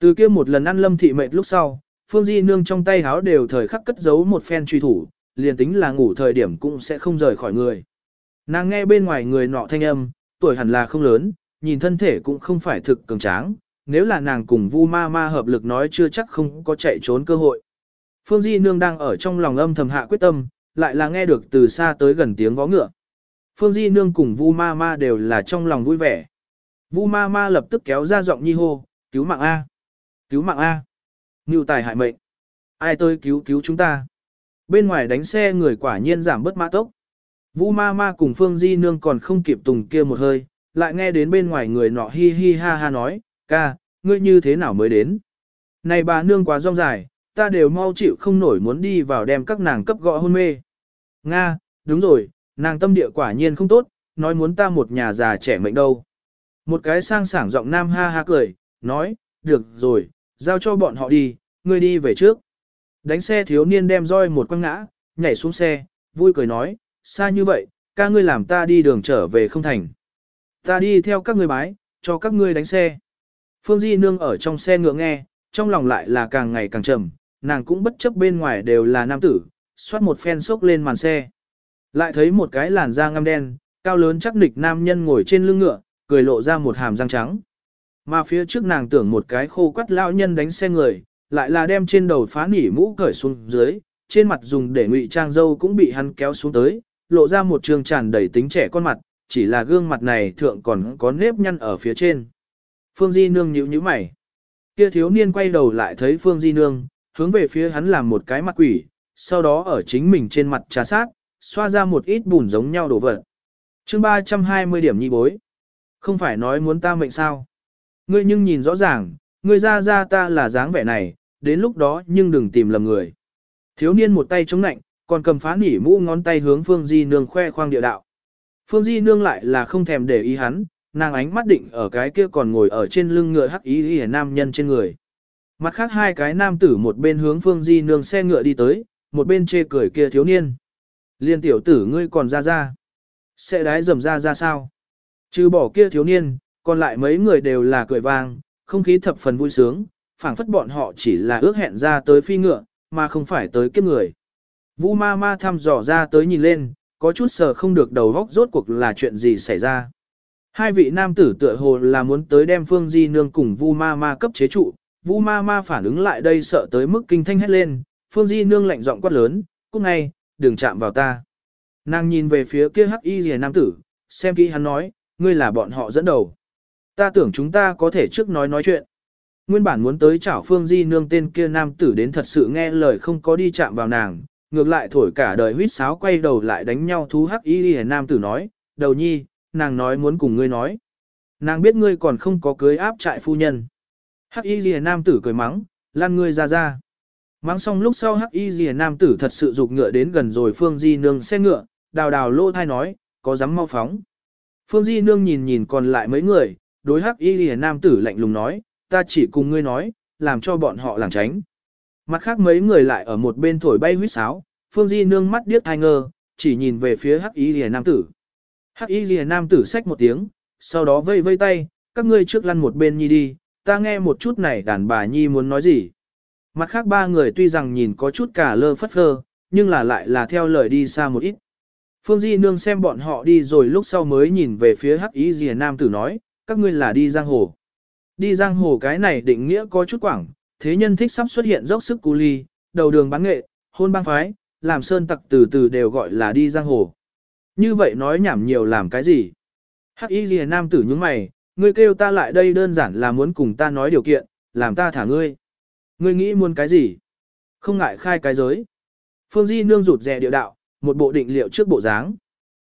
Từ kia một lần ăn lâm thị mệt lúc sau, Phương Di Nương trong tay háo đều thời khắc cất giấu một phen truy thủ, liền tính là ngủ thời điểm cũng sẽ không rời khỏi người. Nàng nghe bên ngoài người nọ thanh âm, tuổi hẳn là không lớn, nhìn thân thể cũng không phải thực cường tráng, nếu là nàng cùng Vu Ma Ma hợp lực nói chưa chắc không có chạy trốn cơ hội. Phương Di Nương đang ở trong lòng âm thầm hạ quyết tâm, lại là nghe được từ xa tới gần tiếng vó ngựa. Phương Di Nương cùng Vu Ma Ma đều là trong lòng vui vẻ. Vu Ma Ma lập tức kéo ra giọng nhi hô, cứu mạng A, cứu mạng A, ngưu tài hại mệnh, ai tôi cứu cứu chúng ta. Bên ngoài đánh xe người quả nhiên giảm bớt mã tốc. Vu Ma Ma cùng Phương Di Nương còn không kịp tùng kia một hơi, lại nghe đến bên ngoài người nọ hi hi ha ha nói, ca, ngươi như thế nào mới đến? Này bà nương quá rong dài, ta đều mau chịu không nổi muốn đi vào đem các nàng cấp gõ hôn mê. Nga, đúng rồi, nàng tâm địa quả nhiên không tốt, nói muốn ta một nhà già trẻ mệnh đâu. Một cái sang sảng giọng nam ha ha cười, nói, được rồi, giao cho bọn họ đi, ngươi đi về trước. Đánh xe thiếu niên đem roi một quăng ngã, nhảy xuống xe, vui cười nói, xa như vậy, ca ngươi làm ta đi đường trở về không thành. Ta đi theo các ngươi bái, cho các ngươi đánh xe. Phương Di Nương ở trong xe ngựa nghe, trong lòng lại là càng ngày càng trầm, nàng cũng bất chấp bên ngoài đều là nam tử, xoát một phen sốc lên màn xe. Lại thấy một cái làn da ngăm đen, cao lớn chắc nịch nam nhân ngồi trên lưng ngựa, cười lộ ra một hàm răng trắng. Mà phía trước nàng tưởng một cái khô quắt lão nhân đánh xe người, lại là đem trên đầu phá nỉ mũ cởi xuống dưới, trên mặt dùng để ngụy trang dâu cũng bị hắn kéo xuống tới, lộ ra một trường tràn đầy tính trẻ con mặt, chỉ là gương mặt này thượng còn có nếp nhăn ở phía trên. Phương Di Nương nhíu nhíu mày. Kia thiếu niên quay đầu lại thấy Phương Di Nương, hướng về phía hắn làm một cái mặt quỷ, sau đó ở chính mình trên mặt trà sát, xoa ra một ít bùn giống nhau đổ vật. chương 320 điểm nhi bối. Không phải nói muốn ta mệnh sao. Ngươi nhưng nhìn rõ ràng, ngươi ra ra ta là dáng vẻ này, đến lúc đó nhưng đừng tìm lầm người. Thiếu niên một tay chống nạnh, còn cầm phá nỉ mũ ngón tay hướng Phương Di Nương khoe khoang địa đạo. Phương Di Nương lại là không thèm để ý hắn, nàng ánh mắt định ở cái kia còn ngồi ở trên lưng ngựa hắc ý ý nam nhân trên người. Mặt khác hai cái nam tử một bên hướng Phương Di Nương xe ngựa đi tới, một bên chê cười kia thiếu niên. Liên tiểu tử ngươi còn ra ra. Sẽ đái dầm ra ra sao? Trừ bỏ kia thiếu niên, còn lại mấy người đều là cười vang, không khí thập phần vui sướng, phảng phất bọn họ chỉ là ước hẹn ra tới phi ngựa, mà không phải tới kiếp người. Vũ ma ma thăm dò ra tới nhìn lên, có chút sờ không được đầu góc rốt cuộc là chuyện gì xảy ra. Hai vị nam tử tựa hồ là muốn tới đem Phương Di Nương cùng Vu Ma Ma cấp chế trụ, Vu Ma Ma phản ứng lại đây sợ tới mức kinh thanh hét lên, Phương Di Nương lạnh giọng quát lớn, cút ngay, đừng chạm vào ta. Nàng nhìn về phía kia hắc y rìa nam tử, xem kỹ hắn nói, ngươi là bọn họ dẫn đầu. Ta tưởng chúng ta có thể trước nói nói chuyện. Nguyên bản muốn tới chảo Phương Di Nương tên kia nam tử đến thật sự nghe lời không có đi chạm vào nàng, ngược lại thổi cả đời huýt sáo quay đầu lại đánh nhau thú hắc y y nam tử nói, đầu nhi, nàng nói muốn cùng ngươi nói. Nàng biết ngươi còn không có cưới áp trại phu nhân. Hắc y y nam tử cười mắng, lan ngươi ra ra. Mắng xong lúc sau hắc y rìa nam tử thật sự dục ngựa đến gần rồi Phương Di Nương xe ngựa, đào đào lô thai nói, có dám mau phóng. Phương Di Nương nhìn nhìn còn lại mấy người, đối hắc y Lìa nam tử lạnh lùng nói, ta chỉ cùng ngươi nói, làm cho bọn họ làng tránh. Mặt khác mấy người lại ở một bên thổi bay huýt sáo, Phương Di Nương mắt điếc thai ngơ, chỉ nhìn về phía hắc y Lìa nam tử. Hắc y Lìa nam tử xách một tiếng, sau đó vây vây tay, các ngươi trước lăn một bên nhi đi, ta nghe một chút này đàn bà nhi muốn nói gì. Mặt khác ba người tuy rằng nhìn có chút cả lơ phất lơ, nhưng là lại là theo lời đi xa một ít. Phương Di Nương xem bọn họ đi rồi lúc sau mới nhìn về phía hắc y rìa nam tử nói, các ngươi là đi giang hồ. Đi giang hồ cái này định nghĩa có chút quảng, thế nhân thích sắp xuất hiện dốc sức cú ly, đầu đường bán nghệ, hôn bang phái, làm sơn tặc từ từ đều gọi là đi giang hồ. Như vậy nói nhảm nhiều làm cái gì? Hắc y lìa nam tử nhướng mày, ngươi kêu ta lại đây đơn giản là muốn cùng ta nói điều kiện, làm ta thả ngươi. Ngươi nghĩ muốn cái gì? Không ngại khai cái giới. Phương Di nương rụt rè điệu đạo, một bộ định liệu trước bộ dáng.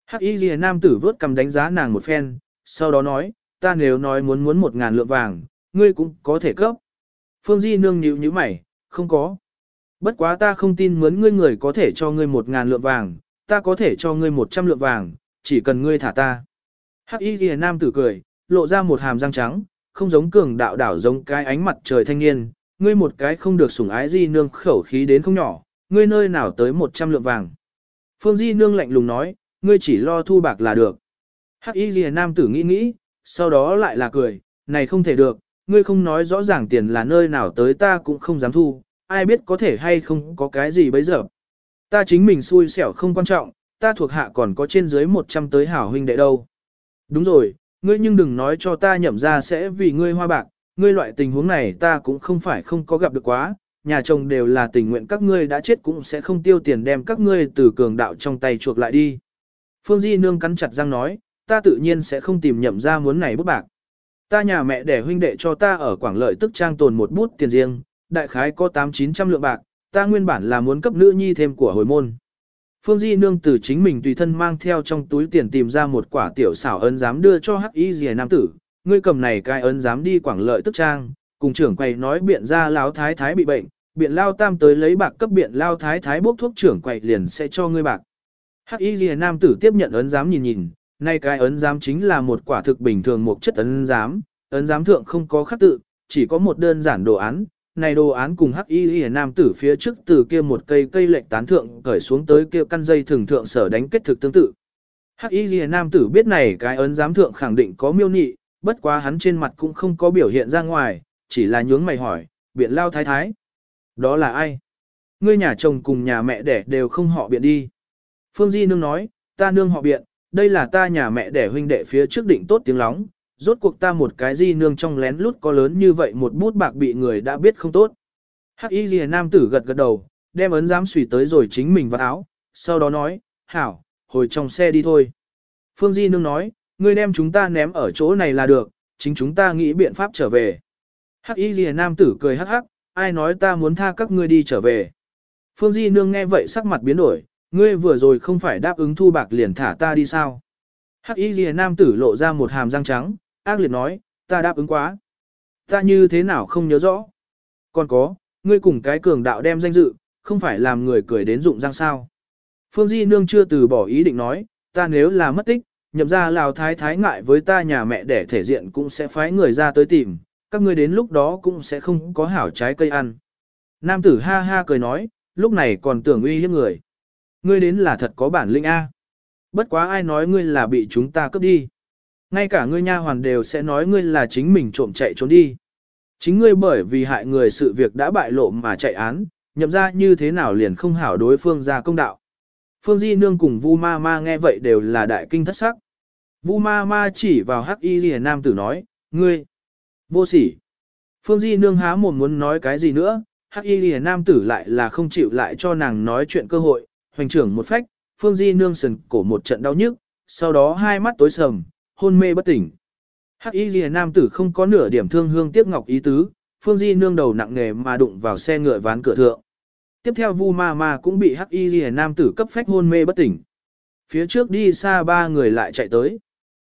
Hắc y Liễu nam tử vớt cầm đánh giá nàng một phen, sau đó nói, ta nếu nói muốn muốn một ngàn lượng vàng, ngươi cũng có thể cấp. Phương Di nương nhíu nhíu mày, không có. Bất quá ta không tin muốn ngươi người có thể cho ngươi một ngàn lượng vàng, ta có thể cho ngươi một trăm lượng vàng, chỉ cần ngươi thả ta. Hắc y Liễu nam tử cười, lộ ra một hàm răng trắng, không giống cường đạo đảo giống cái ánh mặt trời thanh niên, ngươi một cái không được sủng ái di nương khẩu khí đến không nhỏ, ngươi nơi nào tới một trăm lượng vàng. Phương di nương lạnh lùng nói, ngươi chỉ lo thu bạc là được. Hắc y Lìa nam tử nghĩ nghĩ, sau đó lại là cười, này không thể được, ngươi không nói rõ ràng tiền là nơi nào tới ta cũng không dám thu, ai biết có thể hay không có cái gì bây giờ. Ta chính mình xui xẻo không quan trọng, ta thuộc hạ còn có trên dưới 100 tới hảo huynh đệ đâu. Đúng rồi, ngươi nhưng đừng nói cho ta nhậm ra sẽ vì ngươi hoa bạc, ngươi loại tình huống này ta cũng không phải không có gặp được quá, nhà chồng đều là tình nguyện các ngươi đã chết cũng sẽ không tiêu tiền đem các ngươi từ cường đạo trong tay chuộc lại đi. Phương Di Nương cắn chặt răng nói, ta tự nhiên sẽ không tìm nhậm ra muốn này bút bạc. Ta nhà mẹ để huynh đệ cho ta ở Quảng Lợi tức trang tồn một bút tiền riêng, đại khái có 8-900 lượng bạc, ta nguyên bản là muốn cấp nữ nhi thêm của hồi môn. Phương Di Nương từ chính mình tùy thân mang theo trong túi tiền tìm ra một quả tiểu xảo ấn giám đưa cho hắc y rìa nam tử, ngươi cầm này cái ấn giám đi Quảng Lợi tức trang, cùng trưởng quầy nói biện ra láo thái thái bị bệnh, biện lao tam tới lấy bạc cấp biện lao thái thái bốc thuốc trưởng quầy liền sẽ cho ngươi bạc. Hắc y Liễu nam tử tiếp nhận ấn giám nhìn nhìn, nay cái ấn giám chính là một quả thực bình thường một chất ấn giám, ấn giám thượng không có khắc tự, chỉ có một đơn giản đồ án. Này đồ án cùng hắc y Liễu nam tử phía trước từ kia một cây cây lệnh tán thượng cởi xuống tới kia căn dây thường thượng sở đánh kết thực tương tự. Hắc y Liễu nam tử biết này cái ấn giám thượng khẳng định có miêu nị, bất quá hắn trên mặt cũng không có biểu hiện ra ngoài, chỉ là nhướng mày hỏi, biện lao thái thái. Đó là ai? Ngươi nhà chồng cùng nhà mẹ đẻ đều không họ biện đi. Phương Di Nương nói, ta nương họ biện, đây là ta nhà mẹ đẻ huynh đệ phía trước định tốt tiếng lóng, rốt cuộc ta một cái Di Nương trong lén lút có lớn như vậy một bút bạc bị người đã biết không tốt. Hắc Y Ghi Nam tử gật gật đầu, đem ấn giám xùy tới rồi chính mình vào áo, sau đó nói, hảo, hồi trong xe đi thôi. Phương Di Nương nói, ngươi đem chúng ta ném ở chỗ này là được, chính chúng ta nghĩ biện pháp trở về. Hắc Y lìa Nam tử cười hắc hắc, ai nói ta muốn tha các ngươi đi trở về. Phương Di Nương nghe vậy sắc mặt biến đổi, ngươi vừa rồi không phải đáp ứng thu bạc liền thả ta đi sao. Hắc Y lìa Nam tử lộ ra một hàm răng trắng, ác liệt nói, ta đáp ứng quá. Ta như thế nào không nhớ rõ. Còn có, ngươi cùng cái cường đạo đem danh dự, không phải làm người cười đến dụng răng sao. Phương Di Nương chưa từ bỏ ý định nói, ta nếu là mất tích, nhậm ra lào thái thái ngại với ta nhà mẹ để thể diện cũng sẽ phái người ra tới tìm, các ngươi đến lúc đó cũng sẽ không có hảo trái cây ăn. Nam tử ha ha cười nói, lúc này còn tưởng uy hiếp người. Ngươi đến là thật có bản lĩnh A. Bất quá ai nói ngươi là bị chúng ta cướp đi. Ngay cả ngươi nha hoàn đều sẽ nói ngươi là chính mình trộm chạy trốn đi. Chính ngươi bởi vì hại người sự việc đã bại lộ mà chạy án, nhậm ra như thế nào liền không hảo đối phương ra công đạo. Phương Di Nương cùng Vu Ma Ma nghe vậy đều là đại kinh thất sắc. Vu Ma Ma chỉ vào Hắc Y Liễu Nam tử nói, ngươi, vô sỉ. Phương Di Nương há mồm muốn nói cái gì nữa, Hắc Y lìa Nam tử lại là không chịu lại cho nàng nói chuyện cơ hội, hoành trưởng một phách, Phương Di Nương sần cổ một trận đau nhức, sau đó hai mắt tối sầm, hôn mê bất tỉnh. Hắc Y lìa Nam tử không có nửa điểm thương hương tiếc ngọc ý tứ, Phương Di Nương đầu nặng nề mà đụng vào xe ngựa ván cửa thượng. Tiếp theo Vu Ma Ma cũng bị Hắc Y Lìa Nam tử cấp phách hôn mê bất tỉnh. Phía trước đi xa ba người lại chạy tới.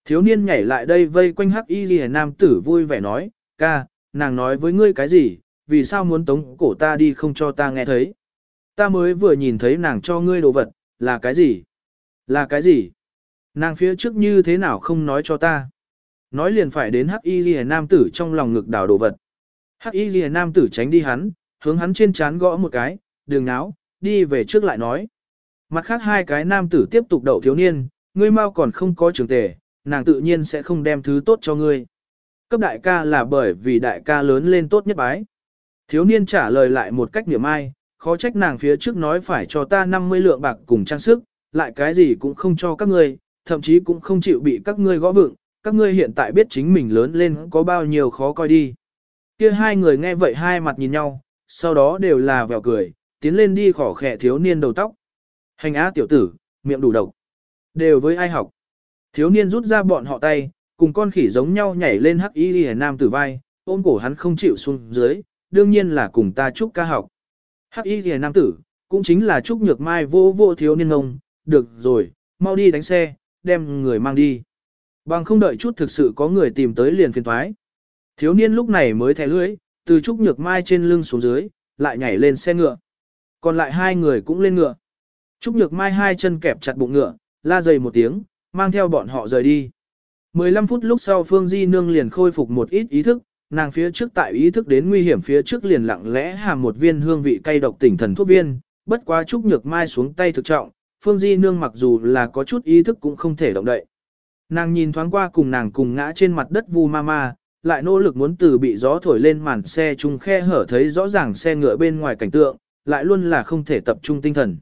Thiếu niên nhảy lại đây vây quanh hắc y ghi nam tử vui vẻ nói, ca, nàng nói với ngươi cái gì, vì sao muốn tống cổ ta đi không cho ta nghe thấy. Ta mới vừa nhìn thấy nàng cho ngươi đồ vật, là cái gì? Là cái gì? Nàng phía trước như thế nào không nói cho ta? Nói liền phải đến hắc y ghi nam tử trong lòng ngực đảo đồ vật. Hắc y ghi nam tử tránh đi hắn, hướng hắn trên chán gõ một cái, đường náo, đi về trước lại nói. Mặt khác hai cái nam tử tiếp tục đậu thiếu niên, ngươi mau còn không có trường tề, nàng tự nhiên sẽ không đem thứ tốt cho ngươi. Cấp đại ca là bởi vì đại ca lớn lên tốt nhất bái. Thiếu niên trả lời lại một cách niệm ai, khó trách nàng phía trước nói phải cho ta 50 lượng bạc cùng trang sức, lại cái gì cũng không cho các ngươi, thậm chí cũng không chịu bị các ngươi gõ vựng, các ngươi hiện tại biết chính mình lớn lên có bao nhiêu khó coi đi. Kia hai người nghe vậy hai mặt nhìn nhau, sau đó đều là vèo cười, tiến lên đi khỏ khẽ thiếu niên đầu tóc. Hành á tiểu tử, miệng đủ độc. Đều với ai học. Thiếu niên rút ra bọn họ tay, cùng con khỉ giống nhau nhảy lên hắc y lìa nam tử vai, ôm cổ hắn không chịu xuống dưới, đương nhiên là cùng ta chúc ca học. Hắc y lìa nam tử, cũng chính là chúc nhược mai vô vô thiếu niên ngông, được rồi, mau đi đánh xe, đem người mang đi. Bằng không đợi chút thực sự có người tìm tới liền phiền thoái. Thiếu niên lúc này mới thẻ lưới, từ trúc nhược mai trên lưng xuống dưới, lại nhảy lên xe ngựa. Còn lại hai người cũng lên ngựa. Trúc nhược mai hai chân kẹp chặt bụng ngựa, la dày một tiếng, mang theo bọn họ rời đi. 15 phút lúc sau Phương Di Nương liền khôi phục một ít ý thức, nàng phía trước tại ý thức đến nguy hiểm phía trước liền lặng lẽ hàm một viên hương vị cay độc tỉnh thần thuốc viên, bất quá Trúc Nhược Mai xuống tay thực trọng, Phương Di Nương mặc dù là có chút ý thức cũng không thể động đậy. Nàng nhìn thoáng qua cùng nàng cùng ngã trên mặt đất Vu Mama, lại nỗ lực muốn từ bị gió thổi lên màn xe chung khe hở thấy rõ ràng xe ngựa bên ngoài cảnh tượng, lại luôn là không thể tập trung tinh thần.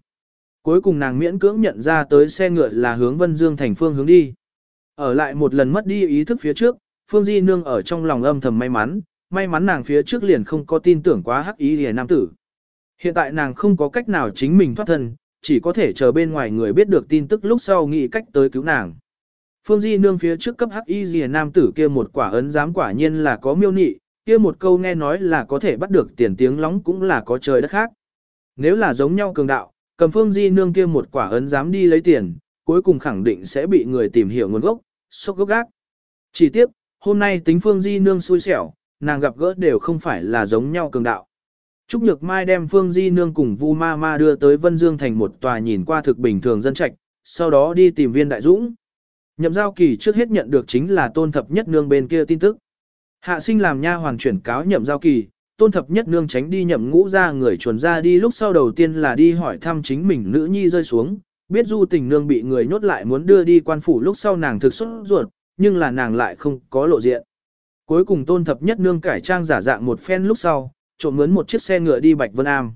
Cuối cùng nàng miễn cưỡng nhận ra tới xe ngựa là hướng Vân Dương thành phương hướng đi. Ở lại một lần mất đi ý thức phía trước, Phương Di Nương ở trong lòng âm thầm may mắn, may mắn nàng phía trước liền không có tin tưởng quá hắc ý lìa nam tử. Hiện tại nàng không có cách nào chính mình thoát thân, chỉ có thể chờ bên ngoài người biết được tin tức lúc sau nghĩ cách tới cứu nàng. Phương Di Nương phía trước cấp hắc y lìa nam tử kia một quả ấn giám quả nhiên là có miêu nị, kia một câu nghe nói là có thể bắt được tiền tiếng lóng cũng là có trời đất khác. Nếu là giống nhau cường đạo, cầm Phương Di Nương kia một quả ấn dám đi lấy tiền, cuối cùng khẳng định sẽ bị người tìm hiểu nguồn gốc, sốc gốc gác. Chỉ tiếc, hôm nay tính Phương Di Nương xui xẻo, nàng gặp gỡ đều không phải là giống nhau cường đạo. Trúc Nhược Mai đem Phương Di Nương cùng Vu Ma Ma đưa tới Vân Dương thành một tòa nhìn qua thực bình thường dân trạch, sau đó đi tìm viên đại dũng. Nhậm giao kỳ trước hết nhận được chính là tôn thập nhất nương bên kia tin tức. Hạ sinh làm nha hoàn chuyển cáo nhậm giao kỳ, tôn thập nhất nương tránh đi nhậm ngũ ra người chuồn ra đi lúc sau đầu tiên là đi hỏi thăm chính mình nữ nhi rơi xuống, biết du tình nương bị người nhốt lại muốn đưa đi quan phủ lúc sau nàng thực xuất ruột, nhưng là nàng lại không có lộ diện. Cuối cùng tôn thập nhất nương cải trang giả dạng một phen lúc sau, trộm mướn một chiếc xe ngựa đi Bạch Vân Am.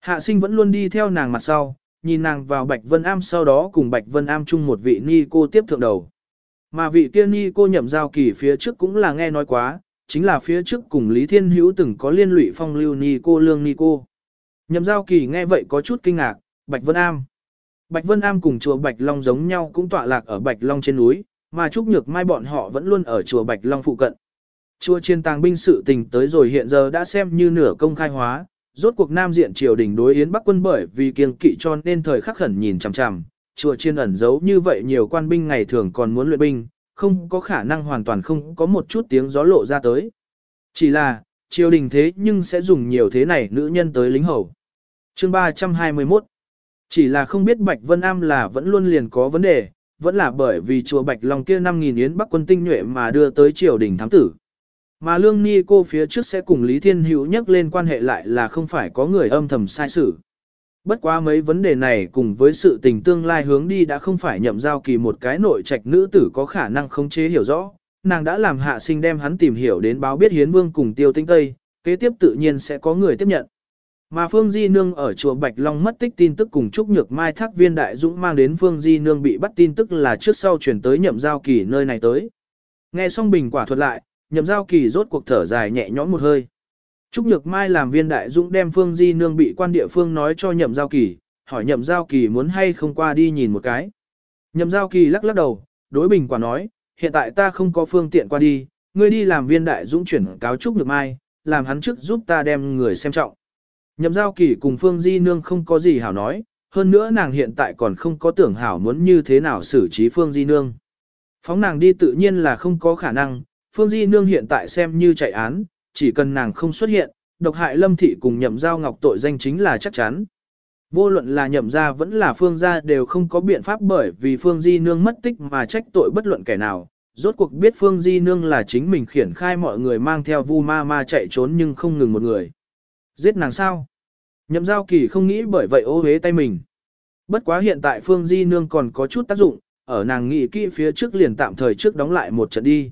Hạ sinh vẫn luôn đi theo nàng mặt sau, nhìn nàng vào Bạch Vân Am sau đó cùng Bạch Vân Am chung một vị ni cô tiếp thượng đầu. Mà vị kia ni cô nhậm giao kỳ phía trước cũng là nghe nói quá, chính là phía trước cùng Lý Thiên Hữu từng có liên lụy phong lưu ni cô lương ni cô. Nhậm giao kỳ nghe vậy có chút kinh ngạc, Bạch Vân Am. Bạch Vân Am cùng chùa Bạch Long giống nhau cũng tọa lạc ở Bạch Long trên núi, mà Trúc Nhược Mai bọn họ vẫn luôn ở chùa Bạch Long phụ cận. Chùa chiên tàng binh sự tình tới rồi hiện giờ đã xem như nửa công khai hóa, rốt cuộc nam diện triều đình đối yến bắc quân bởi vì kiêng kỵ cho nên thời khắc khẩn nhìn chằm chằm, chùa chiên ẩn giấu như vậy nhiều quan binh ngày thường còn muốn luyện binh, không có khả năng hoàn toàn không có một chút tiếng gió lộ ra tới. Chỉ là, triều đình thế nhưng sẽ dùng nhiều thế này nữ nhân tới lính hầu. Chương 321 Chỉ là không biết Bạch Vân Am là vẫn luôn liền có vấn đề, vẫn là bởi vì chùa Bạch Long kia 5.000 yến bắc quân tinh nhuệ mà đưa tới triều đình thám tử. Mà Lương Ni cô phía trước sẽ cùng Lý Thiên Hữu nhắc lên quan hệ lại là không phải có người âm thầm sai sự. Bất quá mấy vấn đề này cùng với sự tình tương lai hướng đi đã không phải nhậm giao kỳ một cái nội trạch nữ tử có khả năng khống chế hiểu rõ, nàng đã làm hạ sinh đem hắn tìm hiểu đến báo biết hiến vương cùng tiêu tinh tây, kế tiếp tự nhiên sẽ có người tiếp nhận. Mà Phương Di Nương ở chùa Bạch Long mất tích tin tức cùng Trúc Nhược Mai Thác Viên Đại Dũng mang đến Phương Di Nương bị bắt tin tức là trước sau chuyển tới nhậm giao kỳ nơi này tới. Nghe xong bình quả thuật lại, nhậm giao kỳ rốt cuộc thở dài nhẹ nhõm một hơi. Trúc Nhược Mai làm viên đại dũng đem Phương Di Nương bị quan địa phương nói cho nhậm giao kỳ, hỏi nhậm giao kỳ muốn hay không qua đi nhìn một cái. Nhậm giao kỳ lắc lắc đầu, đối bình quả nói, hiện tại ta không có phương tiện qua đi, ngươi đi làm viên đại dũng chuyển cáo Trúc Nhược Mai, làm hắn trước giúp ta đem người xem trọng. Nhậm giao kỳ cùng Phương Di Nương không có gì hảo nói, hơn nữa nàng hiện tại còn không có tưởng hảo muốn như thế nào xử trí Phương Di Nương. Phóng nàng đi tự nhiên là không có khả năng, Phương Di Nương hiện tại xem như chạy án, chỉ cần nàng không xuất hiện, độc hại lâm thị cùng nhậm giao ngọc tội danh chính là chắc chắn. Vô luận là nhậm gia vẫn là phương gia đều không có biện pháp bởi vì phương di nương mất tích mà trách tội bất luận kẻ nào. Rốt cuộc biết phương di nương là chính mình khiển khai mọi người mang theo vu ma ma chạy trốn nhưng không ngừng một người. Giết nàng sao? Nhậm giao kỳ không nghĩ bởi vậy ô hế tay mình. Bất quá hiện tại phương di nương còn có chút tác dụng, ở nàng nghĩ kỹ phía trước liền tạm thời trước đóng lại một trận đi.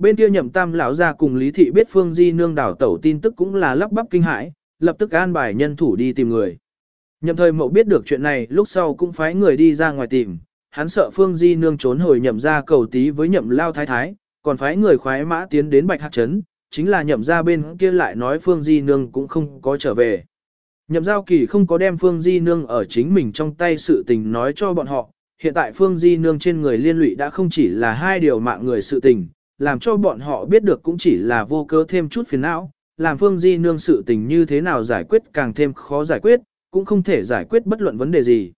Bên kia nhậm tam lão ra cùng Lý Thị biết Phương Di nương đảo tẩu tin tức cũng là lắp bắp kinh hãi, lập tức an bài nhân thủ đi tìm người. Nhậm thời mậu biết được chuyện này lúc sau cũng phái người đi ra ngoài tìm, hắn sợ Phương Di nương trốn hồi nhậm ra cầu tí với nhậm lao thái thái, còn phái người khoái mã tiến đến Bạch Hạc Trấn, chính là nhậm ra bên kia lại nói Phương Di nương cũng không có trở về. Nhậm giao kỳ không có đem Phương Di nương ở chính mình trong tay sự tình nói cho bọn họ, hiện tại Phương Di nương trên người liên lụy đã không chỉ là hai điều mạng người sự tình, làm cho bọn họ biết được cũng chỉ là vô cớ thêm chút phiền não, làm Phương Di nương sự tình như thế nào giải quyết càng thêm khó giải quyết, cũng không thể giải quyết bất luận vấn đề gì.